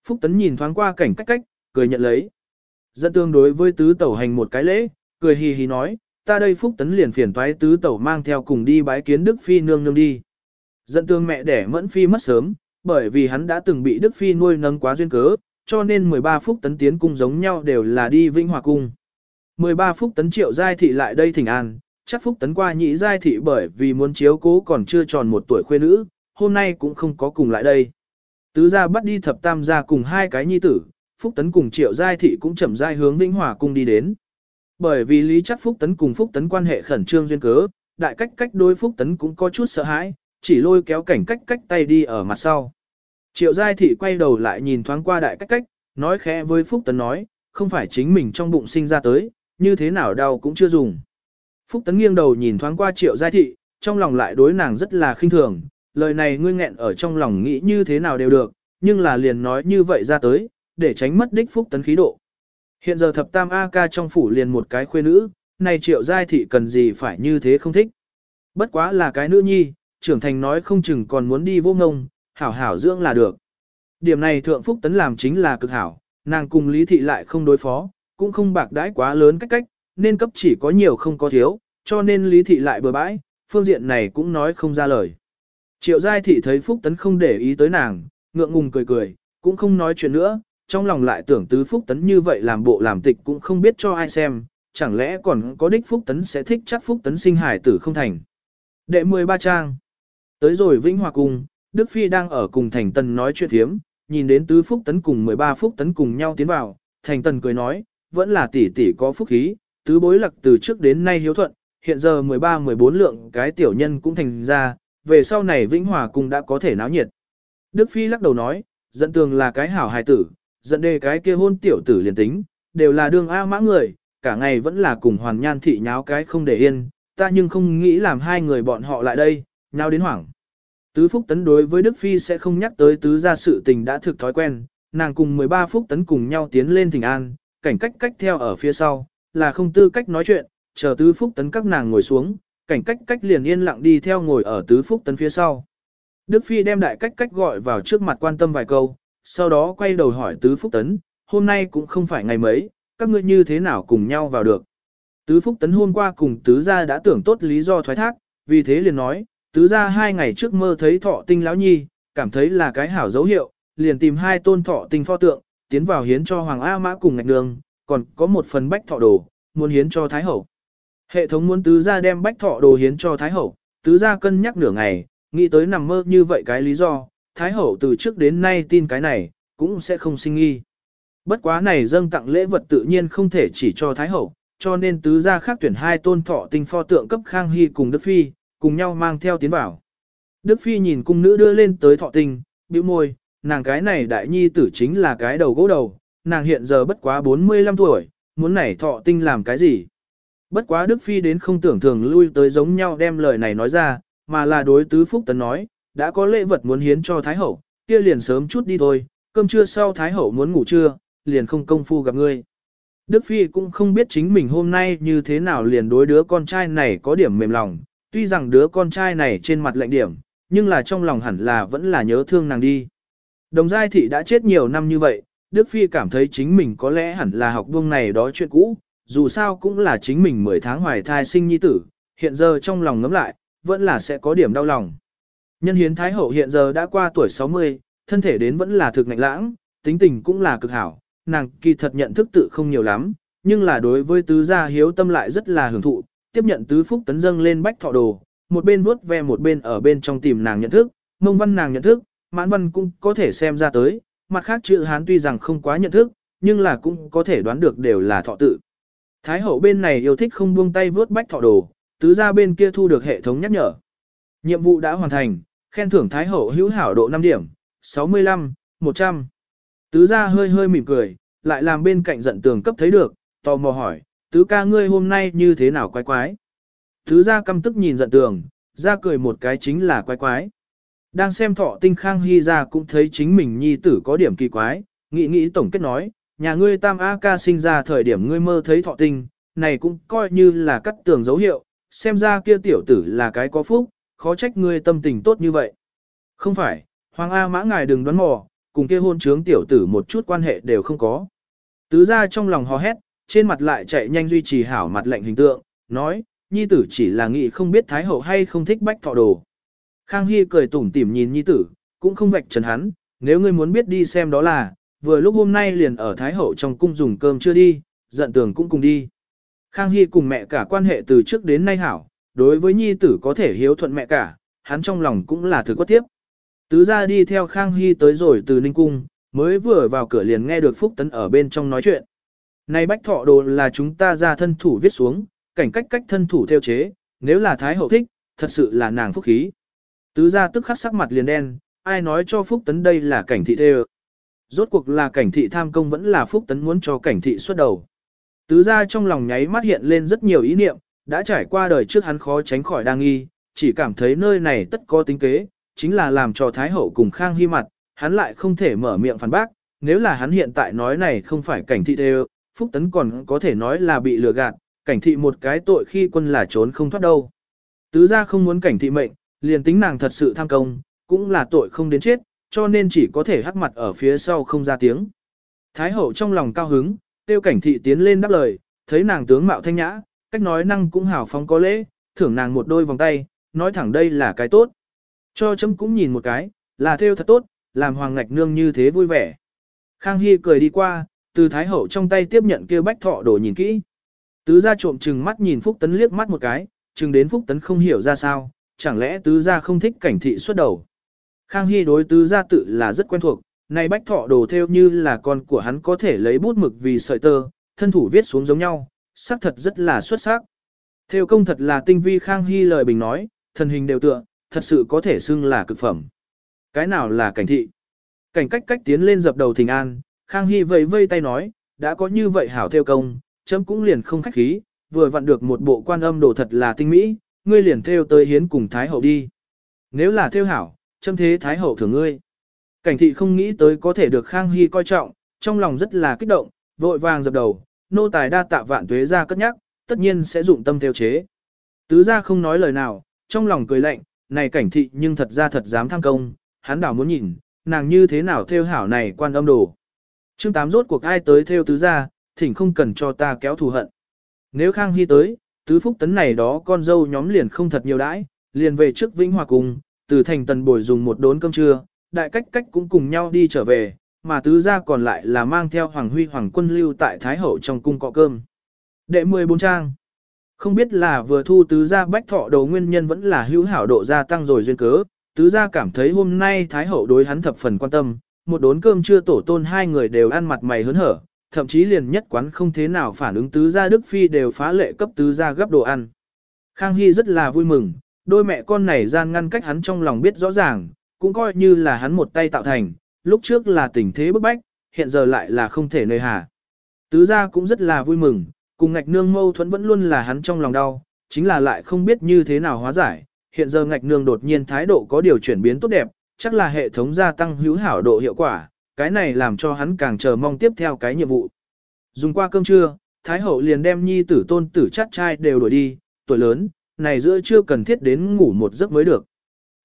Phúc Tấn nhìn thoáng qua cảnh cách cách, cười nhận lấy. Dẫn tương đối với tứ tẩu hành một cái lễ, cười hì hì nói, ta đây Phúc Tấn liền phiền toái tứ tẩu mang theo cùng đi bái kiến Đức Phi nương nương đi. Dẫn tương mẹ đẻ mẫn Phi mất sớm, bởi vì hắn đã từng bị Đức Phi nuôi nâng quá duyên cớ, cho nên 13 Phúc Tấn tiến cung giống nhau đều là đi Vĩnh Hòa Cung. 13 Phúc Tấn triệu giai thị lại đây thỉnh an, chắc Phúc Tấn qua nhị giai thị bởi vì muốn chiếu cố còn chưa tròn một tuổi khuê nữ, hôm nay cũng không có cùng lại đây. Tứ gia bắt đi thập tam gia cùng hai cái nhi tử, Phúc Tấn cùng triệu giai thị cũng chậm rãi hướng Vĩnh Hòa cung đi đến. Bởi vì lý chắc Phúc Tấn cùng Phúc Tấn quan hệ khẩn trương duyên cớ, đại cách cách đối Phúc Tấn cũng có chút sợ hãi, chỉ lôi kéo cảnh cách cách tay đi ở mặt sau. Triệu giai thị quay đầu lại nhìn thoáng qua đại cách cách, nói khẽ với Phúc Tấn nói, không phải chính mình trong bụng sinh ra tới, như thế nào đau cũng chưa dùng. Phúc Tấn nghiêng đầu nhìn thoáng qua triệu giai thị, trong lòng lại đối nàng rất là khinh thường, lời này ngươi nghẹn ở trong lòng nghĩ như thế nào đều được, nhưng là liền nói như vậy ra tới, để tránh mất đích Phúc Tấn khí độ. Hiện giờ thập tam A ca trong phủ liền một cái khuê nữ, này triệu giai thị cần gì phải như thế không thích. Bất quá là cái nữ nhi, trưởng thành nói không chừng còn muốn đi vô ngông, hảo hảo dưỡng là được. Điểm này thượng Phúc Tấn làm chính là cực hảo, nàng cùng Lý Thị lại không đối phó, cũng không bạc đãi quá lớn cách cách, nên cấp chỉ có nhiều không có thiếu, cho nên lý thị lại bừa bãi, phương diện này cũng nói không ra lời. Triệu giai thị thấy Phúc Tấn không để ý tới nàng, ngượng ngùng cười cười, cũng không nói chuyện nữa, trong lòng lại tưởng tứ Phúc Tấn như vậy làm bộ làm tịch cũng không biết cho ai xem, chẳng lẽ còn có đích Phúc Tấn sẽ thích chắc Phúc Tấn sinh hải tử không thành. Đệ 13 trang Tới rồi Vĩnh Hòa Cung, Đức Phi đang ở cùng Thành Tần nói chuyện thiếm, nhìn đến tứ Phúc Tấn cùng 13 Phúc Tấn cùng nhau tiến vào, Thành Tần cười nói, vẫn là tỷ tỷ có phúc khí, tứ bối lặc từ trước đến nay hiếu thuận, hiện giờ 13-14 lượng cái tiểu nhân cũng thành ra, về sau này Vĩnh Hòa cung đã có thể náo nhiệt. Đức Phi lắc đầu nói, dẫn tường là cái hảo hài tử, dẫn đề cái kia hôn tiểu tử liền tính, đều là đương A mã người, cả ngày vẫn là cùng hoàn nhan thị nháo cái không để yên, ta nhưng không nghĩ làm hai người bọn họ lại đây, nháo đến hoảng. Tứ Phúc Tấn đối với Đức Phi sẽ không nhắc tới tứ gia sự tình đã thực thói quen, nàng cùng 13 phúc tấn cùng nhau tiến lên thỉnh an, cảnh cách cách theo ở phía sau, là không tư cách nói chuyện, chờ tứ phúc tấn các nàng ngồi xuống, cảnh cách cách liền yên lặng đi theo ngồi ở tứ phúc tấn phía sau. Đức Phi đem đại cách cách gọi vào trước mặt quan tâm vài câu, sau đó quay đầu hỏi tứ phúc tấn, hôm nay cũng không phải ngày mấy, các ngươi như thế nào cùng nhau vào được. Tứ phúc tấn hôm qua cùng tứ gia đã tưởng tốt lý do thoái thác, vì thế liền nói, tứ gia hai ngày trước mơ thấy thọ tinh lão nhi, cảm thấy là cái hảo dấu hiệu, liền tìm hai tôn thọ tinh pho tượng, tiến vào hiến cho Hoàng A Mã cùng ngạch đường, còn có một phần bách thọ đồ, muốn hiến cho Thái Hậu. Hệ thống muốn tứ gia đem bách thọ đồ hiến cho Thái Hậu, tứ gia cân nhắc nửa ngày, nghĩ tới nằm mơ như vậy cái lý do, Thái Hậu từ trước đến nay tin cái này, cũng sẽ không sinh nghi. Bất quá này dâng tặng lễ vật tự nhiên không thể chỉ cho Thái Hậu, cho nên tứ gia khác tuyển hai tôn thọ tinh pho tượng cấp Khang Hy cùng Đức Phi, cùng nhau mang theo tiến bảo Đức Phi nhìn cung nữ đưa lên tới thọ tinh, bĩu môi, nàng cái này đại nhi tử chính là cái đầu gỗ đầu, nàng hiện giờ bất quá 45 tuổi, muốn nảy thọ tinh làm cái gì. Bất quá Đức Phi đến không tưởng thường lui tới giống nhau đem lời này nói ra, mà là đối tứ Phúc Tấn nói, đã có lễ vật muốn hiến cho Thái Hậu, kia liền sớm chút đi thôi, cơm trưa sau Thái Hậu muốn ngủ trưa, liền không công phu gặp ngươi. Đức Phi cũng không biết chính mình hôm nay như thế nào liền đối đứa con trai này có điểm mềm lòng, tuy rằng đứa con trai này trên mặt lạnh điểm, nhưng là trong lòng hẳn là vẫn là nhớ thương nàng đi. Đồng giai thị đã chết nhiều năm như vậy, Đức Phi cảm thấy chính mình có lẽ hẳn là học buông này đó chuyện cũ, dù sao cũng là chính mình 10 tháng hoài thai sinh nhi tử, hiện giờ trong lòng ngấm lại, vẫn là sẽ có điểm đau lòng. Nhân hiến Thái Hậu hiện giờ đã qua tuổi 60, thân thể đến vẫn là thực ngạnh lãng, tính tình cũng là cực hảo, nàng kỳ thật nhận thức tự không nhiều lắm, nhưng là đối với tứ gia hiếu tâm lại rất là hưởng thụ, tiếp nhận tứ phúc tấn dâng lên bách thọ đồ, một bên vuốt ve một bên ở bên trong tìm nàng nhận thức, mông văn nàng nhận thức, mãn văn cũng có thể xem ra tới, mặt khác chữ hán tuy rằng không quá nhận thức, nhưng là cũng có thể đoán được đều là thọ tự. Thái hậu bên này yêu thích không buông tay vớt bách thọ đồ, tứ gia bên kia thu được hệ thống nhắc nhở. Nhiệm vụ đã hoàn thành, khen thưởng Thái hậu hữu hảo độ 5 điểm, 65, 100. Tứ gia hơi hơi mỉm cười, lại làm bên cạnh giận tường cấp thấy được, tò mò hỏi, tứ ca ngươi hôm nay như thế nào quái quái. Tứ gia căm tức nhìn giận tường, ra cười một cái chính là quái quái. Đang xem thọ tinh khang hy ra cũng thấy chính mình nhi tử có điểm kỳ quái, nghĩ nghĩ tổng kết nói, nhà ngươi tam A ca sinh ra thời điểm ngươi mơ thấy thọ tinh, này cũng coi như là cắt tường dấu hiệu, xem ra kia tiểu tử là cái có phúc, khó trách ngươi tâm tình tốt như vậy. Không phải, Hoàng A mã ngài đừng đoán mò, cùng kia hôn trướng tiểu tử một chút quan hệ đều không có. Tứ ra trong lòng hò hét, trên mặt lại chạy nhanh duy trì hảo mặt lệnh hình tượng, nói, nhi tử chỉ là nghĩ không biết thái hậu hay không thích bách thọ đồ. Khang Hy cười tủm tỉm nhìn nhi tử, cũng không vạch trần hắn, nếu ngươi muốn biết đi xem đó là, vừa lúc hôm nay liền ở thái hậu trong cung dùng cơm chưa đi, giận tường cũng cùng đi. Khang Hy cùng mẹ cả quan hệ từ trước đến nay hảo, đối với nhi tử có thể hiếu thuận mẹ cả, hắn trong lòng cũng là thứ quất tiếp. Tứ ra đi theo Khang Hy tới rồi từ Ninh Cung, mới vừa vào cửa liền nghe được Phúc Tấn ở bên trong nói chuyện. Này bách thọ đồ là chúng ta ra thân thủ viết xuống, cảnh cách cách thân thủ theo chế, nếu là Thái Hậu thích, thật sự là nàng phúc khí. Tứ gia tức khắc sắc mặt liền đen, ai nói cho Phúc Tấn đây là cảnh thị thê Rốt cuộc là cảnh thị tham công vẫn là Phúc Tấn muốn cho cảnh thị xuất đầu. Tứ gia trong lòng nháy mắt hiện lên rất nhiều ý niệm, đã trải qua đời trước hắn khó tránh khỏi đang nghi, chỉ cảm thấy nơi này tất có tính kế, chính là làm cho Thái Hậu cùng Khang Hy mặt, hắn lại không thể mở miệng phản bác, nếu là hắn hiện tại nói này không phải cảnh thị đều, Phúc Tấn còn có thể nói là bị lừa gạt, cảnh thị một cái tội khi quân là trốn không thoát đâu. Tứ ra không muốn cảnh thị mệnh, liền tính nàng thật sự tham công, cũng là tội không đến chết, cho nên chỉ có thể hắc mặt ở phía sau không ra tiếng. Thái hậu trong lòng cao hứng, tiêu cảnh thị tiến lên đáp lời, thấy nàng tướng mạo thanh nhã, cách nói năng cũng hào phóng có lễ, thưởng nàng một đôi vòng tay, nói thẳng đây là cái tốt. Cho chấm cũng nhìn một cái, là theo thật tốt, làm hoàng ngạch nương như thế vui vẻ. Khang Hy cười đi qua, từ Thái Hậu trong tay tiếp nhận kia bách thọ đồ nhìn kỹ. Tứ gia trộm chừng mắt nhìn Phúc Tấn liếc mắt một cái, chừng đến Phúc Tấn không hiểu ra sao, chẳng lẽ tứ gia không thích cảnh thị xuất đầu. Khang Hy đối tứ gia tự là rất quen thuộc, này bách thọ đồ theo như là con của hắn có thể lấy bút mực vì sợi tơ, thân thủ viết xuống giống nhau, sắc thật rất là xuất sắc. Theo công thật là tinh vi Khang Hy lời bình nói, thần hình đều tựa, thật sự có thể xưng là cực phẩm. Cái nào là cảnh thị? Cảnh cách cách tiến lên dập đầu thình an, Khang Hy vẫy vây tay nói, đã có như vậy hảo theo công, chấm cũng liền không khách khí, vừa vặn được một bộ quan âm đồ thật là tinh mỹ, ngươi liền theo tới hiến cùng Thái Hậu đi. Nếu là theo hảo, châm thế Thái Hậu thưởng ngươi. Cảnh thị không nghĩ tới có thể được Khang Hy coi trọng, trong lòng rất là kích động, vội vàng dập đầu, nô tài đa tạ vạn tuế ra cất nhắc, tất nhiên sẽ dụng tâm theo chế. Tứ gia không nói lời nào, trong lòng cười lạnh, này cảnh thị nhưng thật ra thật dám tham công, hắn đảo muốn nhìn, nàng như thế nào theo hảo này quan âm đồ. chương tám rốt cuộc ai tới theo tứ gia, thỉnh không cần cho ta kéo thù hận. Nếu Khang Hy tới, tứ phúc tấn này đó con dâu nhóm liền không thật nhiều đãi, liền về trước Vĩnh Hòa cùng, từ thành tần bồi dùng một đốn cơm trưa, đại cách cách cũng cùng nhau đi trở về, mà tứ gia còn lại là mang theo Hoàng Huy Hoàng quân lưu tại Thái Hậu trong cung cọ cơm. Đệ 14 trang Không biết là vừa thu tứ gia bách thọ đầu nguyên nhân vẫn là hữu hảo độ gia tăng rồi duyên cớ, tứ gia cảm thấy hôm nay Thái Hậu đối hắn thập phần quan tâm, một đốn cơm trưa tổ tôn hai người đều ăn mặt mày hớn hở, thậm chí liền nhất quán không thế nào phản ứng tứ gia Đức Phi đều phá lệ cấp tứ gia gấp đồ ăn. Khang Hy rất là vui mừng, đôi mẹ con này gian ngăn cách hắn trong lòng biết rõ ràng, cũng coi như là hắn một tay tạo thành, lúc trước là tình thế bức bách, hiện giờ lại là không thể nơi hà. Tứ gia cũng rất là vui mừng, cùng ngạch nương mâu thuẫn vẫn luôn là hắn trong lòng đau, chính là lại không biết như thế nào hóa giải. Hiện giờ ngạch nương đột nhiên thái độ có điều chuyển biến tốt đẹp, chắc là hệ thống gia tăng hữu hảo độ hiệu quả, cái này làm cho hắn càng chờ mong tiếp theo cái nhiệm vụ. Dùng qua cơm trưa, Thái hậu liền đem nhi tử tôn tử chắt trai đều đổi đi, tuổi lớn, này giữa chưa cần thiết đến ngủ một giấc mới được.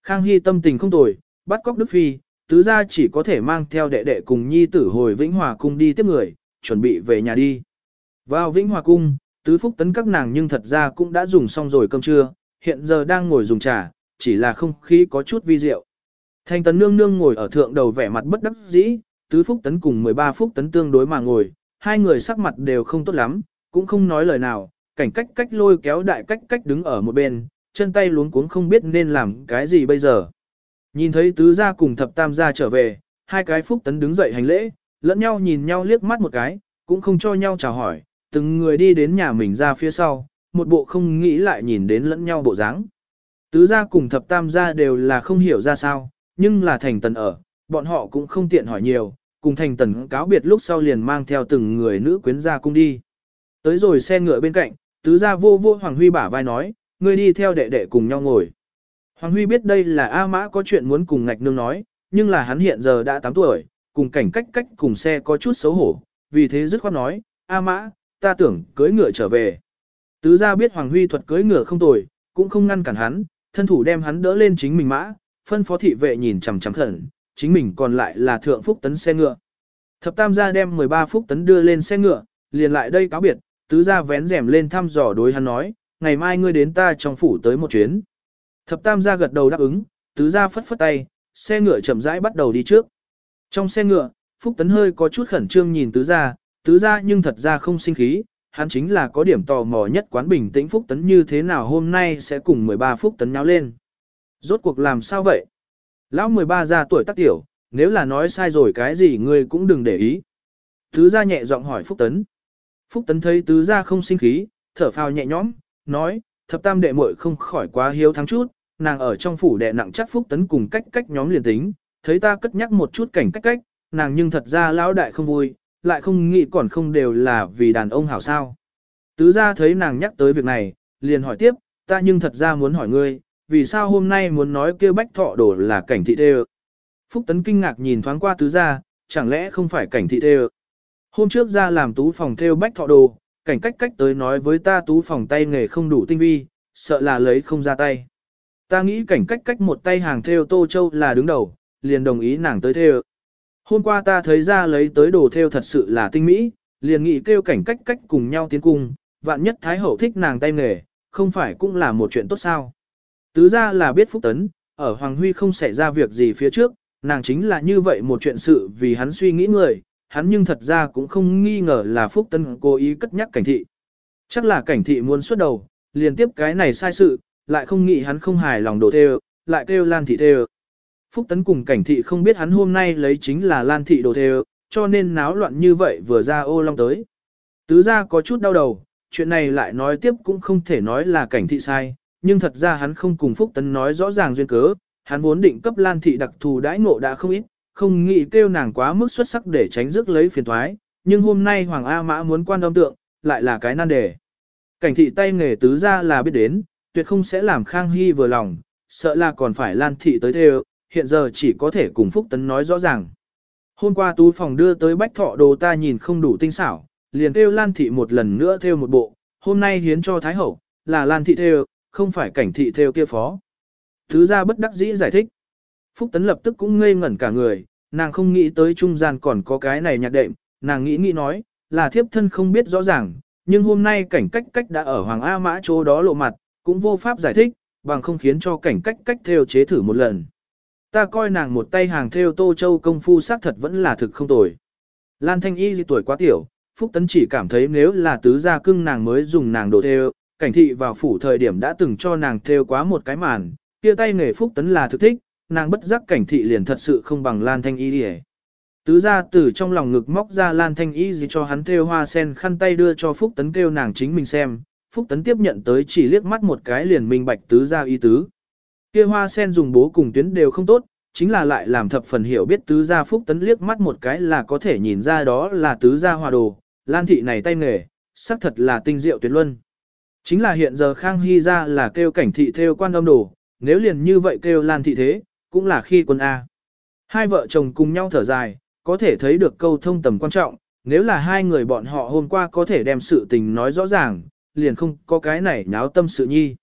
Khang Hy tâm tình không tồi, bắt cóc Đức Phi, tứ gia chỉ có thể mang theo đệ đệ cùng nhi tử hồi Vĩnh Hòa Cung đi tiếp người, chuẩn bị về nhà đi. Vào Vĩnh Hòa Cung, tứ phúc tấn các nàng nhưng thật ra cũng đã dùng xong rồi cơm trưa, hiện giờ đang ngồi dùng trà, chỉ là không khí có chút vi diệu. Thanh tấn nương nương ngồi ở thượng đầu vẻ mặt bất đắc dĩ, tứ phúc tấn cùng 13 phúc tấn tương đối mà ngồi, hai người sắc mặt đều không tốt lắm, cũng không nói lời nào, cảnh cách cách lôi kéo đại cách cách đứng ở một bên, chân tay luống cuống không biết nên làm cái gì bây giờ. Nhìn thấy tứ gia cùng thập tam gia trở về, hai cái phúc tấn đứng dậy hành lễ, lẫn nhau nhìn nhau liếc mắt một cái, cũng không cho nhau chào hỏi, từng người đi đến nhà mình ra phía sau, một bộ không nghĩ lại nhìn đến lẫn nhau bộ dáng. Tứ gia cùng thập tam gia đều là không hiểu ra sao, nhưng là thành tần ở, bọn họ cũng không tiện hỏi nhiều, cùng thành tần cáo biệt lúc sau liền mang theo từng người nữ quyến ra cung đi. Tới rồi xe ngựa bên cạnh, tứ gia vô vô Hoàng Huy bả vai nói, ngươi đi theo đệ đệ cùng nhau ngồi. Hoàng Huy biết đây là A Mã có chuyện muốn cùng ngạch nương nói, nhưng là hắn hiện giờ đã 8 tuổi, cùng cảnh cách cách cùng xe có chút xấu hổ, vì thế dứt khoát nói, A Mã, ta tưởng cưới ngựa trở về. Tứ gia biết Hoàng Huy thuật cưới ngựa không tồi, cũng không ngăn cản hắn, thân thủ đem hắn đỡ lên chính mình mã, phân phó thị vệ nhìn chằm chằm khẩn, chính mình còn lại là thượng phúc tấn xe ngựa. Thập tam gia đem 13 phúc tấn đưa lên xe ngựa, liền lại đây cáo biệt, tứ gia vén rèm lên thăm dò đối hắn nói, ngày mai ngươi đến ta trong phủ tới một chuyến. Thập tam gia gật đầu đáp ứng, tứ gia phất phất tay, xe ngựa chậm rãi bắt đầu đi trước. Trong xe ngựa, Phúc Tấn hơi có chút khẩn trương nhìn tứ gia, tứ gia nhưng thật ra không sinh khí, hắn chính là có điểm tò mò nhất quán bình tĩnh Phúc Tấn như thế nào hôm nay sẽ cùng 13 Phúc Tấn nháo lên. Rốt cuộc làm sao vậy? Lão 13 ra tuổi tác tiểu, nếu là nói sai rồi cái gì ngươi cũng đừng để ý. Tứ gia nhẹ giọng hỏi Phúc Tấn. Phúc Tấn thấy tứ gia không sinh khí, thở phào nhẹ nhõm, nói, thập tam đệ muội không khỏi quá hiếu thắng chút, nàng ở trong phủ đệ nặng chắc Phúc Tấn cùng cách cách nhóm liền tính, thấy ta cất nhắc một chút cảnh cách cách, nàng nhưng thật ra lão đại không vui, lại không nghĩ còn không đều là vì đàn ông hảo sao. Tứ gia thấy nàng nhắc tới việc này, liền hỏi tiếp, ta nhưng thật ra muốn hỏi ngươi, vì sao hôm nay muốn nói kêu bách thọ đổ là cảnh thị tê Phúc Tấn kinh ngạc nhìn thoáng qua tứ gia, chẳng lẽ không phải cảnh thị tê Hôm trước ra làm tú phòng theo bách thọ đồ, cảnh cách cách tới nói với ta tú phòng tay nghề không đủ tinh vi, sợ là lấy không ra tay. Ta nghĩ cảnh cách cách một tay hàng theo Tô Châu là đứng đầu, liền đồng ý nàng tới theo. Hôm qua ta thấy ra lấy tới đồ theo thật sự là tinh mỹ, liền nghĩ kêu cảnh cách cách cùng nhau tiến cung, vạn nhất Thái Hậu thích nàng tay nghề, không phải cũng là một chuyện tốt sao. Tứ ra là biết Phúc Tấn, ở Hoàng Huy không xảy ra việc gì phía trước, nàng chính là như vậy một chuyện sự vì hắn suy nghĩ người, hắn nhưng thật ra cũng không nghi ngờ là Phúc Tấn cố ý cất nhắc cảnh thị. Chắc là cảnh thị muốn xuất đầu, liền tiếp cái này sai sự, lại không nghĩ hắn không hài lòng đồ theo, lại kêu Lan thị theo. Phúc Tấn cùng cảnh thị không biết hắn hôm nay lấy chính là Lan thị đồ theo, cho nên náo loạn như vậy vừa ra ô long tới. Tứ ra có chút đau đầu, chuyện này lại nói tiếp cũng không thể nói là cảnh thị sai, nhưng thật ra hắn không cùng Phúc Tấn nói rõ ràng duyên cớ, hắn vốn định cấp Lan thị đặc thù đãi ngộ đã không ít, không nghĩ kêu nàng quá mức xuất sắc để tránh rước lấy phiền thoái, nhưng hôm nay Hoàng A Mã muốn quan âm tượng, lại là cái nan đề. Cảnh thị tay nghề tứ ra là biết đến, tuyệt không sẽ làm Khang Hy vừa lòng, sợ là còn phải Lan thị tới theo, hiện giờ chỉ có thể cùng Phúc Tấn nói rõ ràng. Hôm qua tú phòng đưa tới bách thọ đồ ta nhìn không đủ tinh xảo, liền kêu Lan Thị một lần nữa theo một bộ, hôm nay hiến cho Thái Hậu, là Lan Thị theo, không phải cảnh thị theo kia phó. Thứ ra bất đắc dĩ giải thích. Phúc Tấn lập tức cũng ngây ngẩn cả người, nàng không nghĩ tới trung gian còn có cái này nhạc đệm, nàng nghĩ nghĩ nói, là thiếp thân không biết rõ ràng, nhưng hôm nay cảnh cách cách đã ở Hoàng A Mã chỗ đó lộ mặt, cũng vô pháp giải thích, bằng không khiến cho cảnh cách cách theo chế thử một lần. Ta coi nàng một tay hàng theo Tô Châu công phu xác thật vẫn là thực không tồi. Lan Thanh Y tuổi quá tiểu, Phúc Tấn chỉ cảm thấy nếu là tứ gia cưng nàng mới dùng nàng đồ theo, cảnh thị vào phủ thời điểm đã từng cho nàng theo quá một cái màn, kia tay nghề Phúc Tấn là thực thích, nàng bất giác cảnh thị liền thật sự không bằng Lan Thanh Y đi Tứ gia từ trong lòng ngực móc ra Lan Thanh Y gì cho hắn theo hoa sen khăn tay đưa cho Phúc Tấn kêu nàng chính mình xem, Phúc Tấn tiếp nhận tới chỉ liếc mắt một cái liền minh bạch tứ gia ý tứ. Kia hoa sen dùng bố cùng tuyến đều không tốt, chính là lại làm thập phần hiểu biết tứ gia Phúc Tấn liếc mắt một cái là có thể nhìn ra đó là tứ gia hòa đồ, Lan thị này tay nghề, xác thật là tinh diệu tuyệt luân. Chính là hiện giờ Khang Hy ra là kêu cảnh thị theo quan âm đồ, nếu liền như vậy kêu Lan thị thế, cũng là khi quân A. Hai vợ chồng cùng nhau thở dài, có thể thấy được câu thông tầm quan trọng, nếu là hai người bọn họ hôm qua có thể đem sự tình nói rõ ràng, liền không có cái này nháo tâm sự nhi.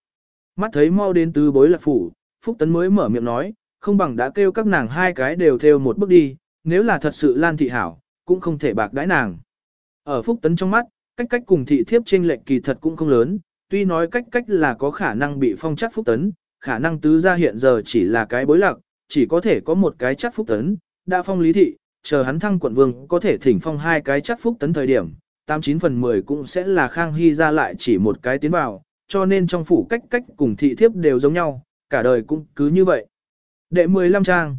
Mắt thấy mau đến tứ bối lạc phủ, Phúc Tấn mới mở miệng nói, không bằng đã kêu các nàng hai cái đều theo một bước đi, nếu là thật sự lan thị hảo, cũng không thể bạc đãi nàng. Ở Phúc Tấn trong mắt, cách cách cùng thị thiếp trên lệnh kỳ thật cũng không lớn, tuy nói cách cách là có khả năng bị phong chắc Phúc Tấn, khả năng tứ gia hiện giờ chỉ là cái bối lạc, chỉ có thể có một cái chắc Phúc Tấn, đã phong lý thị, chờ hắn thăng quận vương có thể thỉnh phong hai cái chắc Phúc Tấn thời điểm, 89 phần 10 cũng sẽ là Khang Hy ra lại chỉ một cái tiến vào, cho nên trong phủ cách cách cùng thị thiếp đều giống nhau, cả đời cũng cứ như vậy. Đệ 15 trang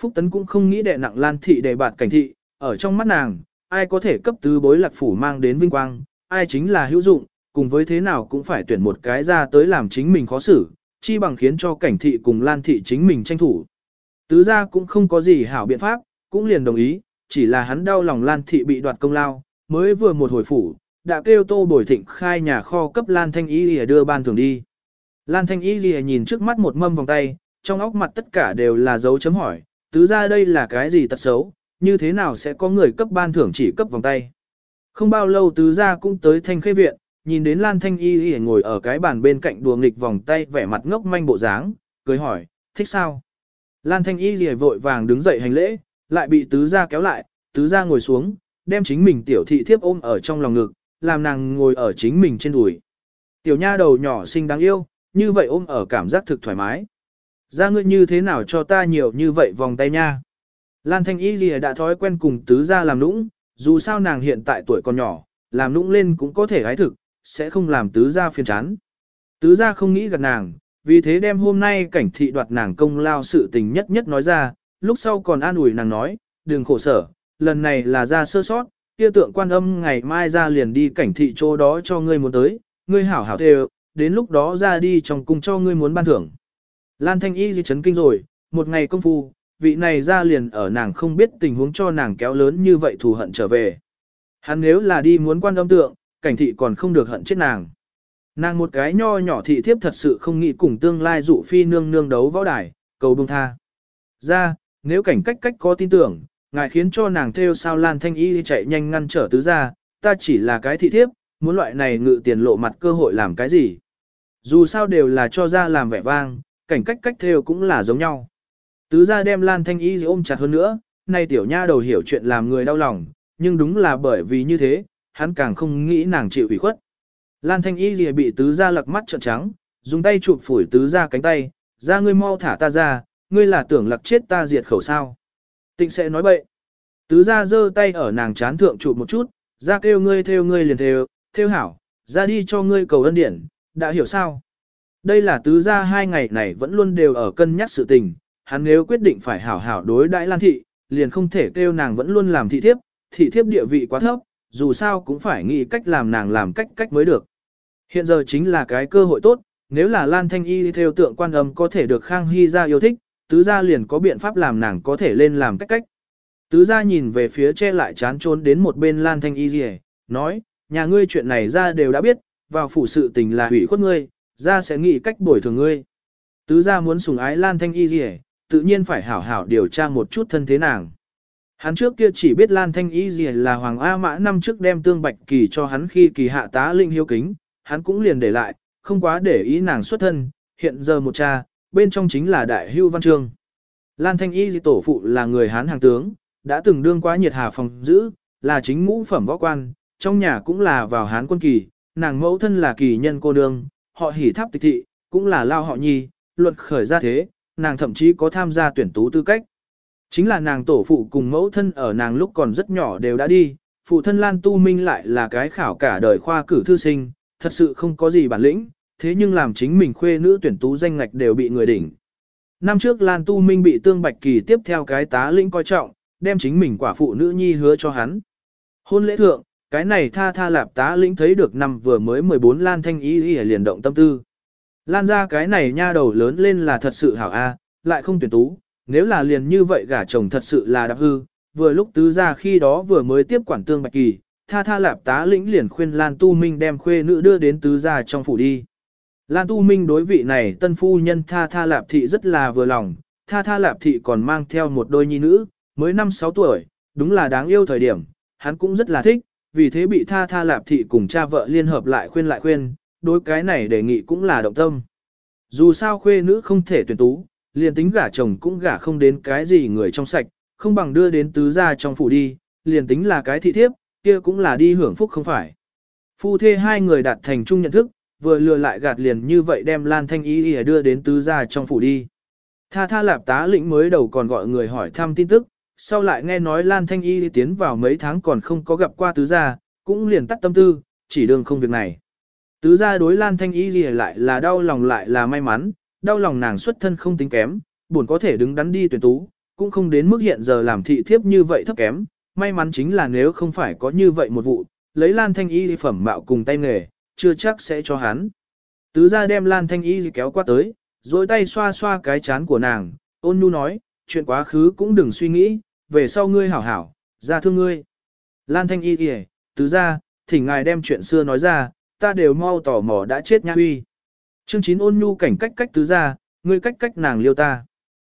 Phúc Tấn cũng không nghĩ đệ nặng lan thị đệ bạt cảnh thị, ở trong mắt nàng, ai có thể cấp tứ bối lạc phủ mang đến vinh quang, ai chính là hữu dụng, cùng với thế nào cũng phải tuyển một cái ra tới làm chính mình khó xử, chi bằng khiến cho cảnh thị cùng lan thị chính mình tranh thủ. Tứ gia cũng không có gì hảo biện pháp, cũng liền đồng ý, chỉ là hắn đau lòng lan thị bị đoạt công lao, mới vừa một hồi phủ, đã kêu tô bồi thịnh khai nhà kho cấp lan thanh y lìa đưa ban thường đi. Lan thanh y lìa nhìn trước mắt một mâm vòng tay, trong óc mặt tất cả đều là dấu chấm hỏi, tứ gia đây là cái gì tật xấu, như thế nào sẽ có người cấp ban thưởng chỉ cấp vòng tay. Không bao lâu tứ gia cũng tới thanh khê viện, nhìn đến Lan Thanh Y Y ngồi ở cái bàn bên cạnh đùa nghịch vòng tay vẻ mặt ngốc manh bộ dáng, cười hỏi, thích sao? Lan Thanh Y Y vội vàng đứng dậy hành lễ, lại bị tứ gia kéo lại, tứ gia ngồi xuống, đem chính mình tiểu thị thiếp ôm ở trong lòng ngực, làm nàng ngồi ở chính mình trên đùi. Tiểu nha đầu nhỏ xinh đáng yêu, như vậy ôm ở cảm giác thực thoải mái. Ra ngươi như thế nào cho ta nhiều như vậy vòng tay nha? Lan Thanh Y lìa đã thói quen cùng tứ gia làm nũng, dù sao nàng hiện tại tuổi còn nhỏ, làm nũng lên cũng có thể gái thực, sẽ không làm tứ gia phiền chán. Tứ gia không nghĩ gặp nàng, vì thế đem hôm nay cảnh thị đoạt nàng công lao sự tình nhất nhất nói ra, lúc sau còn an ủi nàng nói, đừng khổ sở, lần này là ra sơ sót, kia tượng quan âm ngày mai ra liền đi cảnh thị chỗ đó cho ngươi muốn tới, ngươi hảo hảo thề, đến lúc đó ra đi trong cung cho ngươi muốn ban thưởng. Lan Thanh Y di chấn kinh rồi, một ngày công phu, vị này ra liền ở nàng không biết tình huống cho nàng kéo lớn như vậy thù hận trở về. Hắn nếu là đi muốn quan âm tượng, cảnh thị còn không được hận chết nàng. Nàng một cái nho nhỏ thị thiếp thật sự không nghĩ cùng tương lai dụ phi nương nương đấu võ đài, cầu bông tha. Ra, nếu cảnh cách cách có tin tưởng, ngài khiến cho nàng theo sao lan thanh y chạy nhanh ngăn trở tứ ra, ta chỉ là cái thị thiếp, muốn loại này ngự tiền lộ mặt cơ hội làm cái gì. Dù sao đều là cho ra làm vẻ vang, cảnh cách cách theo cũng là giống nhau. Tứ ra đem lan thanh y ôm chặt hơn nữa, nay tiểu nha đầu hiểu chuyện làm người đau lòng, nhưng đúng là bởi vì như thế, hắn càng không nghĩ nàng chịu ủy khuất. Lan thanh y lìa bị tứ gia lặc mắt trợn trắng, dùng tay chụp phủi tứ gia cánh tay, ra ngươi mau thả ta ra, ngươi là tưởng lặc chết ta diệt khẩu sao. Tịnh sẽ nói bậy. Tứ gia giơ tay ở nàng chán thượng chụp một chút, ra kêu ngươi theo ngươi liền theo, theo hảo, ra đi cho ngươi cầu ân điển, đã hiểu sao? Đây là tứ gia hai ngày này vẫn luôn đều ở cân nhắc sự tình, hắn nếu quyết định phải hảo hảo đối đãi Lan thị, liền không thể kêu nàng vẫn luôn làm thị thiếp, thị thiếp địa vị quá thấp, dù sao cũng phải nghĩ cách làm nàng làm cách cách mới được. Hiện giờ chính là cái cơ hội tốt, nếu là Lan Thanh Y theo tượng quan âm có thể được Khang Hy ra yêu thích, tứ gia liền có biện pháp làm nàng có thể lên làm cách cách. Tứ gia nhìn về phía che lại chán trốn đến một bên Lan Thanh Y gì nói, nhà ngươi chuyện này ra đều đã biết, vào phủ sự tình là hủy khuất ngươi, ra sẽ nghĩ cách bồi thường ngươi. Tứ gia muốn sủng ái Lan Thanh Y gì tự nhiên phải hảo hảo điều tra một chút thân thế nàng. Hắn trước kia chỉ biết Lan Thanh Y gì là Hoàng A Mã năm trước đem tương bạch kỳ cho hắn khi kỳ hạ tá linh hiếu kính, hắn cũng liền để lại, không quá để ý nàng xuất thân, hiện giờ một cha, bên trong chính là đại hưu văn trương. Lan Thanh Y gì tổ phụ là người Hán hàng tướng, đã từng đương quá nhiệt hà phòng giữ, là chính ngũ phẩm võ quan, trong nhà cũng là vào Hán quân kỳ, nàng mẫu thân là kỳ nhân cô nương, họ hỉ tháp tịch thị, cũng là lao họ nhi, luật khởi ra thế, nàng thậm chí có tham gia tuyển tú tư cách. Chính là nàng tổ phụ cùng mẫu thân ở nàng lúc còn rất nhỏ đều đã đi, phụ thân Lan Tu Minh lại là cái khảo cả đời khoa cử thư sinh, thật sự không có gì bản lĩnh, thế nhưng làm chính mình khuê nữ tuyển tú danh ngạch đều bị người đỉnh. Năm trước Lan Tu Minh bị Tương Bạch Kỳ tiếp theo cái tá lĩnh coi trọng, đem chính mình quả phụ nữ nhi hứa cho hắn. Hôn lễ thượng, cái này tha tha lạp tá lĩnh thấy được năm vừa mới 14 Lan Thanh ý ý liền động tâm tư. Lan ra cái này nha đầu lớn lên là thật sự hảo a, lại không tuyển tú, nếu là liền như vậy gả chồng thật sự là đạp hư, vừa lúc tứ ra khi đó vừa mới tiếp quản tương bạch kỳ, tha tha lạp tá lĩnh liền khuyên Lan Tu Minh đem khuê nữ đưa đến tứ gia trong phủ đi. Lan Tu Minh đối vị này tân phu nhân tha tha lạp thị rất là vừa lòng, tha tha lạp thị còn mang theo một đôi nhi nữ, mới 5-6 tuổi, đúng là đáng yêu thời điểm, hắn cũng rất là thích, vì thế bị tha tha lạp thị cùng cha vợ liên hợp lại khuyên lại khuyên, đối cái này đề nghị cũng là động tâm. Dù sao khuê nữ không thể tuyển tú, liền tính gả chồng cũng gả không đến cái gì người trong sạch, không bằng đưa đến tứ gia trong phủ đi, liền tính là cái thị thiếp, kia cũng là đi hưởng phúc không phải. Phu thê hai người đạt thành chung nhận thức, vừa lừa lại gạt liền như vậy đem Lan Thanh Y đưa đến tứ gia trong phủ đi. Tha tha lạp tá lĩnh mới đầu còn gọi người hỏi thăm tin tức, sau lại nghe nói Lan Thanh Y tiến vào mấy tháng còn không có gặp qua tứ gia, cũng liền tắt tâm tư, chỉ đường không việc này. Tứ gia đối Lan Thanh Y lại là đau lòng lại là may mắn, đau lòng nàng xuất thân không tính kém, buồn có thể đứng đắn đi tuyển tú, cũng không đến mức hiện giờ làm thị thiếp như vậy thấp kém, may mắn chính là nếu không phải có như vậy một vụ, lấy Lan Thanh Y phẩm mạo cùng tay nghề, chưa chắc sẽ cho hắn. Tứ gia đem Lan Thanh Y kéo qua tới, rồi tay xoa xoa cái chán của nàng, ôn nhu nói, chuyện quá khứ cũng đừng suy nghĩ, về sau ngươi hảo hảo, ra thương ngươi. Lan Thanh Y kìa, tứ gia, thỉnh ngài đem chuyện xưa nói ra, ta đều mau tỏ mò đã chết nha huy. Chương 9 ôn nhu cảnh cách cách tứ ra, ngươi cách cách nàng liêu ta.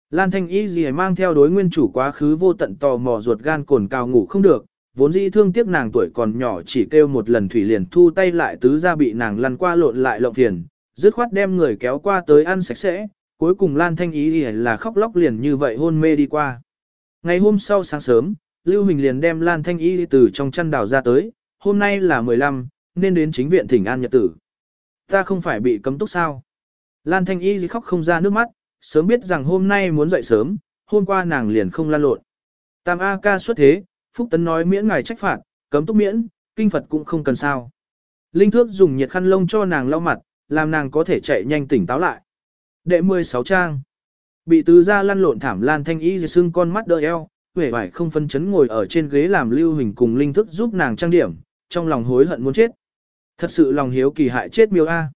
Lan Thanh Y gì mang theo đối nguyên chủ quá khứ vô tận tò mò ruột gan cồn cao ngủ không được, vốn dĩ thương tiếc nàng tuổi còn nhỏ chỉ kêu một lần thủy liền thu tay lại tứ ra bị nàng lăn qua lộn lại lộng phiền, dứt khoát đem người kéo qua tới ăn sạch sẽ, cuối cùng Lan Thanh Y gì là khóc lóc liền như vậy hôn mê đi qua. Ngày hôm sau sáng sớm, Lưu Hình liền đem Lan Thanh Y từ trong chăn đào ra tới, hôm nay là 15, nên đến chính viện thỉnh an nhật tử. Ta không phải bị cấm túc sao. Lan Thanh Y khóc không ra nước mắt, sớm biết rằng hôm nay muốn dậy sớm, hôm qua nàng liền không lan lộn. Tam A ca xuất thế, Phúc Tấn nói miễn ngài trách phạt, cấm túc miễn, kinh Phật cũng không cần sao. Linh Thước dùng nhiệt khăn lông cho nàng lau mặt, làm nàng có thể chạy nhanh tỉnh táo lại. Đệ 16 trang. Bị tứ ra lăn lộn thảm Lan Thanh Y sưng con mắt đỡ eo, vẻ vải không phân chấn ngồi ở trên ghế làm lưu hình cùng Linh Thước giúp nàng trang điểm, trong lòng hối hận muốn chết. Thật sự lòng hiếu kỳ hại chết miêu A.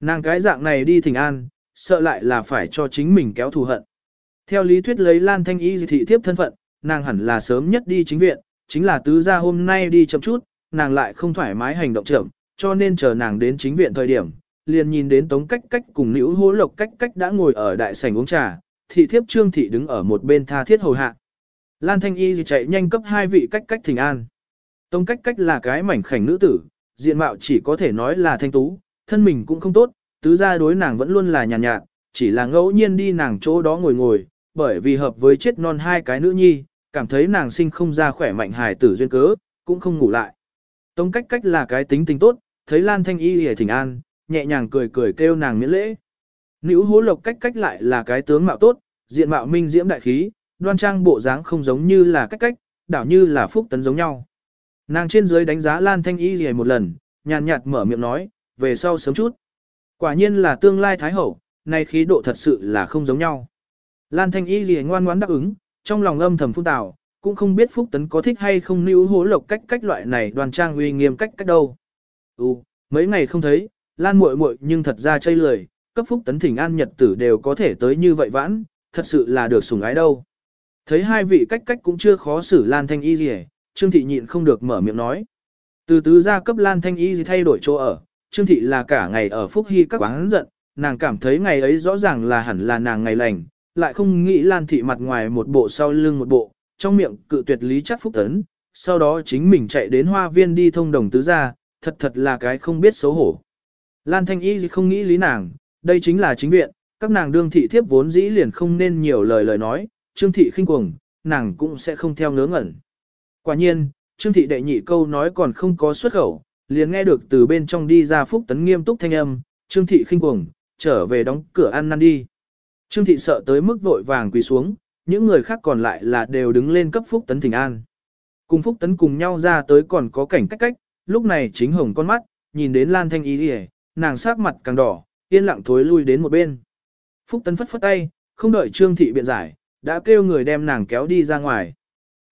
Nàng cái dạng này đi thỉnh an, sợ lại là phải cho chính mình kéo thù hận. Theo lý thuyết lấy Lan Thanh Y thị thiếp thân phận, nàng hẳn là sớm nhất đi chính viện, chính là tứ gia hôm nay đi chậm chút, nàng lại không thoải mái hành động chậm, cho nên chờ nàng đến chính viện thời điểm, liền nhìn đến tống cách cách cùng nữ hố lộc cách cách đã ngồi ở đại sảnh uống trà, thị thiếp trương thị đứng ở một bên tha thiết hầu hạ. Lan Thanh Y chạy nhanh cấp hai vị cách cách thỉnh an. Tống cách cách là cái mảnh khảnh nữ tử, diện mạo chỉ có thể nói là thanh tú, thân mình cũng không tốt, tứ gia đối nàng vẫn luôn là nhàn nhạt, nhạt, chỉ là ngẫu nhiên đi nàng chỗ đó ngồi ngồi, bởi vì hợp với chết non hai cái nữ nhi, cảm thấy nàng sinh không ra khỏe mạnh hài tử duyên cớ, cũng không ngủ lại. Tống cách cách là cái tính tình tốt, thấy Lan Thanh Y hề thỉnh an, nhẹ nhàng cười cười kêu nàng miễn lễ. Nữ hố lộc cách cách lại là cái tướng mạo tốt, diện mạo minh diễm đại khí, đoan trang bộ dáng không giống như là cách cách, đảo như là phúc tấn giống nhau. Nàng trên dưới đánh giá Lan Thanh Y gì một lần, nhàn nhạt mở miệng nói, về sau sớm chút. Quả nhiên là tương lai thái hậu, nay khí độ thật sự là không giống nhau. Lan Thanh Y gì ngoan ngoãn đáp ứng, trong lòng âm thầm phun tào, cũng không biết Phúc Tấn có thích hay không níu hố lộc cách cách loại này đoàn trang uy nghiêm cách cách đâu. Ừ, mấy ngày không thấy, Lan muội muội nhưng thật ra chây lười, cấp Phúc Tấn thỉnh an nhật tử đều có thể tới như vậy vãn, thật sự là được sủng ái đâu. Thấy hai vị cách cách cũng chưa khó xử Lan Thanh Y gì Trương Thị nhịn không được mở miệng nói. Từ tứ gia cấp Lan Thanh Y gì thay đổi chỗ ở, Trương Thị là cả ngày ở Phúc Hy các quán giận, nàng cảm thấy ngày ấy rõ ràng là hẳn là nàng ngày lành, lại không nghĩ Lan Thị mặt ngoài một bộ sau lưng một bộ, trong miệng cự tuyệt lý chắc phúc tấn, sau đó chính mình chạy đến hoa viên đi thông đồng tứ gia, thật thật là cái không biết xấu hổ. Lan Thanh Y không nghĩ lý nàng, đây chính là chính viện, các nàng đương thị thiếp vốn dĩ liền không nên nhiều lời lời nói, trương thị khinh cuồng, nàng cũng sẽ không theo ngớ ngẩn. Quả nhiên, trương thị đệ nhị câu nói còn không có xuất khẩu, liền nghe được từ bên trong đi ra phúc tấn nghiêm túc thanh âm, trương thị khinh cuồng, trở về đóng cửa ăn năn đi. Trương thị sợ tới mức vội vàng quỳ xuống, những người khác còn lại là đều đứng lên cấp phúc tấn thỉnh an. Cùng phúc tấn cùng nhau ra tới còn có cảnh cách cách, lúc này chính hồng con mắt, nhìn đến Lan Thanh Y đi nàng sát mặt càng đỏ, yên lặng thối lui đến một bên. Phúc tấn phất phất tay, không đợi Trương thị biện giải, đã kêu người đem nàng kéo đi ra ngoài.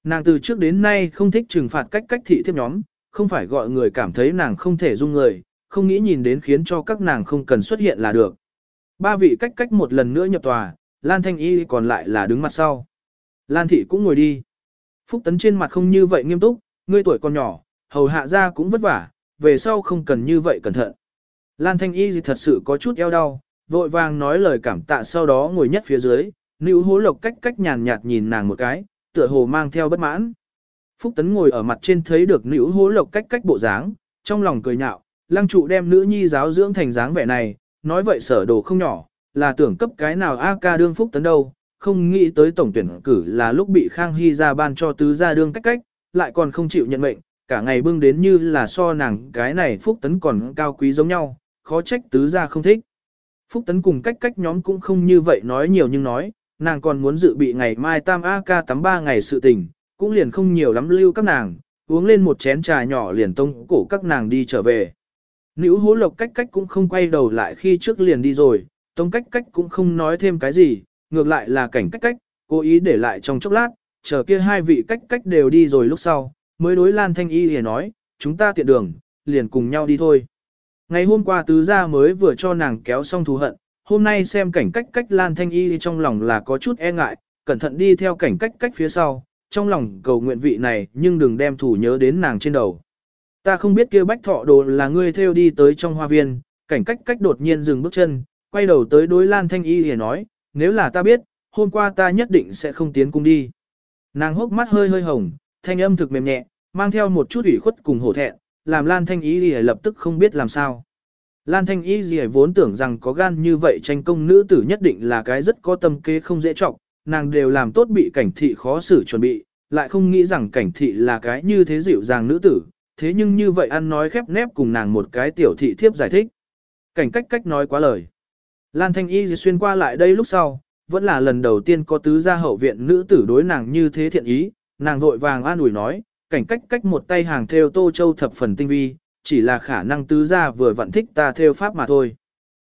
Nàng từ trước đến nay không thích trừng phạt cách cách thị thiếp nhóm, không phải gọi người cảm thấy nàng không thể dung người, không nghĩ nhìn đến khiến cho các nàng không cần xuất hiện là được. Ba vị cách cách một lần nữa nhập tòa, Lan Thanh Y còn lại là đứng mặt sau. Lan Thị cũng ngồi đi. Phúc Tấn trên mặt không như vậy nghiêm túc, ngươi tuổi còn nhỏ, hầu hạ ra cũng vất vả, về sau không cần như vậy cẩn thận. Lan Thanh Y thật sự có chút eo đau, vội vàng nói lời cảm tạ sau đó ngồi nhất phía dưới, nữ hố lộc cách cách nhàn nhạt nhìn nàng một cái, tựa hồ mang theo bất mãn. Phúc Tấn ngồi ở mặt trên thấy được nữ hố lộc cách cách bộ dáng, trong lòng cười nhạo, lăng trụ đem nữ nhi giáo dưỡng thành dáng vẻ này, nói vậy sở đồ không nhỏ, là tưởng cấp cái nào A ca đương Phúc Tấn đâu, không nghĩ tới tổng tuyển cử là lúc bị Khang Hy ra ban cho tứ gia đương cách cách, lại còn không chịu nhận mệnh, cả ngày bưng đến như là so nàng cái này Phúc Tấn còn cao quý giống nhau, khó trách tứ gia không thích. Phúc Tấn cùng cách cách nhóm cũng không như vậy nói nhiều nhưng nói, nàng còn muốn dự bị ngày mai tam AK tắm ba ngày sự tình, cũng liền không nhiều lắm lưu các nàng, uống lên một chén trà nhỏ liền tông cổ các nàng đi trở về. Nữ hố lộc cách cách cũng không quay đầu lại khi trước liền đi rồi, tông cách cách cũng không nói thêm cái gì, ngược lại là cảnh cách cách, cố ý để lại trong chốc lát, chờ kia hai vị cách cách đều đi rồi lúc sau, mới đối Lan Thanh Y thì nói, chúng ta tiện đường, liền cùng nhau đi thôi. Ngày hôm qua tứ gia mới vừa cho nàng kéo xong thù hận, hôm nay xem cảnh cách cách Lan Thanh Y trong lòng là có chút e ngại, cẩn thận đi theo cảnh cách cách phía sau, trong lòng cầu nguyện vị này nhưng đừng đem thủ nhớ đến nàng trên đầu. Ta không biết kia bách thọ đồ là ngươi theo đi tới trong hoa viên, cảnh cách cách đột nhiên dừng bước chân, quay đầu tới đối Lan Thanh Y để nói, nếu là ta biết, hôm qua ta nhất định sẽ không tiến cung đi. Nàng hốc mắt hơi hơi hồng, thanh âm thực mềm nhẹ, mang theo một chút ủy khuất cùng hổ thẹn, làm Lan Thanh Y gì lập tức không biết làm sao. Lan Thanh Y gì vốn tưởng rằng có gan như vậy tranh công nữ tử nhất định là cái rất có tâm kế không dễ trọng, nàng đều làm tốt bị cảnh thị khó xử chuẩn bị, lại không nghĩ rằng cảnh thị là cái như thế dịu dàng nữ tử, thế nhưng như vậy ăn nói khép nép cùng nàng một cái tiểu thị thiếp giải thích. Cảnh cách cách nói quá lời. Lan Thanh Y xuyên qua lại đây lúc sau, vẫn là lần đầu tiên có tứ gia hậu viện nữ tử đối nàng như thế thiện ý, nàng vội vàng an ủi nói, cảnh cách cách một tay hàng theo tô châu thập phần tinh vi, chỉ là khả năng tứ gia vừa vận thích ta theo pháp mà thôi.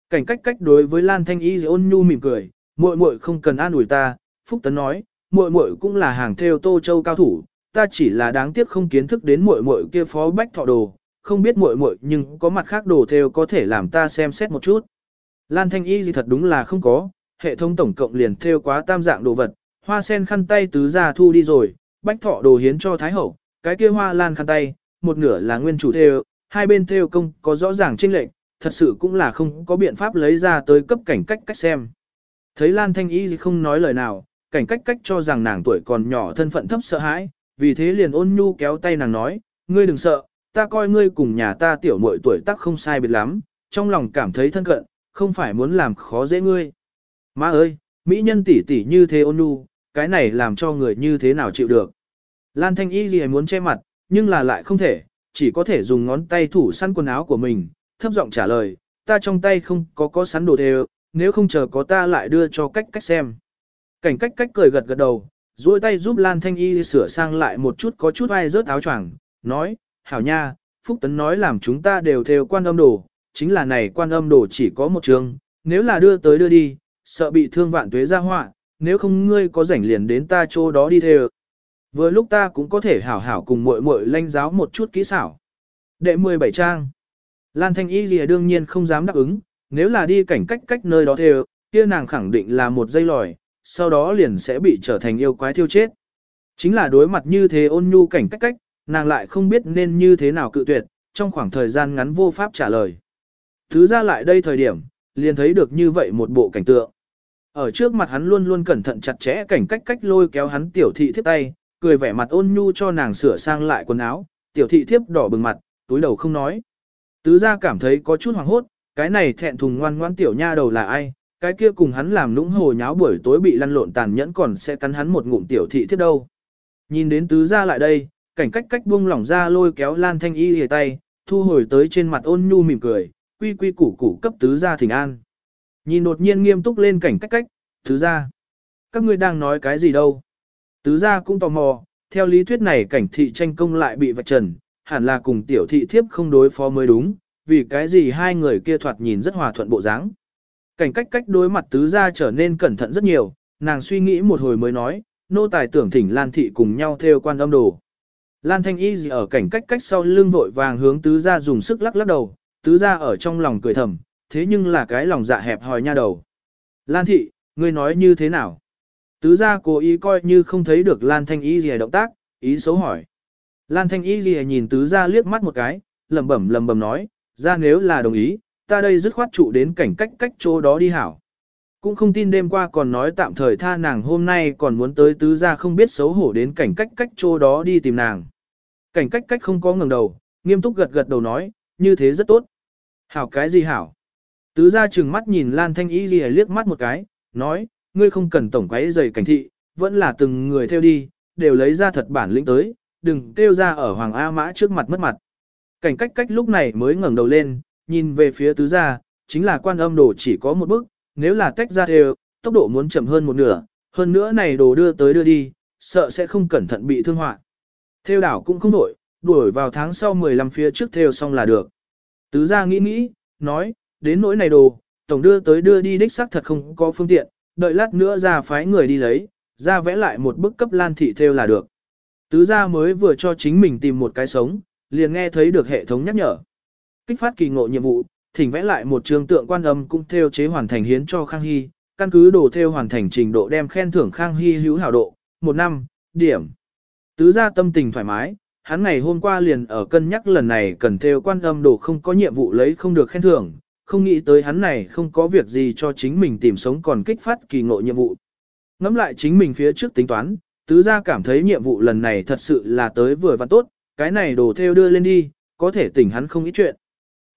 Cảnh cách cách đối với Lan Thanh Y ôn nhu mỉm cười, muội muội không cần an ủi ta, Phúc Tấn nói, muội muội cũng là hàng theo tô châu cao thủ, ta chỉ là đáng tiếc không kiến thức đến muội muội kia phó bách thọ đồ, không biết muội muội nhưng có mặt khác đồ theo có thể làm ta xem xét một chút. Lan Thanh Y gì thật đúng là không có, hệ thống tổng cộng liền theo quá tam dạng đồ vật, hoa sen khăn tay tứ gia thu đi rồi, bách thọ đồ hiến cho Thái Hậu, cái kia hoa lan khăn tay, một nửa là nguyên chủ theo, hai bên theo công có rõ ràng chênh lệch, thật sự cũng là không có biện pháp lấy ra tới cấp cảnh cách cách xem. Thấy Lan Thanh Y không nói lời nào, cảnh cách cách cho rằng nàng tuổi còn nhỏ thân phận thấp sợ hãi, vì thế liền ôn nhu kéo tay nàng nói, ngươi đừng sợ, ta coi ngươi cùng nhà ta tiểu muội tuổi tác không sai biệt lắm, trong lòng cảm thấy thân cận, không phải muốn làm khó dễ ngươi. Má ơi, mỹ nhân tỷ tỷ như thế ôn nhu, cái này làm cho người như thế nào chịu được. Lan Thanh Y gì muốn che mặt, nhưng là lại không thể, chỉ có thể dùng ngón tay thủ săn quần áo của mình, thấp giọng trả lời, ta trong tay không có có sắn đồ đều, nếu không chờ có ta lại đưa cho cách cách xem. Cảnh cách cách cười gật gật đầu, duỗi tay giúp Lan Thanh Y sửa sang lại một chút có chút ai rớt áo choàng, nói, hảo nha, Phúc Tấn nói làm chúng ta đều theo quan âm đồ, chính là này quan âm đồ chỉ có một trường, nếu là đưa tới đưa đi, sợ bị thương vạn tuế ra họa, nếu không ngươi có rảnh liền đến ta chỗ đó đi theo. Vừa lúc ta cũng có thể hảo hảo cùng muội muội lanh giáo một chút kỹ xảo. Đệ 17 trang. Lan Thanh Y lìa đương nhiên không dám đáp ứng, nếu là đi cảnh cách cách nơi đó theo, kia nàng khẳng định là một dây lòi, sau đó liền sẽ bị trở thành yêu quái thiêu chết. Chính là đối mặt như thế ôn nhu cảnh cách cách, nàng lại không biết nên như thế nào cự tuyệt, trong khoảng thời gian ngắn vô pháp trả lời. Thứ ra lại đây thời điểm, liền thấy được như vậy một bộ cảnh tượng. Ở trước mặt hắn luôn luôn cẩn thận chặt chẽ cảnh cách cách lôi kéo hắn tiểu thị thiếp tay, cười vẻ mặt ôn nhu cho nàng sửa sang lại quần áo, tiểu thị thiếp đỏ bừng mặt, túi đầu không nói. Tứ gia cảm thấy có chút hoảng hốt, cái này thẹn thùng ngoan ngoan tiểu nha đầu là ai, cái kia cùng hắn làm lũng hồ nháo buổi tối bị lăn lộn tàn nhẫn còn sẽ cắn hắn một ngụm tiểu thị thiếp đâu. Nhìn đến tứ gia lại đây, cảnh cách cách buông lỏng ra lôi kéo Lan Thanh Y hề tay, thu hồi tới trên mặt ôn nhu mỉm cười, quy quy củ củ cấp tứ gia thỉnh an. Nhìn đột nhiên nghiêm túc lên cảnh cách cách, tứ gia. Các ngươi đang nói cái gì đâu? Tứ gia cũng tò mò, theo lý thuyết này cảnh thị tranh công lại bị vạch trần, hẳn là cùng tiểu thị thiếp không đối phó mới đúng, vì cái gì hai người kia thoạt nhìn rất hòa thuận bộ dáng. Cảnh cách cách đối mặt tứ gia trở nên cẩn thận rất nhiều, nàng suy nghĩ một hồi mới nói, nô tài tưởng thỉnh Lan thị cùng nhau theo quan âm đồ. Lan thanh y gì ở cảnh cách cách sau lưng vội vàng hướng tứ gia dùng sức lắc lắc đầu, tứ gia ở trong lòng cười thầm, thế nhưng là cái lòng dạ hẹp hòi nha đầu. Lan thị, ngươi nói như thế nào? Tứ gia cố ý coi như không thấy được Lan thanh y gì động tác, ý xấu hỏi. Lan thanh y gì nhìn tứ gia liếc mắt một cái, lẩm bẩm lẩm bẩm nói, ra nếu là đồng ý, ta đây dứt khoát trụ đến cảnh cách cách chỗ đó đi hảo. Cũng không tin đêm qua còn nói tạm thời tha nàng hôm nay còn muốn tới tứ gia không biết xấu hổ đến cảnh cách cách chỗ đó đi tìm nàng. Cảnh cách cách không có ngẩng đầu, nghiêm túc gật gật đầu nói, như thế rất tốt. Hảo cái gì hảo? Tứ gia trừng mắt nhìn Lan Thanh Y Ghi liếc mắt một cái, nói, ngươi không cần tổng quấy giày cảnh thị, vẫn là từng người theo đi, đều lấy ra thật bản lĩnh tới, đừng kêu ra ở Hoàng A Mã trước mặt mất mặt. Cảnh cách cách lúc này mới ngẩng đầu lên, nhìn về phía tứ gia, chính là quan âm đồ chỉ có một bước, nếu là tách ra đều, tốc độ muốn chậm hơn một nửa, hơn nữa này đồ đưa tới đưa đi, sợ sẽ không cẩn thận bị thương hoạn. Theo đảo cũng không đổi, đuổi vào tháng sau 15 phía trước theo xong là được. Tứ gia nghĩ nghĩ, nói, đến nỗi này đồ, tổng đưa tới đưa đi đích xác thật không có phương tiện, đợi lát nữa ra phái người đi lấy, ra vẽ lại một bức cấp lan thị theo là được. Tứ gia mới vừa cho chính mình tìm một cái sống, liền nghe thấy được hệ thống nhắc nhở. Kích phát kỳ ngộ nhiệm vụ, thỉnh vẽ lại một trường tượng quan âm cũng theo chế hoàn thành hiến cho Khang Hy, căn cứ đồ theo hoàn thành trình độ đem khen thưởng Khang Hy hữu hảo độ, một năm, điểm. Tứ gia tâm tình thoải mái, hắn ngày hôm qua liền ở cân nhắc lần này cần theo quan âm đồ không có nhiệm vụ lấy không được khen thưởng, không nghĩ tới hắn này không có việc gì cho chính mình tìm sống còn kích phát kỳ ngộ nhiệm vụ. Ngắm lại chính mình phía trước tính toán, tứ gia cảm thấy nhiệm vụ lần này thật sự là tới vừa và tốt, cái này đồ theo đưa lên đi, có thể tỉnh hắn không ít chuyện.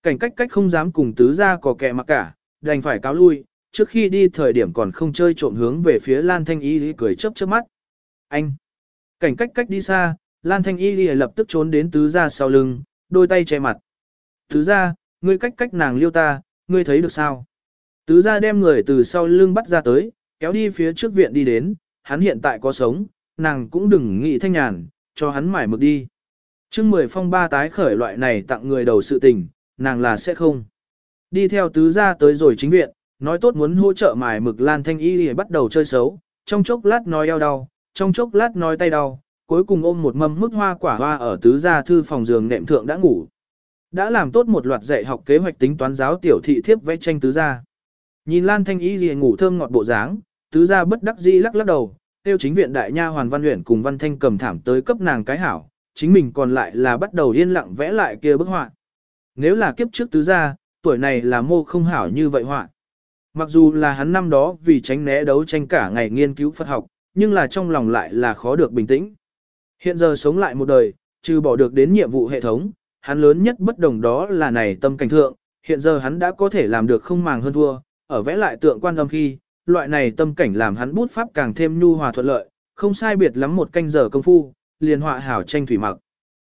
Cảnh cách cách không dám cùng tứ gia có kẻ mặc cả, đành phải cáo lui, trước khi đi thời điểm còn không chơi trộm hướng về phía Lan Thanh Y cười chớp chớp mắt. Anh! Cảnh cách cách đi xa, Lan Thanh Y lập tức trốn đến tứ gia sau lưng, đôi tay che mặt. Tứ gia, ngươi cách cách nàng liêu ta, ngươi thấy được sao? Tứ gia đem người từ sau lưng bắt ra tới, kéo đi phía trước viện đi đến, hắn hiện tại có sống, nàng cũng đừng nghĩ thanh nhàn, cho hắn mải mực đi. chương mười phong ba tái khởi loại này tặng người đầu sự tình, nàng là sẽ không. Đi theo tứ gia tới rồi chính viện, nói tốt muốn hỗ trợ mải mực Lan Thanh Y để bắt đầu chơi xấu, trong chốc lát nói eo đau, trong chốc lát nói tay đau, cuối cùng ôm một mâm mức hoa quả hoa ở tứ gia thư phòng giường nệm thượng đã ngủ. Đã làm tốt một loạt dạy học kế hoạch tính toán giáo tiểu thị thiếp vẽ tranh tứ gia. Nhìn Lan Thanh ý liền ngủ thơm ngọt bộ dáng, tứ gia bất đắc dĩ lắc lắc đầu, tiêu chính viện đại nha hoàn văn luyện cùng văn thanh cầm thảm tới cấp nàng cái hảo, chính mình còn lại là bắt đầu yên lặng vẽ lại kia bức họa. Nếu là kiếp trước tứ gia, tuổi này là mô không hảo như vậy họa. Mặc dù là hắn năm đó vì tránh né đấu tranh cả ngày nghiên cứu Phật học, nhưng là trong lòng lại là khó được bình tĩnh. Hiện giờ sống lại một đời, trừ bỏ được đến nhiệm vụ hệ thống, hắn lớn nhất bất đồng đó là này tâm cảnh thượng, hiện giờ hắn đã có thể làm được không màng hơn thua, ở vẽ lại tượng quan âm khi, loại này tâm cảnh làm hắn bút pháp càng thêm nhu hòa thuận lợi, không sai biệt lắm một canh giờ công phu, liền họa hảo tranh thủy mặc.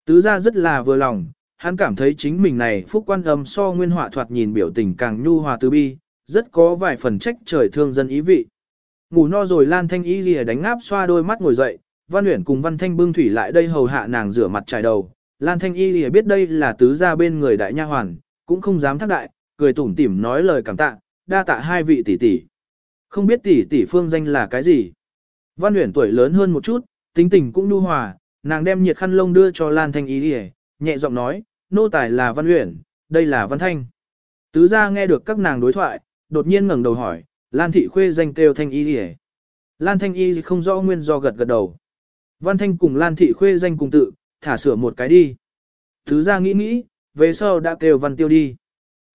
Tứ ra rất là vừa lòng, hắn cảm thấy chính mình này phúc quan âm so nguyên họa thoạt nhìn biểu tình càng nhu hòa từ bi, rất có vài phần trách trời thương dân ý vị. Ngủ no rồi Lan Thanh Y lìa đánh ngáp xoa đôi mắt ngồi dậy, Văn Uyển cùng Văn Thanh bưng thủy lại đây hầu hạ nàng rửa mặt trải đầu. Lan Thanh Y lìa biết đây là tứ gia bên người đại nha hoàn, cũng không dám thác đại, cười tủm tỉm nói lời cảm tạ, đa tạ hai vị tỷ tỷ. Không biết tỷ tỷ phương danh là cái gì? Văn Uyển tuổi lớn hơn một chút, tính tình cũng nhu hòa, nàng đem nhiệt khăn lông đưa cho Lan Thanh Y lìa, nhẹ giọng nói, nô tài là Văn Uyển, đây là Văn Thanh. Tứ gia nghe được các nàng đối thoại, đột nhiên ngẩng đầu hỏi, Lan thị khuê danh kêu Thanh Y lìa. Lan Thanh Y không rõ nguyên do gật gật đầu. Văn Thanh cùng Lan thị khuê danh cùng tự, thả sửa một cái đi. thứ gia nghĩ nghĩ, về sau đã kêu Văn Tiêu đi.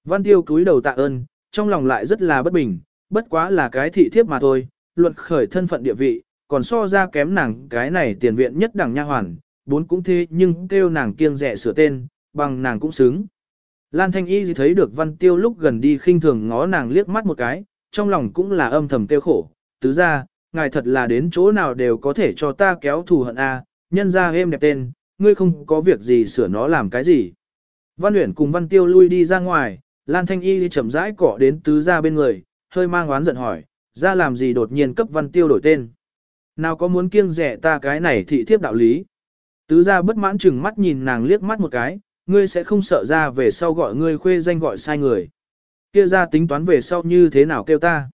Văn Tiêu cúi đầu tạ ơn, trong lòng lại rất là bất bình, bất quá là cái thị thiếp mà thôi, luận khởi thân phận địa vị, còn so ra kém nàng cái này tiền viện nhất đẳng nha hoàn, bốn cũng thế nhưng kêu nàng kiêng rẻ sửa tên, bằng nàng cũng xứng. Lan Thanh Y thấy được Văn Tiêu lúc gần đi khinh thường ngó nàng liếc mắt một cái, trong lòng cũng là âm thầm tiêu khổ, tứ ra, ngài thật là đến chỗ nào đều có thể cho ta kéo thù hận a, nhân ra êm đẹp tên, ngươi không có việc gì sửa nó làm cái gì. Văn Uyển cùng Văn Tiêu lui đi ra ngoài, Lan Thanh Y chậm rãi cọ đến tứ ra bên người, hơi mang oán giận hỏi, ra làm gì đột nhiên cấp Văn Tiêu đổi tên. Nào có muốn kiêng rẻ ta cái này thị thiếp đạo lý. Tứ ra bất mãn chừng mắt nhìn nàng liếc mắt một cái, ngươi sẽ không sợ ra về sau gọi ngươi khuê danh gọi sai người. Kia ra tính toán về sau như thế nào kêu ta.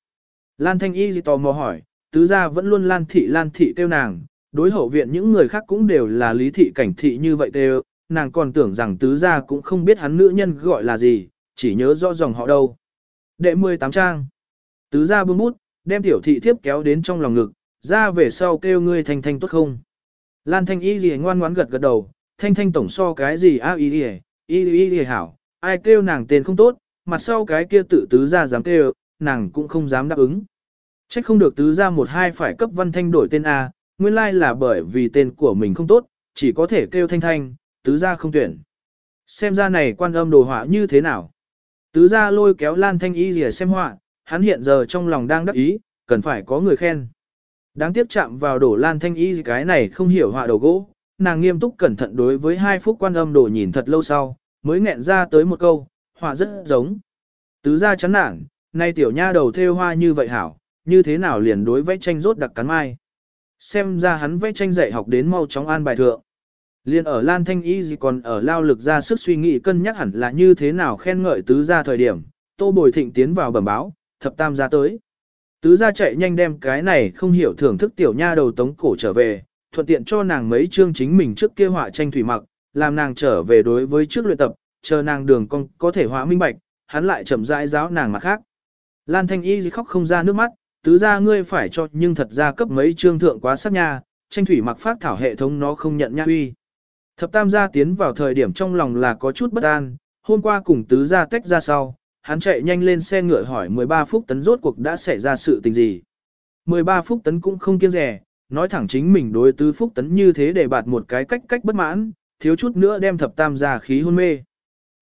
Lan Thanh Y tò mò hỏi, tứ ra vẫn luôn Lan Thị Lan Thị kêu nàng, đối hậu viện những người khác cũng đều là lý thị cảnh thị như vậy đều. nàng còn tưởng rằng tứ gia cũng không biết hắn nữ nhân gọi là gì, chỉ nhớ rõ dòng họ đâu. Đệ 18 trang. Tứ gia bưng bút, đem tiểu thị thiếp kéo đến trong lòng ngực, ra về sau kêu ngươi thanh thanh tốt không. Lan Thanh Y gì ngoan ngoãn gật gật đầu, thanh thanh tổng so cái gì a y y y y y hảo, ai kêu nàng tên không tốt, mặt sau cái kia tự tứ gia dám kêu, nàng cũng không dám đáp ứng. Trách không được tứ gia một hai phải cấp văn thanh đổi tên A, nguyên lai là bởi vì tên của mình không tốt, chỉ có thể kêu thanh thanh, tứ gia không tuyển. Xem ra này quan âm đồ họa như thế nào. Tứ gia lôi kéo Lan Thanh Y rìa xem họa, hắn hiện giờ trong lòng đang đắc ý, cần phải có người khen. Đáng tiếc chạm vào đổ Lan Thanh Y cái này không hiểu họa đầu gỗ, nàng nghiêm túc cẩn thận đối với hai phút quan âm đồ nhìn thật lâu sau, mới nghẹn ra tới một câu, họa rất giống. Tứ gia chán nản, nay tiểu nha đầu thêu hoa như vậy hảo, như thế nào liền đối vẽ tranh rốt đặc cắn mai. Xem ra hắn vẽ tranh dạy học đến mau chóng an bài thượng. Liên ở Lan Thanh Y gì còn ở lao lực ra sức suy nghĩ cân nhắc hẳn là như thế nào khen ngợi tứ gia thời điểm, tô bồi thịnh tiến vào bẩm báo, thập tam gia tới. Tứ gia chạy nhanh đem cái này không hiểu thưởng thức tiểu nha đầu tống cổ trở về, thuận tiện cho nàng mấy chương chính mình trước kia họa tranh thủy mặc, làm nàng trở về đối với trước luyện tập, chờ nàng đường con có thể họa minh bạch, hắn lại chậm rãi giáo nàng mặt khác. Lan Thanh Y khóc không ra nước mắt, tứ ra ngươi phải cho nhưng thật ra cấp mấy chương thượng quá sắc nha, tranh thủy mặc phát thảo hệ thống nó không nhận nha uy. Thập tam gia tiến vào thời điểm trong lòng là có chút bất an, hôm qua cùng tứ gia tách ra sau, hắn chạy nhanh lên xe ngựa hỏi 13 phút tấn rốt cuộc đã xảy ra sự tình gì. 13 phút tấn cũng không kiêng rẻ, nói thẳng chính mình đối tứ phúc tấn như thế để bạt một cái cách cách bất mãn, thiếu chút nữa đem thập tam gia khí hôn mê.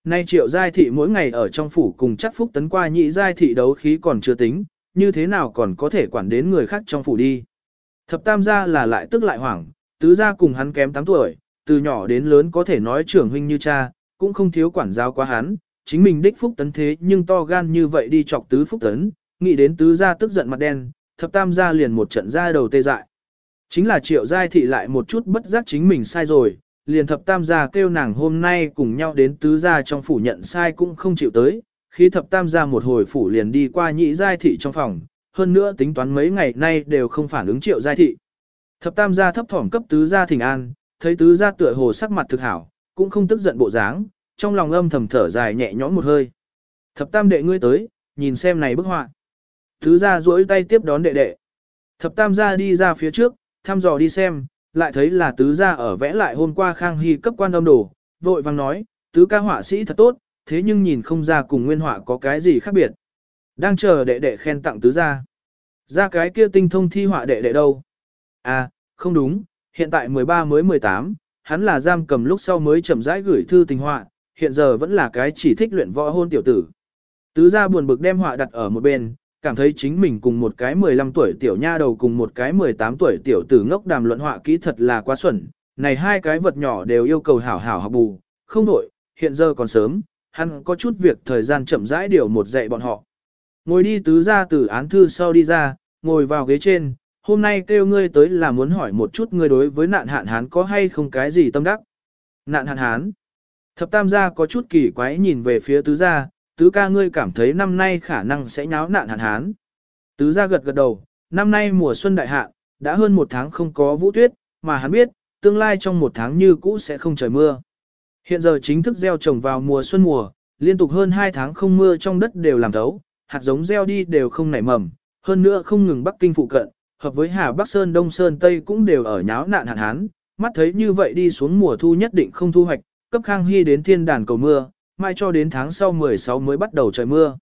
Nay triệu giai thị mỗi ngày ở trong phủ cùng chắc phúc tấn qua nhị giai thị đấu khí còn chưa tính, như thế nào còn có thể quản đến người khác trong phủ đi. Thập tam gia là lại tức lại hoảng, tứ gia cùng hắn kém 8 tuổi, từ nhỏ đến lớn có thể nói trưởng huynh như cha, cũng không thiếu quản giáo quá hắn, chính mình đích phúc tấn thế nhưng to gan như vậy đi chọc tứ phúc tấn, nghĩ đến tứ gia tức giận mặt đen, thập tam gia liền một trận ra đầu tê dại. Chính là triệu giai thị lại một chút bất giác chính mình sai rồi, liền thập tam gia kêu nàng hôm nay cùng nhau đến tứ gia trong phủ nhận sai cũng không chịu tới, khi thập tam gia một hồi phủ liền đi qua nhị giai thị trong phòng, hơn nữa tính toán mấy ngày nay đều không phản ứng triệu giai thị. Thập tam gia thấp thỏm cấp tứ gia thỉnh an, thấy tứ gia tựa hồ sắc mặt thực hảo, cũng không tức giận bộ dáng, trong lòng âm thầm thở dài nhẹ nhõm một hơi. Thập tam đệ ngươi tới, nhìn xem này bức họa. Tứ gia duỗi tay tiếp đón đệ đệ. Thập tam gia đi ra phía trước, thăm dò đi xem, lại thấy là tứ gia ở vẽ lại hôm qua Khang Hy cấp quan âm đồ, vội vang nói, tứ ca họa sĩ thật tốt, thế nhưng nhìn không ra cùng nguyên họa có cái gì khác biệt. Đang chờ đệ đệ khen tặng tứ gia. Ra cái kia tinh thông thi họa đệ đệ đâu? À, không đúng, hiện tại 13 mới 18, hắn là giam cầm lúc sau mới chậm rãi gửi thư tình họa, hiện giờ vẫn là cái chỉ thích luyện võ hôn tiểu tử. Tứ gia buồn bực đem họa đặt ở một bên, cảm thấy chính mình cùng một cái 15 tuổi tiểu nha đầu cùng một cái 18 tuổi tiểu tử ngốc đàm luận họa kỹ thật là quá xuẩn, này hai cái vật nhỏ đều yêu cầu hảo hảo học bù, không đổi, hiện giờ còn sớm, hắn có chút việc thời gian chậm rãi điều một dạy bọn họ. Ngồi đi tứ ra từ án thư sau đi ra, ngồi vào ghế trên, hôm nay kêu ngươi tới là muốn hỏi một chút ngươi đối với nạn hạn hán có hay không cái gì tâm đắc. Nạn hạn hán. Thập tam gia có chút kỳ quái nhìn về phía tứ gia, tứ ca ngươi cảm thấy năm nay khả năng sẽ nháo nạn hạn hán. Tứ gia gật gật đầu, năm nay mùa xuân đại hạn, đã hơn một tháng không có vũ tuyết, mà hắn biết, tương lai trong một tháng như cũ sẽ không trời mưa. Hiện giờ chính thức gieo trồng vào mùa xuân mùa, liên tục hơn hai tháng không mưa trong đất đều làm thấu, hạt giống gieo đi đều không nảy mầm, hơn nữa không ngừng Bắc Kinh phụ cận, hợp với Hà Bắc Sơn Đông Sơn Tây cũng đều ở nháo nạn hạn hán, mắt thấy như vậy đi xuống mùa thu nhất định không thu hoạch, cấp Khang Hy đến thiên đàn cầu mưa, mai cho đến tháng sau 16 mới bắt đầu trời mưa.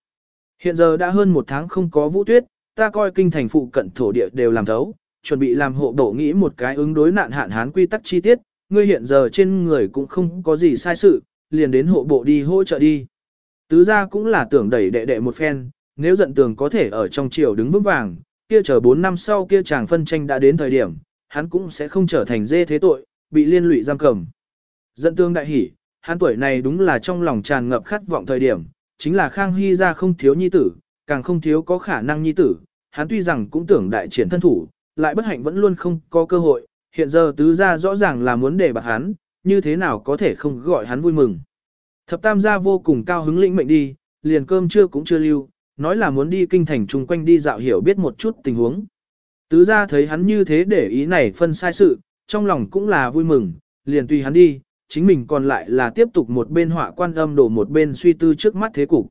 Hiện giờ đã hơn một tháng không có vũ tuyết, ta coi kinh thành phụ cận thổ địa đều làm thấu, chuẩn bị làm hộ đổ nghĩ một cái ứng đối nạn hạn hán quy tắc chi tiết, ngươi hiện giờ trên người cũng không có gì sai sự, liền đến hộ bộ đi hỗ trợ đi. Tứ gia cũng là tưởng đẩy đệ đệ một phen, nếu giận tường có thể ở trong triều đứng vững vàng, kia chờ 4 năm sau kia chàng phân tranh đã đến thời điểm, hắn cũng sẽ không trở thành dê thế tội, bị liên lụy giam cầm. Giận tường đại hỉ, hắn tuổi này đúng là trong lòng tràn ngập khát vọng thời điểm, chính là Khang Hy gia không thiếu nhi tử, càng không thiếu có khả năng nhi tử, hắn tuy rằng cũng tưởng đại triển thân thủ, lại bất hạnh vẫn luôn không có cơ hội, hiện giờ tứ gia rõ ràng là muốn để bạc hắn, như thế nào có thể không gọi hắn vui mừng. Thập tam gia vô cùng cao hứng lĩnh mệnh đi, liền cơm trưa cũng chưa lưu, nói là muốn đi kinh thành chung quanh đi dạo hiểu biết một chút tình huống. Tứ gia thấy hắn như thế để ý này phân sai sự, trong lòng cũng là vui mừng, liền tùy hắn đi, chính mình còn lại là tiếp tục một bên họa quan âm đổ một bên suy tư trước mắt thế cục.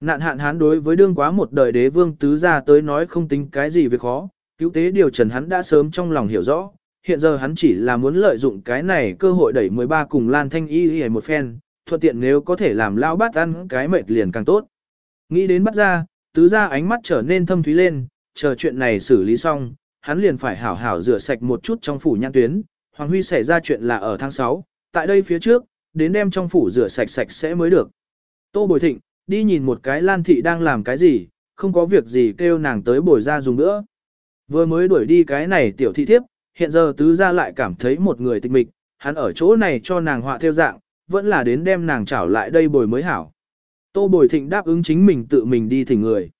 Nạn hạn hắn đối với đương quá một đời đế vương tứ gia tới nói không tính cái gì việc khó, cứu tế điều trần hắn đã sớm trong lòng hiểu rõ, hiện giờ hắn chỉ là muốn lợi dụng cái này cơ hội đẩy 13 cùng Lan Thanh Y y một phen, thuận tiện nếu có thể làm lão bát ăn cái mệt liền càng tốt. Nghĩ đến bắt ra, tứ ra ánh mắt trở nên thâm thúy lên, chờ chuyện này xử lý xong, hắn liền phải hảo hảo rửa sạch một chút trong phủ nhãn tuyến. Hoàng Huy xảy ra chuyện là ở tháng 6, tại đây phía trước, đến đem trong phủ rửa sạch sạch sẽ mới được. Tô Bồi Thịnh, đi nhìn một cái Lan Thị đang làm cái gì, không có việc gì kêu nàng tới bồi ra dùng nữa. Vừa mới đuổi đi cái này tiểu thị thiếp, hiện giờ tứ gia lại cảm thấy một người tịch mịch, hắn ở chỗ này cho nàng họa theo dạng, vẫn là đến đem nàng trảo lại đây bồi mới hảo. Tô Bồi Thịnh đáp ứng chính mình tự mình đi thỉnh người.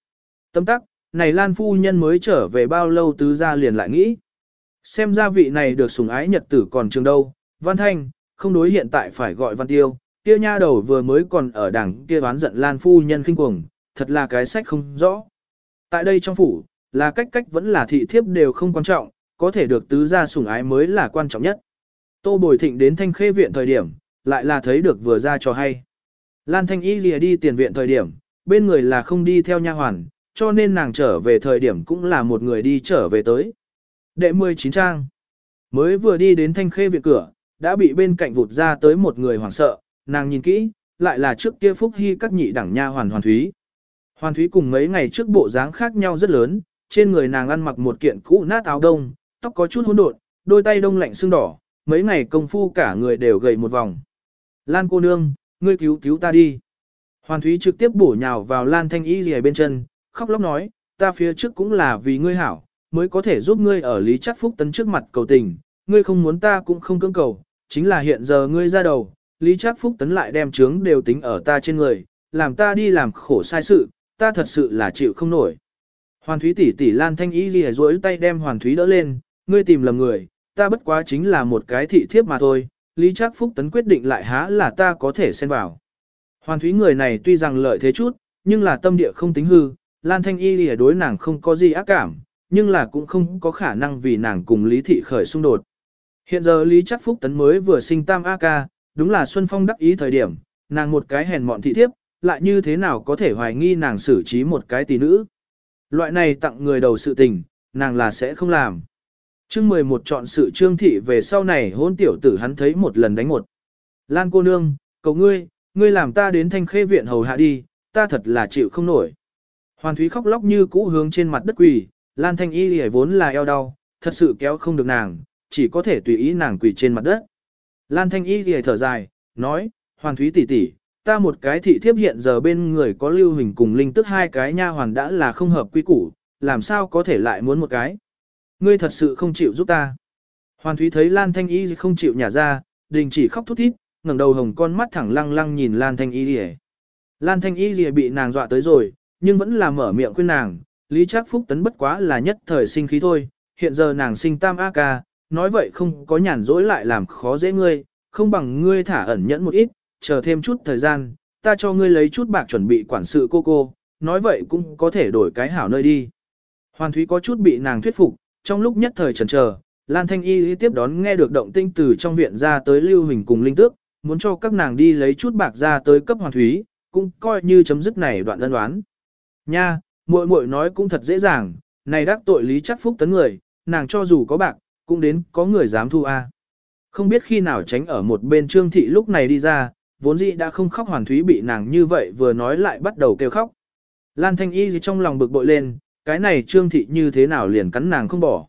Tâm tắc, này Lan Phu Nhân mới trở về bao lâu tứ gia liền lại nghĩ. Xem ra vị này được sủng ái nhật tử còn trường đâu, Văn Thanh, không đối hiện tại phải gọi Văn Tiêu, kia nha đầu vừa mới còn ở đảng kia bán giận Lan Phu Nhân khinh cuồng, thật là cái sách không rõ. Tại đây trong phủ, là cách cách vẫn là thị thiếp đều không quan trọng, có thể được tứ gia sủng ái mới là quan trọng nhất. Tô Bồi Thịnh đến thanh khê viện thời điểm, lại là thấy được vừa ra cho hay. Lan Thanh Y lìa đi tiền viện thời điểm, bên người là không đi theo nha hoàn, cho nên nàng trở về thời điểm cũng là một người đi trở về tới. Đệ 19 trang. Mới vừa đi đến thanh khê viện cửa, đã bị bên cạnh vụt ra tới một người hoảng sợ, nàng nhìn kỹ, lại là trước kia phúc hy các nhị đẳng nha hoàn hoàn thúy. Hoàn thúy cùng mấy ngày trước bộ dáng khác nhau rất lớn, trên người nàng ăn mặc một kiện cũ nát áo đông, tóc có chút hỗn độn, đôi tay đông lạnh sưng đỏ, mấy ngày công phu cả người đều gầy một vòng. Lan cô nương, ngươi cứu cứu ta đi. Hoàn Thúy trực tiếp bổ nhào vào Lan Thanh Y gì bên chân, khóc lóc nói, ta phía trước cũng là vì ngươi hảo, mới có thể giúp ngươi ở Lý Chắc Phúc tấn trước mặt cầu tình, ngươi không muốn ta cũng không cưỡng cầu, chính là hiện giờ ngươi ra đầu, Lý Chắc Phúc tấn lại đem trướng đều tính ở ta trên người, làm ta đi làm khổ sai sự, ta thật sự là chịu không nổi. Hoàn Thúy tỷ tỷ Lan Thanh Y lìa duỗi tay đem Hoàn Thúy đỡ lên, ngươi tìm lầm người, ta bất quá chính là một cái thị thiếp mà thôi, Lý Trác Phúc Tấn quyết định lại há là ta có thể xen vào. Hoàn Thúy người này tuy rằng lợi thế chút, nhưng là tâm địa không tính hư, Lan Thanh Y lìa đối nàng không có gì ác cảm, nhưng là cũng không có khả năng vì nàng cùng Lý Thị khởi xung đột. Hiện giờ Lý Trác Phúc Tấn mới vừa sinh tam A ca, đúng là Xuân Phong đắc ý thời điểm, nàng một cái hèn mọn thị thiếp, lại như thế nào có thể hoài nghi nàng xử trí một cái tỷ nữ. Loại này tặng người đầu sự tình, nàng là sẽ không làm. Chương 11 chọn sự trương thị về sau này hôn tiểu tử hắn thấy một lần đánh một. Lan cô nương, cầu ngươi, ngươi làm ta đến thanh khê viện hầu hạ đi, ta thật là chịu không nổi. Hoàn Thúy khóc lóc như cũ hướng trên mặt đất quỳ, Lan thanh y hề vốn là eo đau, thật sự kéo không được nàng, chỉ có thể tùy ý nàng quỳ trên mặt đất. Lan thanh y hề thở dài, nói, Hoàn Thúy tỷ tỷ, ta một cái thị thiếp hiện giờ bên người có lưu hình cùng linh tức hai cái nha hoàn đã là không hợp quy củ, làm sao có thể lại muốn một cái. Ngươi thật sự không chịu giúp ta. Hoàn Thúy thấy Lan Thanh Y không chịu nhả ra, đình chỉ khóc thút thít, ngẩng đầu hồng con mắt thẳng lăng lăng nhìn Lan Thanh Y lìa. Lan Thanh Y lìa bị nàng dọa tới rồi, nhưng vẫn là mở miệng khuyên nàng, Lý Trác Phúc tấn bất quá là nhất thời sinh khí thôi, hiện giờ nàng sinh tam a ca, nói vậy không có nhàn rỗi lại làm khó dễ ngươi, không bằng ngươi thả ẩn nhẫn một ít, chờ thêm chút thời gian, ta cho ngươi lấy chút bạc chuẩn bị quản sự cô cô, nói vậy cũng có thể đổi cái hảo nơi đi. Hoàn Thúy có chút bị nàng thuyết phục, trong lúc nhất thời chần chờ, Lan Thanh Y tiếp đón nghe được động tinh từ trong viện ra tới Lưu Hình cùng Linh Tước, muốn cho các nàng đi lấy chút bạc ra tới cấp Hoàng Thúy, cũng coi như chấm dứt này đoạn ân đoán. Nha, muội muội nói cũng thật dễ dàng, này đắc tội lý chắc phúc tấn người, nàng cho dù có bạc, cũng đến có người dám thu a. Không biết khi nào tránh ở một bên Trương Thị lúc này đi ra, vốn dĩ đã không khóc Hoàn Thúy bị nàng như vậy vừa nói lại bắt đầu kêu khóc. Lan Thanh Y gì trong lòng bực bội lên, cái này trương thị như thế nào liền cắn nàng không bỏ.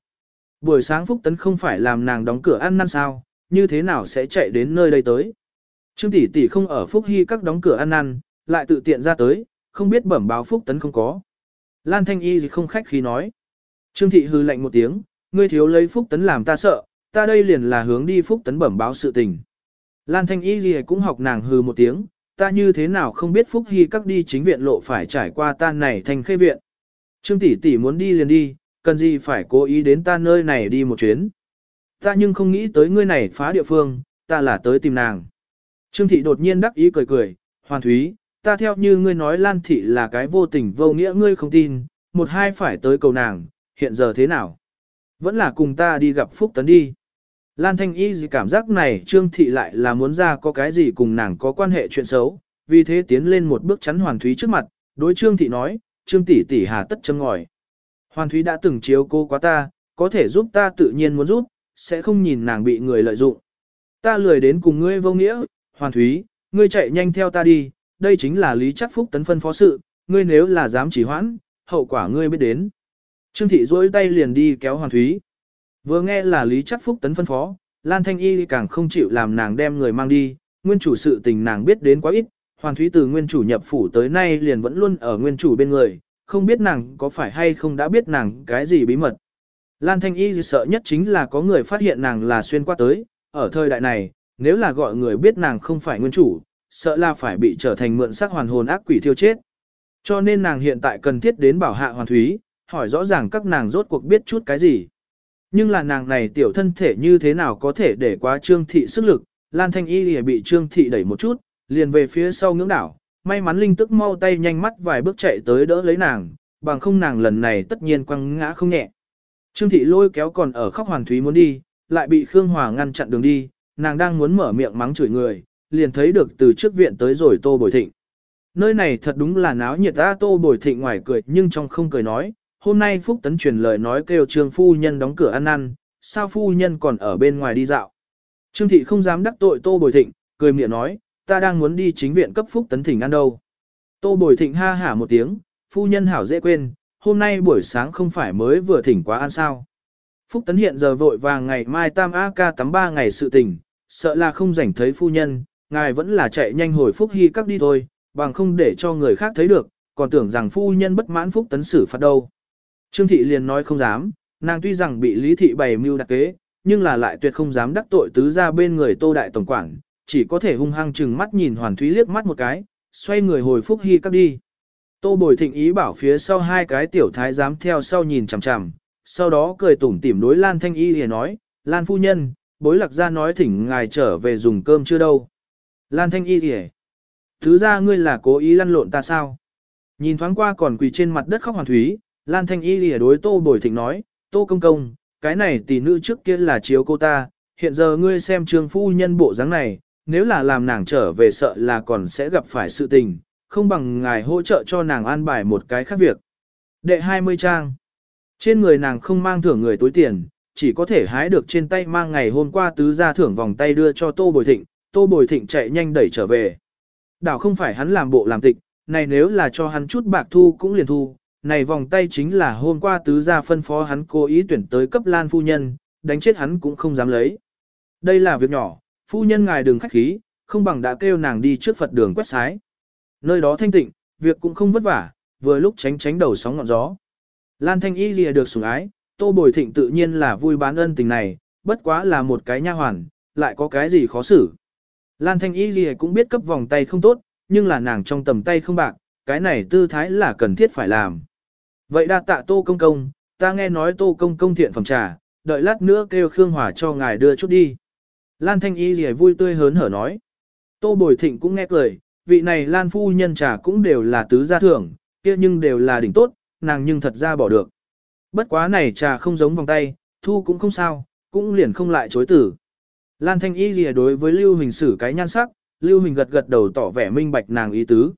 Buổi sáng Phúc Tấn không phải làm nàng đóng cửa ăn năn sao, như thế nào sẽ chạy đến nơi đây tới. Trương tỷ tỷ không ở Phúc Hy các đóng cửa ăn năn, lại tự tiện ra tới, không biết bẩm báo Phúc Tấn không có. Lan Thanh Y gì không khách khí nói. Trương thị hư lạnh một tiếng, ngươi thiếu lấy Phúc Tấn làm ta sợ, ta đây liền là hướng đi Phúc Tấn bẩm báo sự tình. Lan Thanh Y gì cũng học nàng hư một tiếng, ta như thế nào không biết Phúc Hy các đi chính viện lộ phải trải qua tan này thành khê viện. Trương tỷ tỷ muốn đi liền đi, cần gì phải cố ý đến ta nơi này đi một chuyến. Ta nhưng không nghĩ tới ngươi này phá địa phương, ta là tới tìm nàng. Trương thị đột nhiên đắc ý cười cười, hoàn thúy, ta theo như ngươi nói Lan thị là cái vô tình vô nghĩa ngươi không tin, một hai phải tới cầu nàng, hiện giờ thế nào? Vẫn là cùng ta đi gặp Phúc Tấn đi. Lan Thanh Y gì cảm giác này Trương Thị lại là muốn ra có cái gì cùng nàng có quan hệ chuyện xấu, vì thế tiến lên một bước chắn Hoàn Thúy trước mặt, đối Trương Thị nói, Trương tỷ tỷ hà tất châm ngòi. Hoàn Thúy đã từng chiếu cô quá ta, có thể giúp ta tự nhiên muốn giúp, sẽ không nhìn nàng bị người lợi dụng. Ta lười đến cùng ngươi vô nghĩa, Hoàn Thúy, ngươi chạy nhanh theo ta đi, đây chính là Lý Chắc Phúc tấn phân phó sự, ngươi nếu là dám chỉ hoãn, hậu quả ngươi biết đến. Trương Thị duỗi tay liền đi kéo Hoàn Thúy. Vừa nghe là Lý Chắc Phúc tấn phân phó, Lan Thanh Y càng không chịu làm nàng đem người mang đi, nguyên chủ sự tình nàng biết đến quá ít, Hoàn Thúy từ nguyên chủ nhập phủ tới nay liền vẫn luôn ở nguyên chủ bên người, không biết nàng có phải hay không đã biết nàng cái gì bí mật. Lan Thanh Y sợ nhất chính là có người phát hiện nàng là xuyên qua tới, ở thời đại này, nếu là gọi người biết nàng không phải nguyên chủ, sợ là phải bị trở thành mượn sắc hoàn hồn ác quỷ thiêu chết. Cho nên nàng hiện tại cần thiết đến bảo hạ Hoàn Thúy, hỏi rõ ràng các nàng rốt cuộc biết chút cái gì. Nhưng là nàng này tiểu thân thể như thế nào có thể để quá trương thị sức lực, Lan Thanh Y lìa bị trương thị đẩy một chút, liền về phía sau ngưỡng đảo, may mắn linh tức mau tay nhanh mắt vài bước chạy tới đỡ lấy nàng, bằng không nàng lần này tất nhiên quăng ngã không nhẹ. Trương thị lôi kéo còn ở khóc hoàng thúy muốn đi, lại bị Khương Hòa ngăn chặn đường đi, nàng đang muốn mở miệng mắng chửi người, liền thấy được từ trước viện tới rồi tô bồi thịnh. Nơi này thật đúng là náo nhiệt ta tô bồi thịnh ngoài cười nhưng trong không cười nói, hôm nay Phúc Tấn truyền lời nói kêu trương phu nhân đóng cửa ăn ăn, sao phu nhân còn ở bên ngoài đi dạo. Trương thị không dám đắc tội tô bồi thịnh, cười miệng nói, ta đang muốn đi chính viện cấp Phúc Tấn thỉnh ăn đâu. Tô bồi thịnh ha hả một tiếng, phu nhân hảo dễ quên, hôm nay buổi sáng không phải mới vừa thỉnh quá ăn sao. Phúc Tấn hiện giờ vội vàng ngày mai tam A ca tắm ba ngày sự tình, sợ là không rảnh thấy phu nhân, ngài vẫn là chạy nhanh hồi Phúc Hy các đi thôi, bằng không để cho người khác thấy được, còn tưởng rằng phu nhân bất mãn Phúc Tấn xử phạt đâu. Trương thị liền nói không dám, nàng tuy rằng bị lý thị bày mưu đặc kế, nhưng là lại tuyệt không dám đắc tội tứ ra bên người tô đại tổng quản, chỉ có thể hung hăng chừng mắt nhìn hoàn thúy liếc mắt một cái, xoay người hồi phúc hy cắp đi. Tô bồi thịnh ý bảo phía sau hai cái tiểu thái dám theo sau nhìn chằm chằm, sau đó cười tủm tỉm đối Lan Thanh Y thì nói, Lan phu nhân, bối lạc ra nói thỉnh ngài trở về dùng cơm chưa đâu. Lan Thanh Y lìa Thứ ra ngươi là cố ý lăn lộn ta sao? Nhìn thoáng qua còn quỳ trên mặt đất khóc hoàn thúy, Lan Thanh Y lìa đối Tô Bồi Thịnh nói, Tô Công Công, cái này tỷ nữ trước kia là chiếu cô ta, hiện giờ ngươi xem trương phu nhân bộ dáng này, nếu là làm nàng trở về sợ là còn sẽ gặp phải sự tình, không bằng ngài hỗ trợ cho nàng an bài một cái khác việc. Đệ 20 trang. Trên người nàng không mang thưởng người tối tiền, chỉ có thể hái được trên tay mang ngày hôm qua tứ ra thưởng vòng tay đưa cho Tô Bồi Thịnh, Tô Bồi Thịnh chạy nhanh đẩy trở về. Đảo không phải hắn làm bộ làm tịch, này nếu là cho hắn chút bạc thu cũng liền thu, này vòng tay chính là hôm qua tứ gia phân phó hắn cố ý tuyển tới cấp lan phu nhân, đánh chết hắn cũng không dám lấy. Đây là việc nhỏ, phu nhân ngài đừng khách khí, không bằng đã kêu nàng đi trước Phật đường quét sái. Nơi đó thanh tịnh, việc cũng không vất vả, vừa lúc tránh tránh đầu sóng ngọn gió. Lan Thanh Y lìa được sủng ái, Tô Bồi Thịnh tự nhiên là vui bán ân tình này, bất quá là một cái nha hoàn, lại có cái gì khó xử. Lan Thanh Y lìa cũng biết cấp vòng tay không tốt, nhưng là nàng trong tầm tay không bạc, cái này tư thái là cần thiết phải làm. Vậy đa tạ tô công công, ta nghe nói tô công công thiện phẩm trà, đợi lát nữa kêu Khương Hòa cho ngài đưa chút đi. Lan Thanh Y gì vui tươi hớn hở nói. Tô Bồi Thịnh cũng nghe cười, vị này Lan Phu nhân trà cũng đều là tứ gia thưởng, kia nhưng đều là đỉnh tốt, nàng nhưng thật ra bỏ được. Bất quá này trà không giống vòng tay, thu cũng không sao, cũng liền không lại chối tử. Lan Thanh Y gì đối với Lưu Hình xử cái nhan sắc, Lưu Hình gật gật đầu tỏ vẻ minh bạch nàng ý tứ.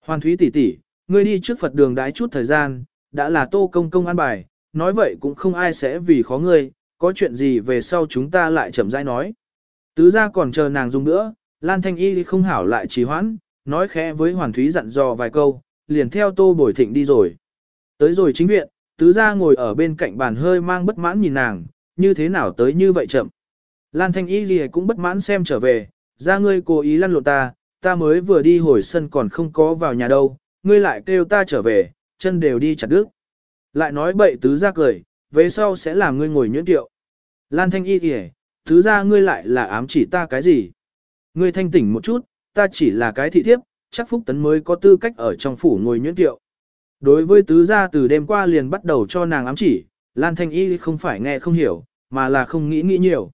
Hoàn Thúy tỷ tỷ, ngươi đi trước Phật đường đái chút thời gian, đã là tô công công an bài, nói vậy cũng không ai sẽ vì khó ngươi, có chuyện gì về sau chúng ta lại chậm rãi nói. Tứ ra còn chờ nàng dùng nữa, Lan Thanh Y không hảo lại trì hoãn, nói khẽ với Hoàn Thúy dặn dò vài câu, liền theo tô bồi thịnh đi rồi. Tới rồi chính viện, tứ gia ngồi ở bên cạnh bàn hơi mang bất mãn nhìn nàng, như thế nào tới như vậy chậm. Lan Thanh Y gì cũng bất mãn xem trở về, ra ngươi cố ý lăn lộn ta, ta mới vừa đi hồi sân còn không có vào nhà đâu, ngươi lại kêu ta trở về, chân đều đi chặt đứt. Lại nói bậy tứ gia cười, về sau sẽ làm ngươi ngồi nhuyễn tiệu. Lan Thanh Y kìa, thứ gia ngươi lại là ám chỉ ta cái gì? Ngươi thanh tỉnh một chút, ta chỉ là cái thị thiếp, chắc Phúc Tấn mới có tư cách ở trong phủ ngồi nhuyễn tiệu. Đối với tứ gia từ đêm qua liền bắt đầu cho nàng ám chỉ, Lan Thanh Y không phải nghe không hiểu, mà là không nghĩ nghĩ nhiều.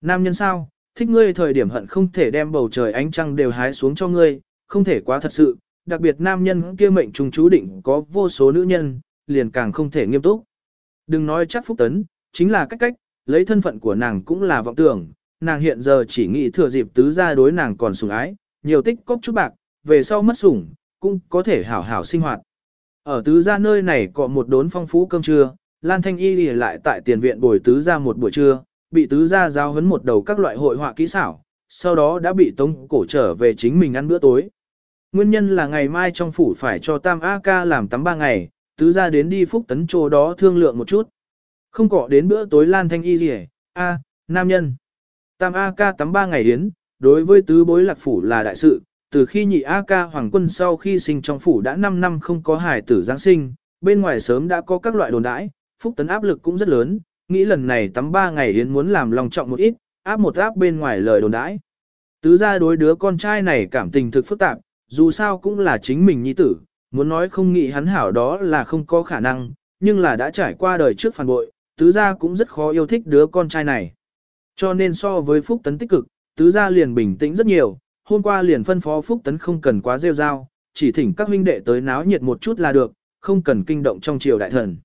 Nam nhân sao, thích ngươi thời điểm hận không thể đem bầu trời ánh trăng đều hái xuống cho ngươi, không thể quá thật sự, đặc biệt nam nhân kia mệnh trùng chú định có vô số nữ nhân, liền càng không thể nghiêm túc. Đừng nói chắc Phúc Tấn, chính là cách cách, lấy thân phận của nàng cũng là vọng tưởng, nàng hiện giờ chỉ nghĩ thừa dịp tứ gia đối nàng còn sủng ái, nhiều tích cóp chút bạc, về sau mất sủng, cũng có thể hảo hảo sinh hoạt. Ở tứ gia nơi này có một đốn phong phú cơm trưa, Lan Thanh Y lìa lại tại tiền viện bồi tứ gia một buổi trưa, bị tứ gia giao hấn một đầu các loại hội họa kỹ xảo, sau đó đã bị tống cổ trở về chính mình ăn bữa tối. Nguyên nhân là ngày mai trong phủ phải cho Tam A ca làm tắm ba ngày, tứ gia đến đi phúc tấn chỗ đó thương lượng một chút. Không cọ đến bữa tối Lan Thanh Y lìa, A, nam nhân. Tam A ca tắm ba ngày yến, đối với tứ bối lạc phủ là đại sự, từ khi nhị A ca hoàng quân sau khi sinh trong phủ đã 5 năm không có hài tử Giáng sinh, bên ngoài sớm đã có các loại đồn đãi, phúc tấn áp lực cũng rất lớn, nghĩ lần này tắm 3 ngày yến muốn làm lòng trọng một ít, áp một áp bên ngoài lời đồn đãi. Tứ ra đối đứa con trai này cảm tình thực phức tạp, dù sao cũng là chính mình nhi tử, muốn nói không nghĩ hắn hảo đó là không có khả năng, nhưng là đã trải qua đời trước phản bội, tứ gia cũng rất khó yêu thích đứa con trai này. Cho nên so với Phúc Tấn tích cực, tứ gia liền bình tĩnh rất nhiều, hôm qua liền phân phó Phúc Tấn không cần quá rêu rao, chỉ thỉnh các huynh đệ tới náo nhiệt một chút là được, không cần kinh động trong triều đại thần.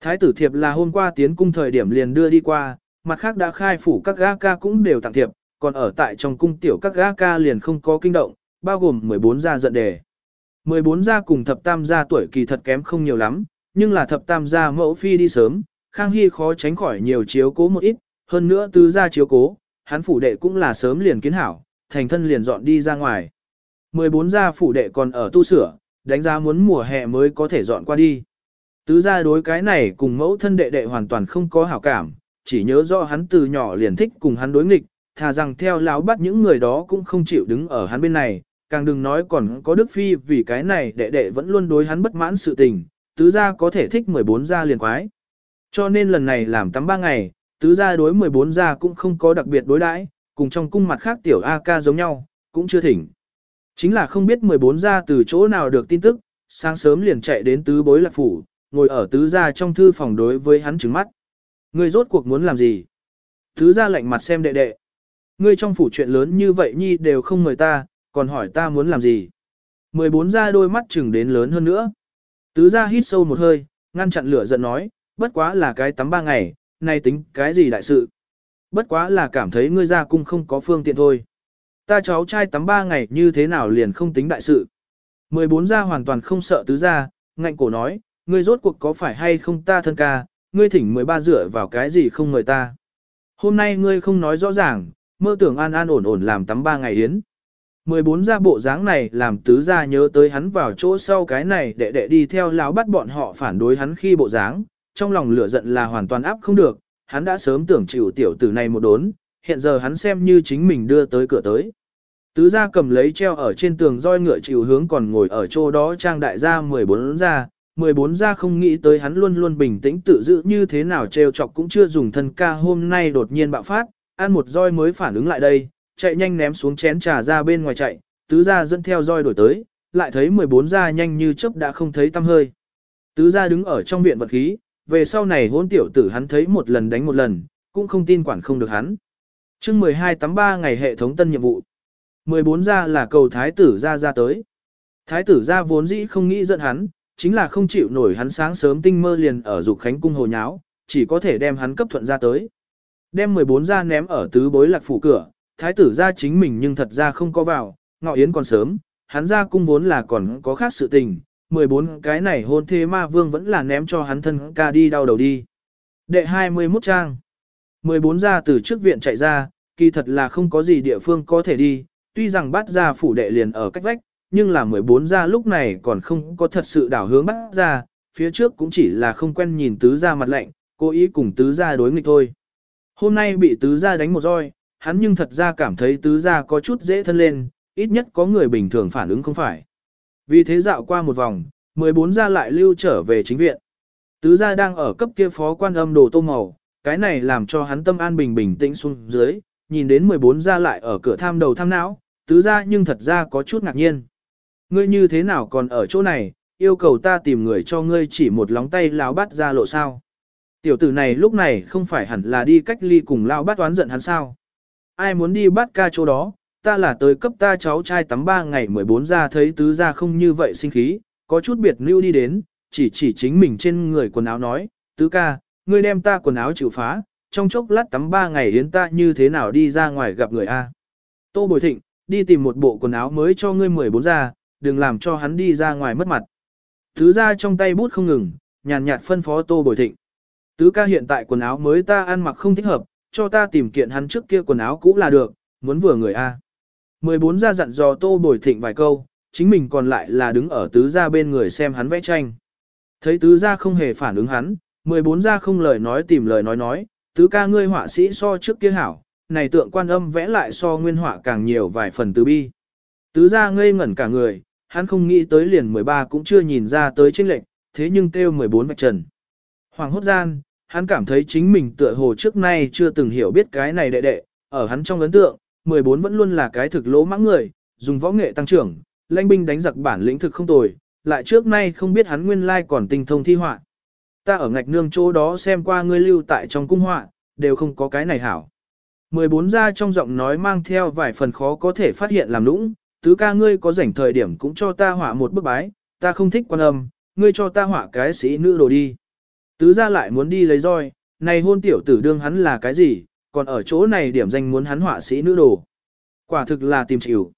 Thái tử thiệp là hôm qua tiến cung thời điểm liền đưa đi qua, mặt khác đã khai phủ các gã ca cũng đều tặng thiệp, còn ở tại trong cung tiểu các gã ca liền không có kinh động, bao gồm 14 gia giận đề. 14 gia cùng thập tam gia tuổi kỳ thật kém không nhiều lắm, nhưng là thập tam gia mẫu phi đi sớm, Khang Hy khó tránh khỏi nhiều chiếu cố một ít, hơn nữa tứ gia chiếu cố, hắn phủ đệ cũng là sớm liền kiến hảo, thành thân liền dọn đi ra ngoài. 14 gia phủ đệ còn ở tu sửa, đánh giá muốn mùa hè mới có thể dọn qua đi. Tứ gia đối cái này cùng mẫu thân đệ đệ hoàn toàn không có hảo cảm, chỉ nhớ rõ hắn từ nhỏ liền thích cùng hắn đối nghịch, thà rằng theo láo bắt những người đó cũng không chịu đứng ở hắn bên này, càng đừng nói còn có Đức Phi vì cái này đệ đệ vẫn luôn đối hắn bất mãn sự tình, tứ gia có thể thích 14 gia liền quái. Cho nên lần này làm tắm ba ngày, tứ gia đối 14 gia cũng không có đặc biệt đối đãi, cùng trong cung mặt khác tiểu A ca giống nhau, cũng chưa thỉnh. Chính là không biết 14 gia từ chỗ nào được tin tức, sáng sớm liền chạy đến tứ bối lạc phủ, ngồi ở tứ gia trong thư phòng đối với hắn trứng mắt. Ngươi rốt cuộc muốn làm gì? Tứ gia lạnh mặt xem đệ đệ. Ngươi trong phủ chuyện lớn như vậy nhi đều không mời ta, còn hỏi ta muốn làm gì? 14 gia đôi mắt chừng đến lớn hơn nữa. Tứ gia hít sâu một hơi, ngăn chặn lửa giận nói, bất quá là cái tắm ba ngày, nay tính cái gì đại sự. Bất quá là cảm thấy ngươi ra cung không có phương tiện thôi. Ta cháu trai tắm ba ngày như thế nào liền không tính đại sự. 14 gia hoàn toàn không sợ tứ gia, ngạnh cổ nói, ngươi rốt cuộc có phải hay không ta thân ca, ngươi thỉnh 13 dựa vào cái gì không mời ta. Hôm nay ngươi không nói rõ ràng, mơ tưởng an an ổn ổn làm tắm ba ngày yến. 14 gia bộ dáng này làm tứ gia nhớ tới hắn vào chỗ sau cái này để đệ đi theo lão bắt bọn họ phản đối hắn khi bộ dáng, trong lòng lửa giận là hoàn toàn áp không được, hắn đã sớm tưởng chịu tiểu tử này một đốn, hiện giờ hắn xem như chính mình đưa tới cửa tới. Tứ gia cầm lấy treo ở trên tường roi ngựa chịu hướng còn ngồi ở chỗ đó trang đại gia 14 gia, 14 gia không nghĩ tới hắn luôn luôn bình tĩnh tự giữ như thế nào trêu chọc cũng chưa dùng thân ca hôm nay đột nhiên bạo phát, ăn một roi mới phản ứng lại đây, chạy nhanh ném xuống chén trà ra bên ngoài chạy, tứ gia dẫn theo roi đổi tới, lại thấy 14 gia nhanh như chớp đã không thấy tăm hơi. Tứ gia đứng ở trong viện vật khí, về sau này hôn tiểu tử hắn thấy một lần đánh một lần, cũng không tin quản không được hắn. chương 12 tắm 3 ngày hệ thống tân nhiệm vụ. 14 ra là cầu thái tử ra ra tới. Thái tử ra vốn dĩ không nghĩ giận hắn, chính là không chịu nổi hắn sáng sớm tinh mơ liền ở dục khánh cung hồ nháo, chỉ có thể đem hắn cấp thuận ra tới. Đem 14 ra ném ở tứ bối lạc phủ cửa, thái tử ra chính mình nhưng thật ra không có vào, ngọ yến còn sớm, hắn ra cung vốn là còn có khác sự tình, 14 cái này hôn thế ma vương vẫn là ném cho hắn thân ca đi đau đầu đi. Đệ 21 trang 14 ra từ trước viện chạy ra, kỳ thật là không có gì địa phương có thể đi, tuy rằng bắt ra phủ đệ liền ở cách vách, nhưng là 14 ra lúc này còn không có thật sự đảo hướng bắt ra, phía trước cũng chỉ là không quen nhìn tứ gia mặt lạnh, cố ý cùng tứ gia đối nghịch thôi. Hôm nay bị tứ gia đánh một roi, hắn nhưng thật ra cảm thấy tứ gia có chút dễ thân lên, ít nhất có người bình thường phản ứng không phải. Vì thế dạo qua một vòng, 14 gia lại lưu trở về chính viện. Tứ gia đang ở cấp kia phó quan âm đồ tô màu, cái này làm cho hắn tâm an bình bình tĩnh xuống dưới, nhìn đến 14 gia lại ở cửa tham đầu tham não, tứ gia nhưng thật ra có chút ngạc nhiên. Ngươi như thế nào còn ở chỗ này, yêu cầu ta tìm người cho ngươi chỉ một lóng tay lão bắt ra lộ sao. Tiểu tử này lúc này không phải hẳn là đi cách ly cùng lão bắt toán giận hắn sao. Ai muốn đi bắt ca chỗ đó, ta là tới cấp ta cháu trai tắm ba ngày 14 ra thấy tứ ra không như vậy sinh khí, có chút biệt lưu đi đến, chỉ chỉ chính mình trên người quần áo nói, tứ ca, ngươi đem ta quần áo chịu phá, trong chốc lát tắm ba ngày đến ta như thế nào đi ra ngoài gặp người A. Tô Bồi Thịnh, đi tìm một bộ quần áo mới cho ngươi 14 ra, đừng làm cho hắn đi ra ngoài mất mặt. Tứ ra trong tay bút không ngừng, nhàn nhạt phân phó Tô Bồi Thịnh. Tứ ca hiện tại quần áo mới ta ăn mặc không thích hợp, cho ta tìm kiện hắn trước kia quần áo cũ là được, muốn vừa người A. 14 gia dặn dò Tô Bồi Thịnh vài câu, chính mình còn lại là đứng ở tứ gia bên người xem hắn vẽ tranh. Thấy tứ gia không hề phản ứng hắn, 14 gia không lời nói tìm lời nói nói, tứ ca ngươi họa sĩ so trước kia hảo, này tượng quan âm vẽ lại so nguyên họa càng nhiều vài phần tứ bi. Tứ gia ngây ngẩn cả người, hắn không nghĩ tới liền 13 cũng chưa nhìn ra tới chênh lệnh, thế nhưng kêu 14 vạch trần. Hoàng hốt gian, hắn cảm thấy chính mình tựa hồ trước nay chưa từng hiểu biết cái này đệ đệ, ở hắn trong ấn tượng, 14 vẫn luôn là cái thực lỗ mãng người, dùng võ nghệ tăng trưởng, lãnh binh đánh giặc bản lĩnh thực không tồi, lại trước nay không biết hắn nguyên lai còn tinh thông thi họa. Ta ở ngạch nương chỗ đó xem qua ngươi lưu tại trong cung họa, đều không có cái này hảo. 14 ra trong giọng nói mang theo vài phần khó có thể phát hiện làm lũng, tứ ca ngươi có rảnh thời điểm cũng cho ta họa một bức bái, ta không thích quan âm, ngươi cho ta họa cái sĩ nữ đồ đi. Tứ ra lại muốn đi lấy roi, này hôn tiểu tử đương hắn là cái gì, còn ở chỗ này điểm danh muốn hắn họa sĩ nữ đồ. Quả thực là tìm chịu.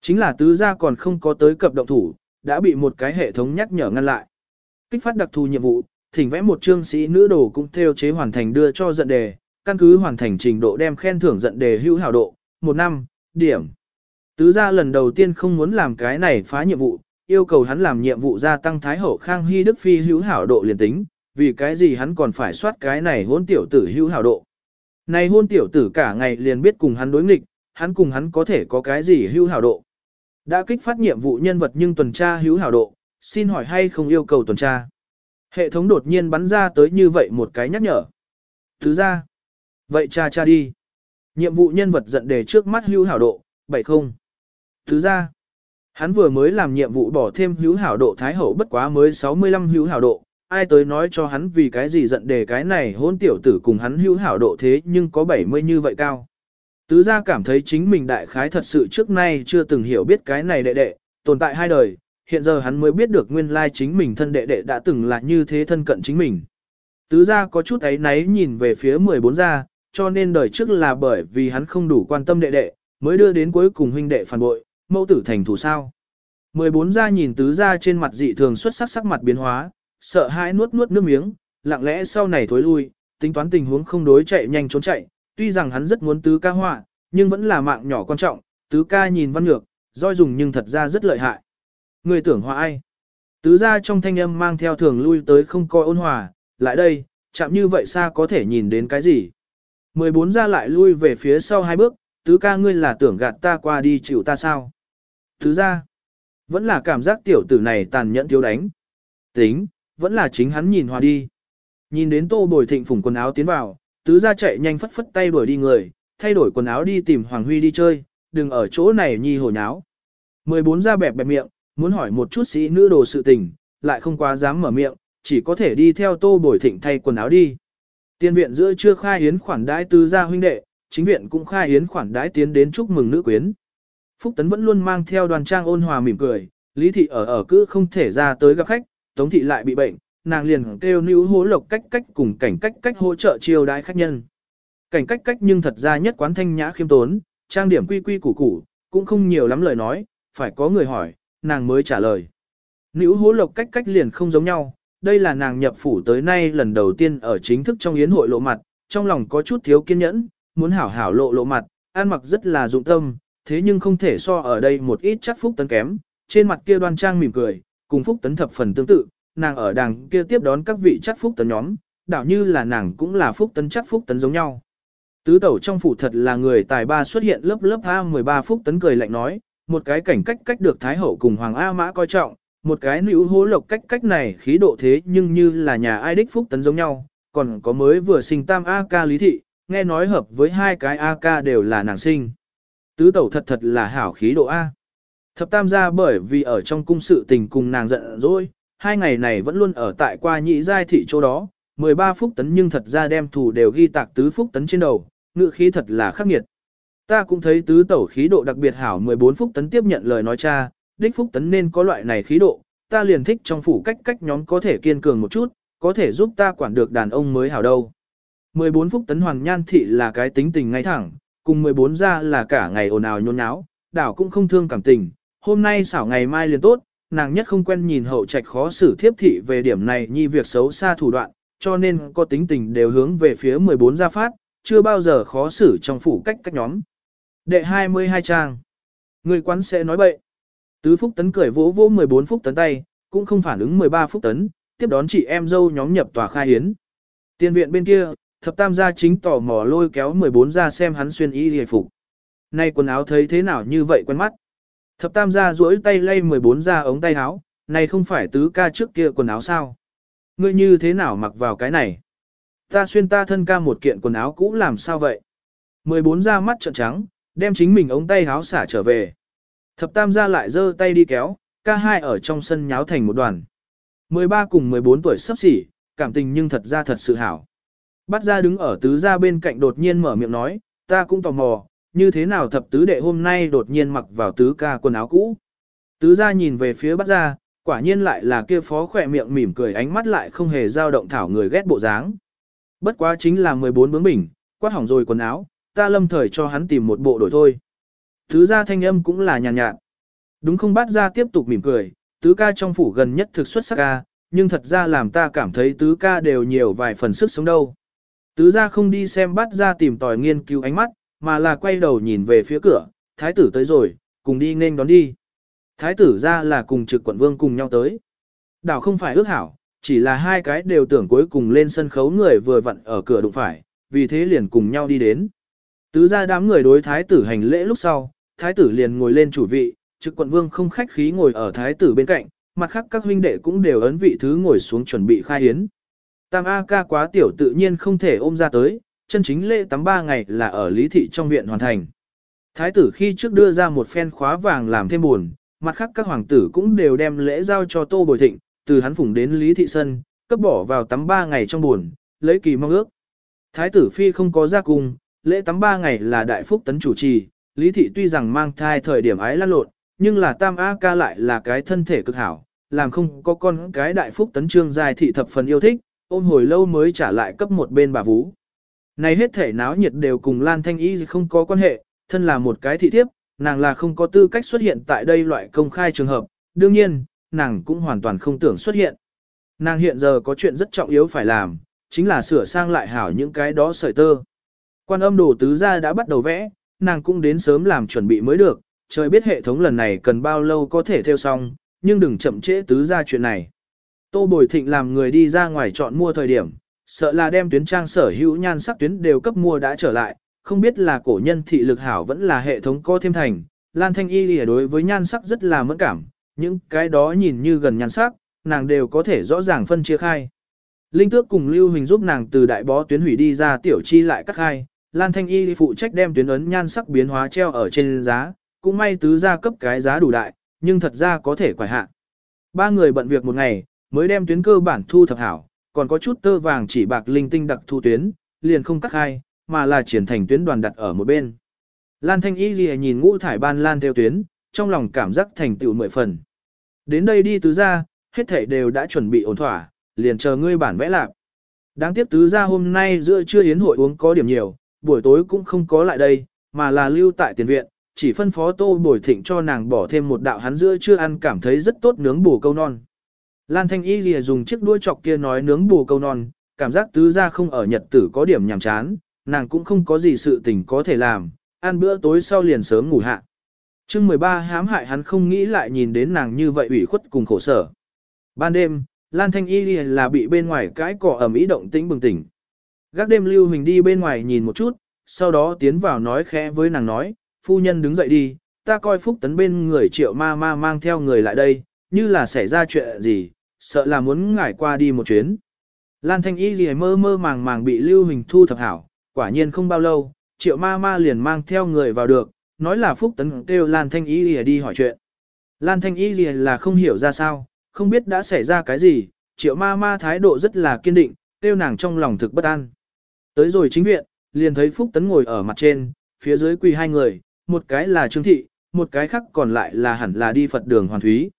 Chính là tứ gia còn không có tới cập động thủ, đã bị một cái hệ thống nhắc nhở ngăn lại. Kích phát đặc thù nhiệm vụ, thỉnh vẽ một chương sĩ nữ đồ cũng theo chế hoàn thành đưa cho giận đề, căn cứ hoàn thành trình độ đem khen thưởng giận đề hữu hảo độ, một năm, điểm. Tứ gia lần đầu tiên không muốn làm cái này phá nhiệm vụ, yêu cầu hắn làm nhiệm vụ gia tăng thái hậu khang hy đức phi hữu hảo độ liền tính, vì cái gì hắn còn phải soát cái này hôn tiểu tử hữu hảo độ. Này hôn tiểu tử cả ngày liền biết cùng hắn đối nghịch, hắn cùng hắn có thể có cái gì hữu hảo độ. Đã kích phát nhiệm vụ nhân vật nhưng tuần tra hữu hảo độ, xin hỏi hay không yêu cầu tuần tra. Hệ thống đột nhiên bắn ra tới như vậy một cái nhắc nhở. Thứ ra, vậy cha cha đi. Nhiệm vụ nhân vật giận đề trước mắt hữu hảo độ, 70. Thứ ra, hắn vừa mới làm nhiệm vụ bỏ thêm hữu hảo độ thái hậu bất quá mới 65 hữu hảo độ, ai tới nói cho hắn vì cái gì giận đề cái này hôn tiểu tử cùng hắn hữu hảo độ thế nhưng có 70 như vậy cao. Tứ gia cảm thấy chính mình đại khái thật sự trước nay chưa từng hiểu biết cái này đệ đệ, tồn tại hai đời, hiện giờ hắn mới biết được nguyên lai chính mình thân đệ đệ đã từng là như thế thân cận chính mình. Tứ gia có chút ấy náy nhìn về phía 14 gia, cho nên đời trước là bởi vì hắn không đủ quan tâm đệ đệ, mới đưa đến cuối cùng huynh đệ phản bội, mẫu tử thành thủ sao. 14 gia nhìn tứ gia trên mặt dị thường xuất sắc sắc mặt biến hóa, sợ hãi nuốt nuốt nước miếng, lặng lẽ sau này thối lui, tính toán tình huống không đối chạy nhanh trốn chạy, tuy rằng hắn rất muốn tứ ca họa, nhưng vẫn là mạng nhỏ quan trọng, tứ ca nhìn văn ngược, roi dùng nhưng thật ra rất lợi hại. Người tưởng hòa ai? Tứ gia trong thanh âm mang theo thường lui tới không coi ôn hòa, lại đây, chạm như vậy xa có thể nhìn đến cái gì? 14 gia lại lui về phía sau hai bước, tứ ca ngươi là tưởng gạt ta qua đi chịu ta sao? Tứ gia, vẫn là cảm giác tiểu tử này tàn nhẫn thiếu đánh. Tính, vẫn là chính hắn nhìn hòa đi. Nhìn đến tô bồi thịnh phủng quần áo tiến vào, tứ gia chạy nhanh phất phất tay đuổi đi người, thay đổi quần áo đi tìm Hoàng Huy đi chơi, đừng ở chỗ này nhi hồ nháo. 14 gia bẹp bẹp miệng, muốn hỏi một chút sĩ nữ đồ sự tình, lại không quá dám mở miệng, chỉ có thể đi theo tô bồi thịnh thay quần áo đi. Tiên viện giữa chưa khai hiến khoản đãi tứ gia huynh đệ, chính viện cũng khai hiến khoản đãi tiến đến chúc mừng nữ quyến. Phúc Tấn vẫn luôn mang theo đoàn trang ôn hòa mỉm cười, Lý Thị ở ở cứ không thể ra tới gặp khách, Tống Thị lại bị bệnh, nàng liền kêu níu hố lộc cách cách cùng cảnh cách cách hỗ trợ chiêu đãi khách nhân. Cảnh cách cách nhưng thật ra nhất quán thanh nhã khiêm tốn, trang điểm quy quy củ củ, cũng không nhiều lắm lời nói, phải có người hỏi, nàng mới trả lời. Níu hố lộc cách cách liền không giống nhau, đây là nàng nhập phủ tới nay lần đầu tiên ở chính thức trong yến hội lộ mặt, trong lòng có chút thiếu kiên nhẫn, muốn hảo hảo lộ lộ mặt, ăn mặc rất là dụng tâm, thế nhưng không thể so ở đây một ít chắc phúc tấn kém, trên mặt kia đoan trang mỉm cười, cùng Phúc Tấn thập phần tương tự, nàng ở đằng kia tiếp đón các vị chắc Phúc Tấn nhóm, đảo như là nàng cũng là Phúc Tấn chắc Phúc Tấn giống nhau. Tứ tẩu trong phủ thật là người tài ba xuất hiện lớp lớp A13 Phúc Tấn cười lạnh nói, một cái cảnh cách cách được Thái Hậu cùng Hoàng A Mã coi trọng, một cái nữ hố lộc cách cách này khí độ thế nhưng như là nhà ai đích Phúc Tấn giống nhau, còn có mới vừa sinh tam A ca lý thị, nghe nói hợp với hai cái A ca đều là nàng sinh. Tứ tẩu thật thật là hảo khí độ A. Thập tam gia bởi vì ở trong cung sự tình cùng nàng giận dỗi, hai ngày này vẫn luôn ở tại qua nhị giai thị chỗ đó, 13 phúc tấn nhưng thật ra đem thủ đều ghi tạc tứ phúc tấn trên đầu, ngự khí thật là khắc nghiệt. Ta cũng thấy tứ tẩu khí độ đặc biệt hảo 14 phúc tấn tiếp nhận lời nói cha, đích phúc tấn nên có loại này khí độ, ta liền thích trong phủ cách cách nhóm có thể kiên cường một chút, có thể giúp ta quản được đàn ông mới hảo đâu. 14 phúc tấn hoàng nhan thị là cái tính tình ngay thẳng, cùng 14 ra là cả ngày ồn ào nhôn nháo, đảo cũng không thương cảm tình, hôm nay xảo ngày mai liền tốt, nàng nhất không quen nhìn hậu trạch khó xử thiếp thị về điểm này nhi việc xấu xa thủ đoạn, cho nên có tính tình đều hướng về phía 14 gia phát, chưa bao giờ khó xử trong phủ cách các nhóm. Đệ 22 trang. Người quán sẽ nói bậy. Tứ Phúc Tấn cười vỗ vỗ 14 Phúc Tấn tay, cũng không phản ứng 13 Phúc Tấn, tiếp đón chị em dâu nhóm nhập tòa khai hiến. Tiên viện bên kia, thập tam gia chính tò mò lôi kéo 14 ra xem hắn xuyên y hề phục. Nay quần áo thấy thế nào như vậy quen mắt. Thập tam gia duỗi tay lay 14 ra ống tay áo, này không phải tứ ca trước kia quần áo sao. Ngươi như thế nào mặc vào cái này? Ta xuyên ta thân ca một kiện quần áo cũ làm sao vậy? 14 ra mắt trợn trắng, đem chính mình ống tay áo xả trở về. Thập tam gia lại giơ tay đi kéo, ca hai ở trong sân nháo thành một đoàn. 13 cùng 14 tuổi sắp xỉ, cảm tình nhưng thật ra thật sự hảo. Bắt ra đứng ở tứ gia bên cạnh đột nhiên mở miệng nói, ta cũng tò mò, như thế nào thập tứ đệ hôm nay đột nhiên mặc vào tứ ca quần áo cũ. Tứ gia nhìn về phía bắt ra, quả nhiên lại là kia phó khỏe miệng mỉm cười ánh mắt lại không hề dao động thảo người ghét bộ dáng. Bất quá chính là 14 bướng bỉnh, quát hỏng rồi quần áo, ta lâm thời cho hắn tìm một bộ đổi thôi. Tứ gia thanh âm cũng là nhàn nhạt, nhạt. Đúng không bắt ra tiếp tục mỉm cười, tứ ca trong phủ gần nhất thực xuất sắc ca, nhưng thật ra làm ta cảm thấy tứ ca đều nhiều vài phần sức sống đâu. Tứ gia không đi xem bắt ra tìm tòi nghiên cứu ánh mắt, mà là quay đầu nhìn về phía cửa, thái tử tới rồi, cùng đi nên đón đi. Thái tử ra là cùng trực quận vương cùng nhau tới. Đảo không phải ước hảo, chỉ là hai cái đều tưởng cuối cùng lên sân khấu người vừa vặn ở cửa đụng phải, vì thế liền cùng nhau đi đến. Tứ ra đám người đối thái tử hành lễ lúc sau, thái tử liền ngồi lên chủ vị, trực quận vương không khách khí ngồi ở thái tử bên cạnh, mặt khác các huynh đệ cũng đều ấn vị thứ ngồi xuống chuẩn bị khai hiến. Tam A ca quá tiểu tự nhiên không thể ôm ra tới, chân chính lễ tắm ba ngày là ở lý thị trong viện hoàn thành. Thái tử khi trước đưa ra một phen khóa vàng làm thêm buồn, mặt khác các hoàng tử cũng đều đem lễ giao cho tô bồi thịnh, từ hắn phủng đến lý thị sân, cấp bỏ vào tắm ba ngày trong buồn, lấy kỳ mong ước. Thái tử phi không có ra cung, lễ tắm ba ngày là đại phúc tấn chủ trì, lý thị tuy rằng mang thai thời điểm ái lan lộn, nhưng là tam A ca lại là cái thân thể cực hảo, làm không có con cái đại phúc tấn trương dài thị thập phần yêu thích, ôm hồi lâu mới trả lại cấp một bên bà vú. Này hết thể náo nhiệt đều cùng Lan Thanh Y không có quan hệ, thân là một cái thị thiếp, nàng là không có tư cách xuất hiện tại đây loại công khai trường hợp, đương nhiên, nàng cũng hoàn toàn không tưởng xuất hiện. Nàng hiện giờ có chuyện rất trọng yếu phải làm, chính là sửa sang lại hảo những cái đó sợi tơ. Quan âm đồ tứ gia đã bắt đầu vẽ, nàng cũng đến sớm làm chuẩn bị mới được, trời biết hệ thống lần này cần bao lâu có thể theo xong, nhưng đừng chậm trễ tứ gia chuyện này. Tô Bồi Thịnh làm người đi ra ngoài chọn mua thời điểm, sợ là đem tuyến trang sở hữu nhan sắc tuyến đều cấp mua đã trở lại, không biết là cổ nhân thị lực hảo vẫn là hệ thống có thêm thành. Lan Thanh Y lìa đối với nhan sắc rất là mẫn cảm, những cái đó nhìn như gần nhan sắc, nàng đều có thể rõ ràng phân chia khai. Linh Tước cùng Lưu Hình giúp nàng từ đại bó tuyến hủy đi ra tiểu chi lại cắt khai, Lan Thanh Y phụ trách đem tuyến ấn nhan sắc biến hóa treo ở trên giá, cũng may tứ gia cấp cái giá đủ đại, nhưng thật ra có thể quải hạ. Ba người bận việc một ngày, mới đem tuyến cơ bản thu thập hảo, còn có chút tơ vàng chỉ bạc linh tinh đặc thu tuyến, liền không cắt hai, mà là triển thành tuyến đoàn đặt ở một bên. Lan Thanh Y Ghi nhìn ngũ thải ban lan theo tuyến, trong lòng cảm giác thành tựu mười phần. Đến đây đi tứ gia, hết thảy đều đã chuẩn bị ổn thỏa, liền chờ ngươi bản vẽ lạc. Đáng tiếc tứ gia hôm nay giữa trưa yến hội uống có điểm nhiều, buổi tối cũng không có lại đây, mà là lưu tại tiền viện, chỉ phân phó tô bồi thịnh cho nàng bỏ thêm một đạo hắn giữa trưa ăn cảm thấy rất tốt nướng bù câu non. Lan Thanh Y lìa dùng chiếc đuôi chọc kia nói nướng bù câu non, cảm giác tứ gia không ở nhật tử có điểm nhàm chán, nàng cũng không có gì sự tình có thể làm, ăn bữa tối sau liền sớm ngủ hạ. chương 13 hãm hại hắn không nghĩ lại nhìn đến nàng như vậy ủy khuất cùng khổ sở. Ban đêm, Lan Thanh Y là bị bên ngoài cái cỏ ẩm ý động tĩnh bừng tỉnh. Gác đêm lưu hình đi bên ngoài nhìn một chút, sau đó tiến vào nói khẽ với nàng nói, phu nhân đứng dậy đi, ta coi phúc tấn bên người triệu ma ma mang theo người lại đây, như là xảy ra chuyện gì, sợ là muốn ngải qua đi một chuyến. Lan Thanh Y gì mơ mơ màng màng bị lưu hình thu thập hảo, quả nhiên không bao lâu, triệu ma ma liền mang theo người vào được, nói là phúc tấn kêu Lan Thanh Y gì đi hỏi chuyện. Lan Thanh Y gì là không hiểu ra sao, không biết đã xảy ra cái gì, triệu ma ma thái độ rất là kiên định, kêu nàng trong lòng thực bất an. Tới rồi chính viện, liền thấy Phúc Tấn ngồi ở mặt trên, phía dưới quỳ hai người, một cái là Trương Thị, một cái khác còn lại là hẳn là đi Phật đường Hoàn Thúy.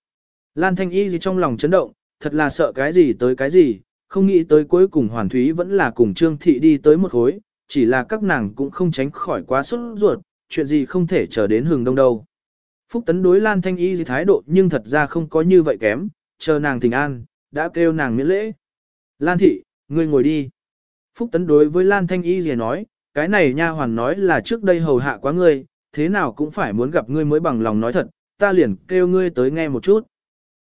Lan Thanh Y gì trong lòng chấn động, thật là sợ cái gì tới cái gì, không nghĩ tới cuối cùng Hoàn Thúy vẫn là cùng Trương Thị đi tới một khối, chỉ là các nàng cũng không tránh khỏi quá sốt ruột, chuyện gì không thể chờ đến hừng đông đâu. Phúc Tấn đối Lan Thanh Y gì thái độ nhưng thật ra không có như vậy kém, chờ nàng tình an, đã kêu nàng miễn lễ. Lan Thị, ngươi ngồi đi. Phúc Tấn đối với Lan Thanh Y gì nói, cái này nha hoàn nói là trước đây hầu hạ quá ngươi, thế nào cũng phải muốn gặp ngươi mới bằng lòng nói thật, ta liền kêu ngươi tới nghe một chút.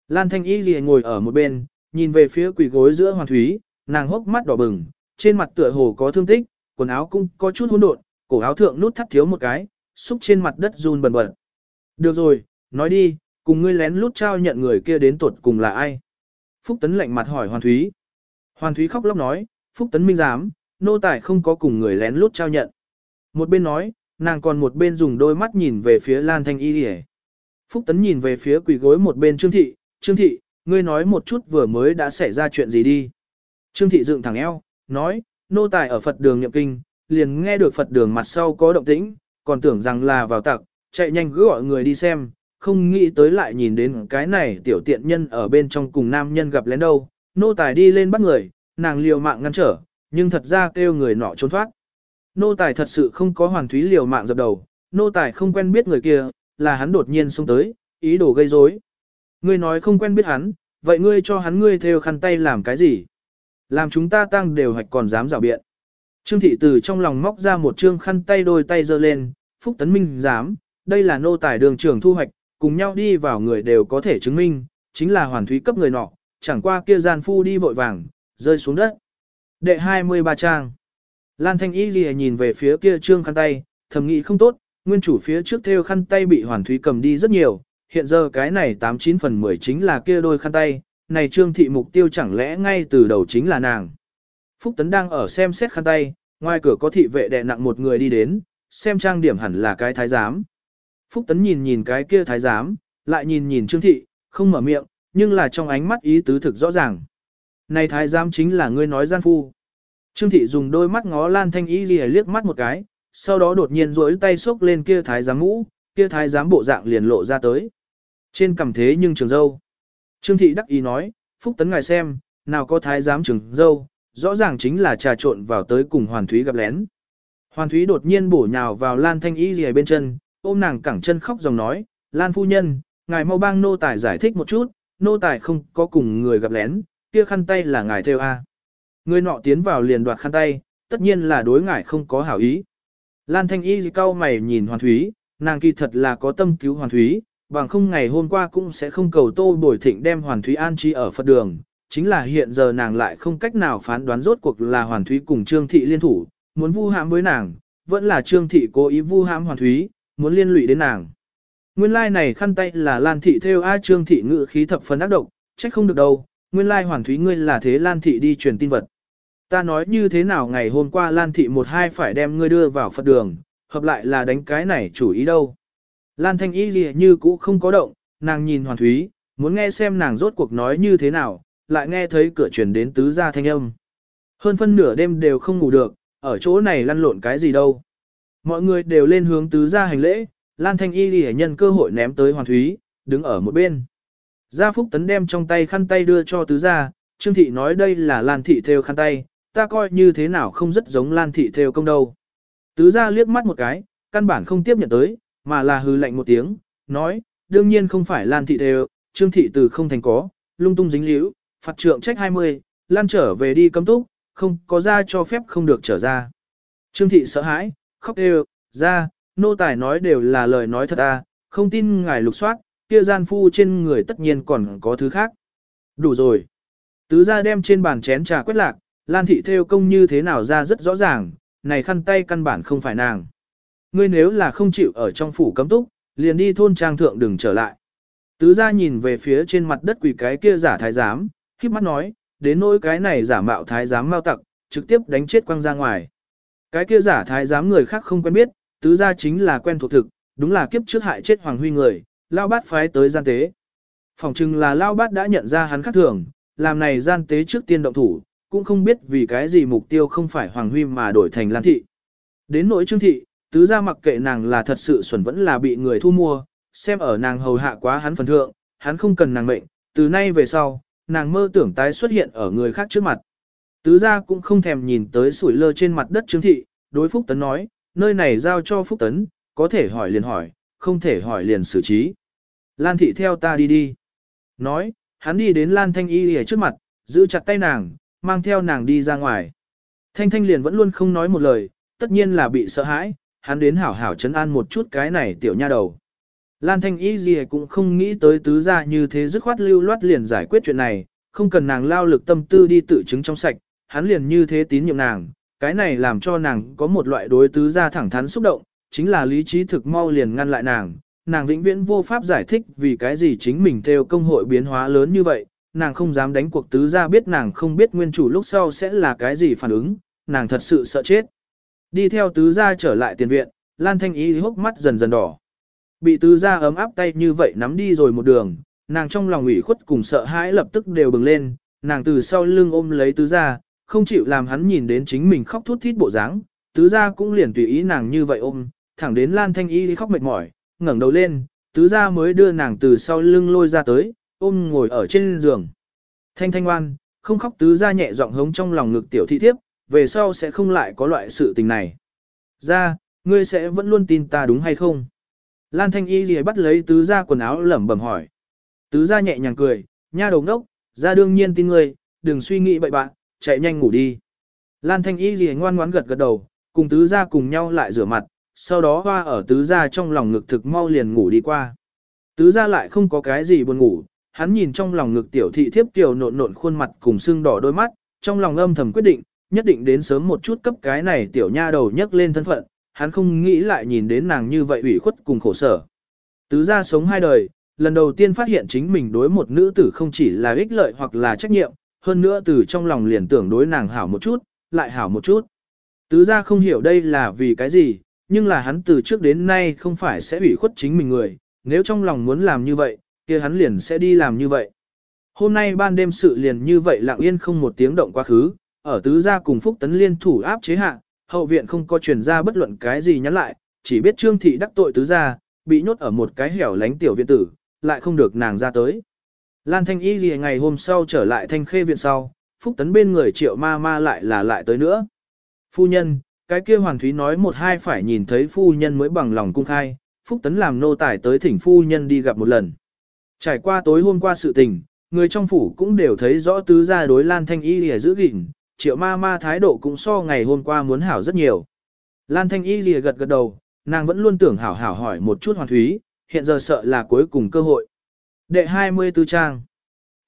Lan Thanh Y gì ngồi ở một bên, nhìn về phía quỷ gối giữa Hoàng Thúy, nàng hốc mắt đỏ bừng, trên mặt tựa hồ có thương tích, quần áo cũng có chút hỗn độn, cổ áo thượng nút thắt thiếu một cái, xúc trên mặt đất run bần bật. Được rồi, nói đi, cùng ngươi lén lút trao nhận người kia đến tuột cùng là ai? Phúc Tấn lạnh mặt hỏi Hoàn Thúy. Hoàn Thúy khóc lóc nói, Phúc Tấn minh giám, nô tài không có cùng người lén lút trao nhận. Một bên nói, nàng còn một bên dùng đôi mắt nhìn về phía Lan Thanh Y Điề. Phúc Tấn nhìn về phía quỷ gối một bên Trương Thị, Trương Thị, ngươi nói một chút vừa mới đã xảy ra chuyện gì đi. Trương Thị dựng thẳng eo, nói, nô tài ở Phật đường nhậm kinh, liền nghe được Phật đường mặt sau có động tĩnh, còn tưởng rằng là vào tặc, chạy nhanh cứ gọi người đi xem, không nghĩ tới lại nhìn đến cái này tiểu tiện nhân ở bên trong cùng nam nhân gặp lén đâu, nô tài đi lên bắt người, nàng liều mạng ngăn trở, nhưng thật ra kêu người nọ trốn thoát. Nô tài thật sự không có hoàn thúy liều mạng dập đầu, nô tài không quen biết người kia, là hắn đột nhiên xông tới, ý đồ gây rối. Ngươi nói không quen biết hắn, vậy ngươi cho hắn ngươi theo khăn tay làm cái gì? Làm chúng ta tăng đều hoạch còn dám rào biện. Trương thị từ trong lòng móc ra một trương khăn tay đôi tay giơ lên, Phúc Tấn Minh dám, đây là nô tài đường trưởng thu hoạch, cùng nhau đi vào người đều có thể chứng minh, chính là hoàn thúy cấp người nọ, chẳng qua kia gian phu đi vội vàng, rơi xuống đất. Đệ 23 trang. Lan Thanh Y Ghi nhìn về phía kia trương khăn tay, thầm nghĩ không tốt, nguyên chủ phía trước theo khăn tay bị hoàn thúy cầm đi rất nhiều, hiện giờ cái này 89 phần 10 chính là kia đôi khăn tay, này trương thị mục tiêu chẳng lẽ ngay từ đầu chính là nàng. Phúc Tấn đang ở xem xét khăn tay, ngoài cửa có thị vệ đè nặng một người đi đến, xem trang điểm hẳn là cái thái giám. Phúc Tấn nhìn nhìn cái kia thái giám, lại nhìn nhìn trương thị, không mở miệng, nhưng là trong ánh mắt ý tứ thực rõ ràng. Này thái giám chính là ngươi nói gian phu. Trương thị dùng đôi mắt ngó Lan Thanh ý Ghi liếc mắt một cái, sau đó đột nhiên rỗi tay xốc lên kia thái giám mũ, kia thái giám bộ dạng liền lộ ra tới. Trên cầm thế nhưng trường dâu. Trương thị đắc ý nói, Phúc Tấn ngài xem, nào có thái giám trường dâu, rõ ràng chính là trà trộn vào tới cùng Hoàn Thúy gặp lén. Hoàn Thúy đột nhiên bổ nhào vào Lan Thanh Y gì bên chân, ôm nàng cẳng chân khóc dòng nói, Lan phu nhân, ngài mau bang nô tài giải thích một chút, nô tài không có cùng người gặp lén, kia khăn tay là ngài theo A. Người nọ tiến vào liền đoạt khăn tay, tất nhiên là đối ngài không có hảo ý. Lan Thanh Y cau mày nhìn Hoàn Thúy, nàng kỳ thật là có tâm cứu Hoàn Thúy, bằng không ngày hôm qua cũng sẽ không cầu tô bồi thịnh đem Hoàn Thúy an trí ở Phật đường. Chính là hiện giờ nàng lại không cách nào phán đoán rốt cuộc là Hoàn Thúy cùng Trương Thị liên thủ, muốn vu hãm với nàng, vẫn là Trương Thị cố ý vu hãm Hoàn Thúy, muốn liên lụy đến nàng. Nguyên lai like này khăn tay là Lan Thị theo A Trương Thị ngự khí thập phần ác độc, trách không được đâu, nguyên lai Hoàn Thúy ngươi là thế Lan Thị đi truyền tin vật. Ta nói như thế nào ngày hôm qua Lan Thị một hai phải đem ngươi đưa vào Phật đường, hợp lại là đánh cái này chủ ý đâu. Lan Thanh Y gì như cũ không có động, nàng nhìn Hoàn Thúy, muốn nghe xem nàng rốt cuộc nói như thế nào, lại nghe thấy cửa chuyển đến tứ gia thanh âm. Hơn phân nửa đêm đều không ngủ được, ở chỗ này lăn lộn cái gì đâu. Mọi người đều lên hướng tứ gia hành lễ, Lan Thanh Y lìa nhân cơ hội ném tới Hoàn Thúy, đứng ở một bên. Gia Phúc Tấn đem trong tay khăn tay đưa cho tứ gia, Trương Thị nói đây là Lan Thị theo khăn tay, ta coi như thế nào không rất giống Lan Thị theo công đâu. Tứ gia liếc mắt một cái, căn bản không tiếp nhận tới, mà là hư lạnh một tiếng, nói, đương nhiên không phải Lan Thị theo, Trương Thị từ không thành có, lung tung dính liễu, phạt trượng trách 20, Lan trở về đi cấm túc, không có ra cho phép không được trở ra. Trương Thị sợ hãi, khóc đều, ra, nô tài nói đều là lời nói thật à, không tin ngài lục soát, kia gian phu trên người tất nhiên còn có thứ khác. Đủ rồi. Tứ ra đem trên bàn chén trà quét lạc, Lan thị theo công như thế nào ra rất rõ ràng, này khăn tay căn bản không phải nàng. Ngươi nếu là không chịu ở trong phủ cấm túc, liền đi thôn trang thượng đừng trở lại. Tứ gia nhìn về phía trên mặt đất quỷ cái kia giả thái giám, khiếp mắt nói, đến nỗi cái này giả mạo thái giám mau tặc, trực tiếp đánh chết quăng ra ngoài. Cái kia giả thái giám người khác không quen biết, tứ gia chính là quen thuộc thực, đúng là kiếp trước hại chết Hoàng Huy người, lao bát phái tới gian tế. Phòng chừng là lao bát đã nhận ra hắn khác thường, làm này gian tế trước tiên động thủ, cũng không biết vì cái gì mục tiêu không phải Hoàng Huy mà đổi thành Lan Thị. Đến nỗi Trương Thị, tứ ra mặc kệ nàng là thật sự xuẩn vẫn là bị người thu mua, xem ở nàng hầu hạ quá hắn phần thượng, hắn không cần nàng mệnh, từ nay về sau, nàng mơ tưởng tái xuất hiện ở người khác trước mặt. Tứ gia cũng không thèm nhìn tới sủi lơ trên mặt đất chứng Thị, đối Phúc Tấn nói, nơi này giao cho Phúc Tấn, có thể hỏi liền hỏi, không thể hỏi liền xử trí. Lan Thị theo ta đi đi. Nói, hắn đi đến Lan Thanh Y ở trước mặt, giữ chặt tay nàng, mang theo nàng đi ra ngoài. Thanh Thanh liền vẫn luôn không nói một lời, tất nhiên là bị sợ hãi, hắn đến hảo hảo chấn an một chút cái này tiểu nha đầu. Lan Thanh Y gì cũng không nghĩ tới tứ gia như thế dứt khoát lưu loát liền giải quyết chuyện này, không cần nàng lao lực tâm tư đi tự chứng trong sạch, hắn liền như thế tín nhiệm nàng, cái này làm cho nàng có một loại đối tứ gia thẳng thắn xúc động, chính là lý trí thực mau liền ngăn lại nàng, nàng vĩnh viễn vô pháp giải thích vì cái gì chính mình theo công hội biến hóa lớn như vậy, nàng không dám đánh cuộc tứ gia biết nàng không biết nguyên chủ lúc sau sẽ là cái gì phản ứng, nàng thật sự sợ chết. Đi theo tứ gia trở lại tiền viện, Lan Thanh ý hốc mắt dần dần đỏ. Bị tứ gia ấm áp tay như vậy nắm đi rồi một đường, nàng trong lòng ủy khuất cùng sợ hãi lập tức đều bừng lên, nàng từ sau lưng ôm lấy tứ gia, không chịu làm hắn nhìn đến chính mình khóc thút thít bộ dáng, tứ gia cũng liền tùy ý nàng như vậy ôm, thẳng đến Lan Thanh Y khóc mệt mỏi, ngẩng đầu lên, tứ gia mới đưa nàng từ sau lưng lôi ra tới, ôm ngồi ở trên giường. Thanh thanh ngoan, không khóc tứ gia nhẹ giọng hống trong lòng ngực tiểu thị thiếp, về sau sẽ không lại có loại sự tình này. Ra, ngươi sẽ vẫn luôn tin ta đúng hay không? Lan thanh y gì bắt lấy tứ gia quần áo lẩm bẩm hỏi. Tứ gia nhẹ nhàng cười, nha đầu ngốc, ra đương nhiên tin ngươi, đừng suy nghĩ bậy bạ, chạy nhanh ngủ đi. Lan thanh y gì ngoan ngoãn gật gật đầu, cùng tứ gia cùng nhau lại rửa mặt, sau đó hoa ở tứ gia trong lòng ngực thực mau liền ngủ đi qua. Tứ gia lại không có cái gì buồn ngủ, hắn nhìn trong lòng ngực tiểu thị thiếp tiểu nộn nộn khuôn mặt cùng sưng đỏ đôi mắt, trong lòng âm thầm quyết định, nhất định đến sớm một chút cấp cái này tiểu nha đầu nhấc lên thân phận, hắn không nghĩ lại nhìn đến nàng như vậy ủy khuất cùng khổ sở. Tứ gia sống hai đời, lần đầu tiên phát hiện chính mình đối một nữ tử không chỉ là ích lợi hoặc là trách nhiệm, hơn nữa từ trong lòng liền tưởng đối nàng hảo một chút, lại hảo một chút. Tứ gia không hiểu đây là vì cái gì, nhưng là hắn từ trước đến nay không phải sẽ ủy khuất chính mình người, nếu trong lòng muốn làm như vậy, kia hắn liền sẽ đi làm như vậy. Hôm nay ban đêm sự liền như vậy lặng yên không một tiếng động quá khứ, ở tứ gia cùng Phúc Tấn liên thủ áp chế hạ, hậu viện không có truyền ra bất luận cái gì nhắn lại, chỉ biết Trương thị đắc tội tứ gia, bị nhốt ở một cái hẻo lánh tiểu viện tử, lại không được nàng ra tới. Lan Thanh Y gì ngày hôm sau trở lại Thanh Khê viện sau, Phúc Tấn bên người Triệu Ma Ma lại là lại tới nữa. Phu nhân, cái kia Hoàng Thúy nói một hai phải nhìn thấy phu nhân mới bằng lòng cung khai, Phúc Tấn làm nô tài tới thỉnh phu nhân đi gặp một lần. Trải qua tối hôm qua sự tình, người trong phủ cũng đều thấy rõ tứ gia đối Lan Thanh Y lìa giữ gìn, triệu ma ma thái độ cũng so ngày hôm qua muốn hảo rất nhiều. Lan Thanh Y lìa gật gật đầu, nàng vẫn luôn tưởng hảo hảo hỏi một chút Hoàng Thúy, hiện giờ sợ là cuối cùng cơ hội. Đệ 24 trang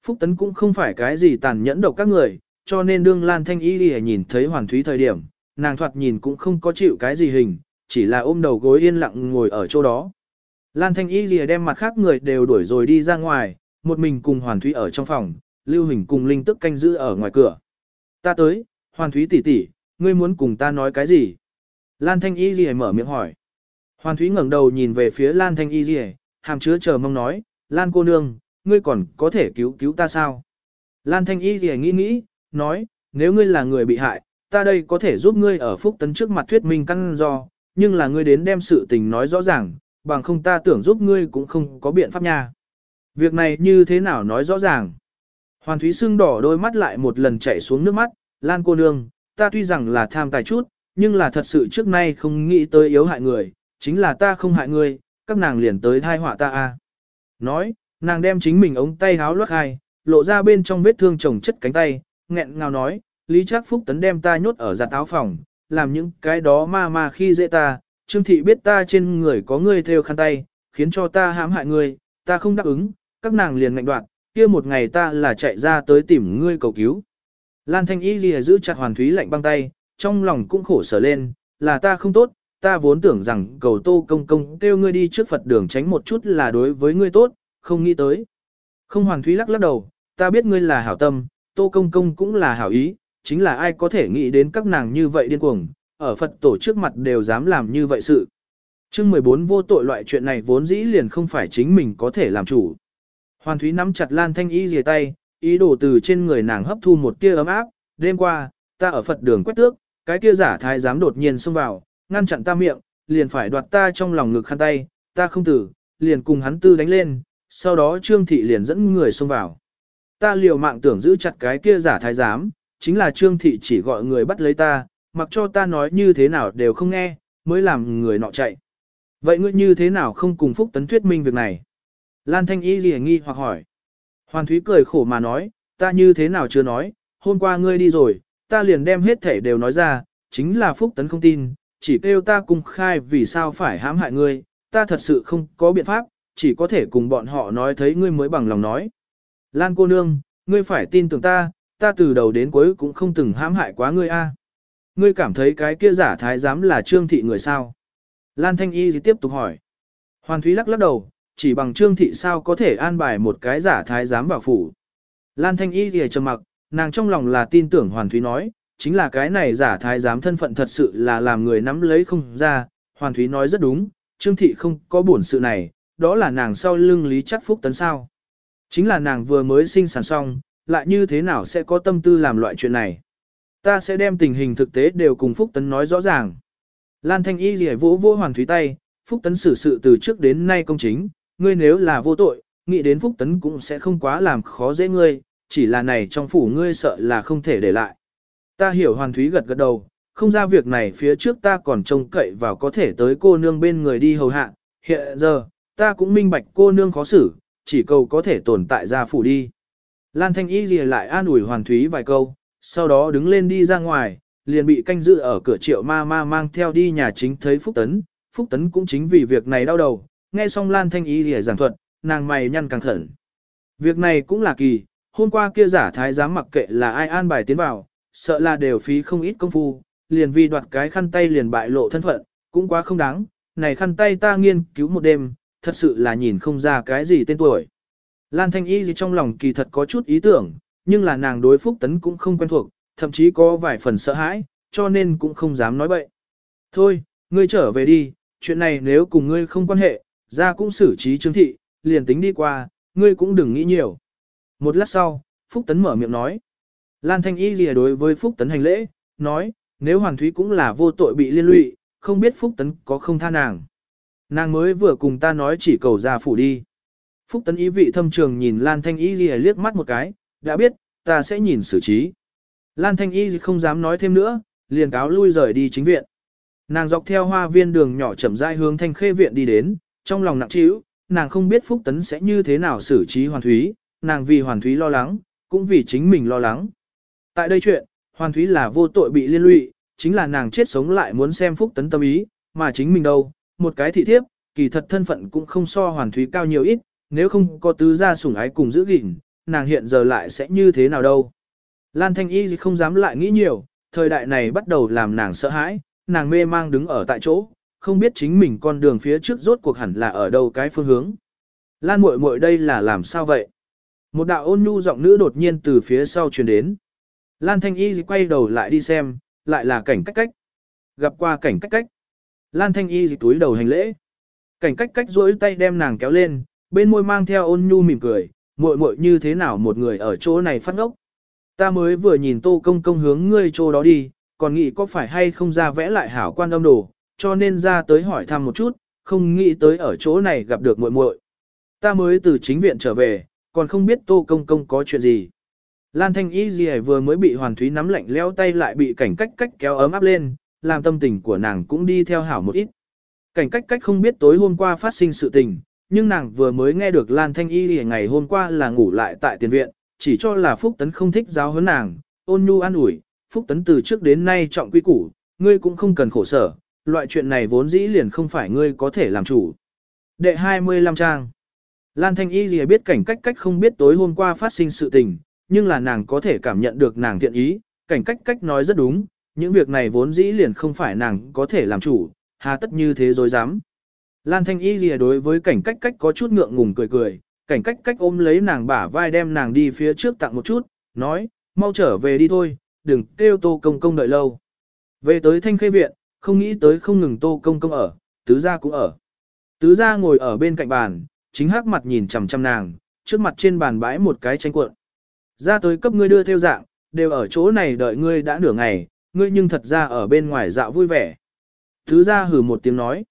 Phúc Tấn cũng không phải cái gì tàn nhẫn độc các người, cho nên đương Lan Thanh Y lìa nhìn thấy Hoàng Thúy thời điểm, nàng thoạt nhìn cũng không có chịu cái gì hình, chỉ là ôm đầu gối yên lặng ngồi ở chỗ đó. Lan Thanh Y lìa đem mặt khác người đều đuổi rồi đi ra ngoài, một mình cùng Hoàn Thúy ở trong phòng, Lưu Hình cùng Linh Tức canh giữ ở ngoài cửa. Ta tới, Hoàn Thúy tỷ tỷ, ngươi muốn cùng ta nói cái gì? Lan Thanh Y lìa mở miệng hỏi. Hoàn Thúy ngẩng đầu nhìn về phía Lan Thanh Y lìa, hàm chứa chờ mong nói, Lan cô nương, ngươi còn có thể cứu cứu ta sao? Lan Thanh Y lìa nghĩ nghĩ, nói, nếu ngươi là người bị hại, ta đây có thể giúp ngươi ở phúc tấn trước mặt thuyết minh căn do, nhưng là ngươi đến đem sự tình nói rõ ràng, bằng không ta tưởng giúp ngươi cũng không có biện pháp nha. Việc này như thế nào nói rõ ràng. Hoàn Thúy sưng đỏ đôi mắt lại một lần chảy xuống nước mắt, Lan cô nương, ta tuy rằng là tham tài chút, nhưng là thật sự trước nay không nghĩ tới yếu hại người, chính là ta không hại người, các nàng liền tới thai họa ta a. Nói, nàng đem chính mình ống tay háo loát hai, lộ ra bên trong vết thương chồng chất cánh tay, nghẹn ngào nói, Lý Trác Phúc tấn đem ta nhốt ở giặt áo phòng, làm những cái đó ma ma khi dễ ta, Trương thị biết ta trên người có ngươi theo khăn tay, khiến cho ta hãm hại ngươi, ta không đáp ứng, các nàng liền ngạnh đoạt, kia một ngày ta là chạy ra tới tìm ngươi cầu cứu. Lan Thanh Y lìa giữ chặt Hoàn Thúy lạnh băng tay, trong lòng cũng khổ sở lên, là ta không tốt, ta vốn tưởng rằng cầu tô công công kêu ngươi đi trước Phật đường tránh một chút là đối với ngươi tốt, không nghĩ tới. Không Hoàn Thúy lắc lắc đầu, ta biết ngươi là hảo tâm, tô công công cũng là hảo ý, chính là ai có thể nghĩ đến các nàng như vậy điên cuồng, ở Phật tổ trước mặt đều dám làm như vậy sự. chương 14 vô tội loại chuyện này vốn dĩ liền không phải chính mình có thể làm chủ. Hoàn Thúy nắm chặt Lan Thanh Y rìa tay, ý đồ từ trên người nàng hấp thu một tia ấm áp, đêm qua, ta ở Phật đường quét tước, cái kia giả thái dám đột nhiên xông vào, ngăn chặn ta miệng, liền phải đoạt ta trong lòng ngực khăn tay, ta không tử, liền cùng hắn tư đánh lên, sau đó Trương Thị liền dẫn người xông vào. Ta liều mạng tưởng giữ chặt cái kia giả thái giám, chính là Trương Thị chỉ gọi người bắt lấy ta, mặc cho ta nói như thế nào đều không nghe, mới làm người nọ chạy. Vậy ngươi như thế nào không cùng Phúc Tấn thuyết minh việc này? Lan Thanh Y gì nghi hoặc hỏi. Hoàn Thúy cười khổ mà nói, ta như thế nào chưa nói, hôm qua ngươi đi rồi, ta liền đem hết thể đều nói ra, chính là Phúc Tấn không tin, chỉ kêu ta cùng khai vì sao phải hãm hại ngươi, ta thật sự không có biện pháp, chỉ có thể cùng bọn họ nói thấy ngươi mới bằng lòng nói. Lan cô nương, ngươi phải tin tưởng ta, ta từ đầu đến cuối cũng không từng hãm hại quá ngươi a. Ngươi cảm thấy cái kia giả thái giám là trương thị người sao? Lan Thanh Y tiếp tục hỏi. Hoàn Thúy lắc lắc đầu, chỉ bằng trương thị sao có thể an bài một cái giả thái giám vào phủ. Lan Thanh Y thì trầm mặc, nàng trong lòng là tin tưởng Hoàn Thúy nói, chính là cái này giả thái giám thân phận thật sự là làm người nắm lấy không ra. Hoàn Thúy nói rất đúng, trương thị không có buồn sự này, đó là nàng sau lưng lý chắc phúc tấn sao. Chính là nàng vừa mới sinh sản xong, lại như thế nào sẽ có tâm tư làm loại chuyện này. Ta sẽ đem tình hình thực tế đều cùng Phúc Tấn nói rõ ràng. Lan Thanh Y rỉa vỗ vỗ Hoàng Thúy tay, Phúc Tấn xử sự từ trước đến nay công chính, ngươi nếu là vô tội, nghĩ đến Phúc Tấn cũng sẽ không quá làm khó dễ ngươi, chỉ là này trong phủ ngươi sợ là không thể để lại. Ta hiểu Hoàng Thúy gật gật đầu, không ra việc này phía trước ta còn trông cậy vào có thể tới cô nương bên người đi hầu hạ, hiện giờ, ta cũng minh bạch cô nương khó xử, chỉ cầu có thể tồn tại ra phủ đi. Lan Thanh Y gì lại an ủi Hoàn Thúy vài câu, sau đó đứng lên đi ra ngoài, liền bị canh giữ ở cửa triệu ma ma mang theo đi nhà chính thấy Phúc Tấn. Phúc Tấn cũng chính vì việc này đau đầu, nghe xong Lan Thanh Y lìa giảng thuật, nàng mày nhăn càng khẩn. Việc này cũng là kỳ, hôm qua kia giả thái giám mặc kệ là ai an bài tiến vào, sợ là đều phí không ít công phu, liền vì đoạt cái khăn tay liền bại lộ thân phận, cũng quá không đáng, này khăn tay ta nghiên cứu một đêm, thật sự là nhìn không ra cái gì tên tuổi. Lan Thanh Y gì trong lòng kỳ thật có chút ý tưởng, nhưng là nàng đối Phúc Tấn cũng không quen thuộc, thậm chí có vài phần sợ hãi, cho nên cũng không dám nói bậy. Thôi, ngươi trở về đi, chuyện này nếu cùng ngươi không quan hệ, ra cũng xử trí trương thị, liền tính đi qua, ngươi cũng đừng nghĩ nhiều. Một lát sau, Phúc Tấn mở miệng nói. Lan Thanh Y lìa đối với Phúc Tấn hành lễ, nói, nếu Hoàng Thúy cũng là vô tội bị liên lụy, không biết Phúc Tấn có không tha nàng. Nàng mới vừa cùng ta nói chỉ cầu ra phủ đi. Phúc Tấn ý vị thâm trường nhìn Lan Thanh Y lìa liếc mắt một cái, đã biết, ta sẽ nhìn xử trí. Lan Thanh Y không dám nói thêm nữa, liền cáo lui rời đi chính viện. Nàng dọc theo hoa viên đường nhỏ chậm rãi hướng thanh khê viện đi đến, trong lòng nặng trĩu, nàng không biết Phúc Tấn sẽ như thế nào xử trí Hoàn Thúy, nàng vì Hoàn Thúy lo lắng, cũng vì chính mình lo lắng. Tại đây chuyện, Hoàn Thúy là vô tội bị liên lụy, chính là nàng chết sống lại muốn xem Phúc Tấn tâm ý, mà chính mình đâu, một cái thị thiếp, kỳ thật thân phận cũng không so Hoàn Thúy cao nhiều ít, nếu không có tứ gia sủng ái cùng giữ gìn, nàng hiện giờ lại sẽ như thế nào đâu. Lan Thanh Y không dám lại nghĩ nhiều, thời đại này bắt đầu làm nàng sợ hãi, nàng mê mang đứng ở tại chỗ, không biết chính mình con đường phía trước rốt cuộc hẳn là ở đâu cái phương hướng. Lan muội muội đây là làm sao vậy? Một đạo ôn nhu giọng nữ đột nhiên từ phía sau truyền đến. Lan Thanh Y quay đầu lại đi xem, lại là cảnh cách cách. Gặp qua cảnh cách cách. Lan Thanh Y túi đầu hành lễ. Cảnh cách cách duỗi tay đem nàng kéo lên, bên môi mang theo ôn nhu mỉm cười, muội muội như thế nào một người ở chỗ này phát ngốc. Ta mới vừa nhìn tô công công hướng ngươi chỗ đó đi, còn nghĩ có phải hay không ra vẽ lại hảo quan âm đồ, cho nên ra tới hỏi thăm một chút, không nghĩ tới ở chỗ này gặp được muội muội. Ta mới từ chính viện trở về, còn không biết tô công công có chuyện gì. Lan Thanh Y gì vừa mới bị Hoàn Thúy nắm lạnh leo tay lại bị cảnh cách cách kéo ấm áp lên, làm tâm tình của nàng cũng đi theo hảo một ít. Cảnh cách cách không biết tối hôm qua phát sinh sự tình, nhưng nàng vừa mới nghe được Lan Thanh Y ngày hôm qua là ngủ lại tại tiền viện, chỉ cho là Phúc Tấn không thích giáo huấn nàng, ôn nhu an ủi, Phúc Tấn từ trước đến nay trọng quy củ, ngươi cũng không cần khổ sở, loại chuyện này vốn dĩ liền không phải ngươi có thể làm chủ. Đệ 25 trang. Lan Thanh Y gì biết cảnh cách cách không biết tối hôm qua phát sinh sự tình, nhưng là nàng có thể cảm nhận được nàng thiện ý, cảnh cách cách nói rất đúng, những việc này vốn dĩ liền không phải nàng có thể làm chủ, hà tất như thế dối dám. Lan Thanh Y gì đối với cảnh cách cách có chút ngượng ngùng cười cười, cảnh cách cách ôm lấy nàng bả vai đem nàng đi phía trước tặng một chút, nói, mau trở về đi thôi, đừng kêu tô công công đợi lâu. Về tới thanh khê viện, không nghĩ tới không ngừng tô công công ở, tứ gia cũng ở. Tứ gia ngồi ở bên cạnh bàn, chính hắc mặt nhìn chằm chằm nàng, trước mặt trên bàn bãi một cái tranh cuộn. Ra tới cấp ngươi đưa theo dạng, đều ở chỗ này đợi ngươi đã nửa ngày, ngươi nhưng thật ra ở bên ngoài dạo vui vẻ. Tứ gia hử một tiếng nói.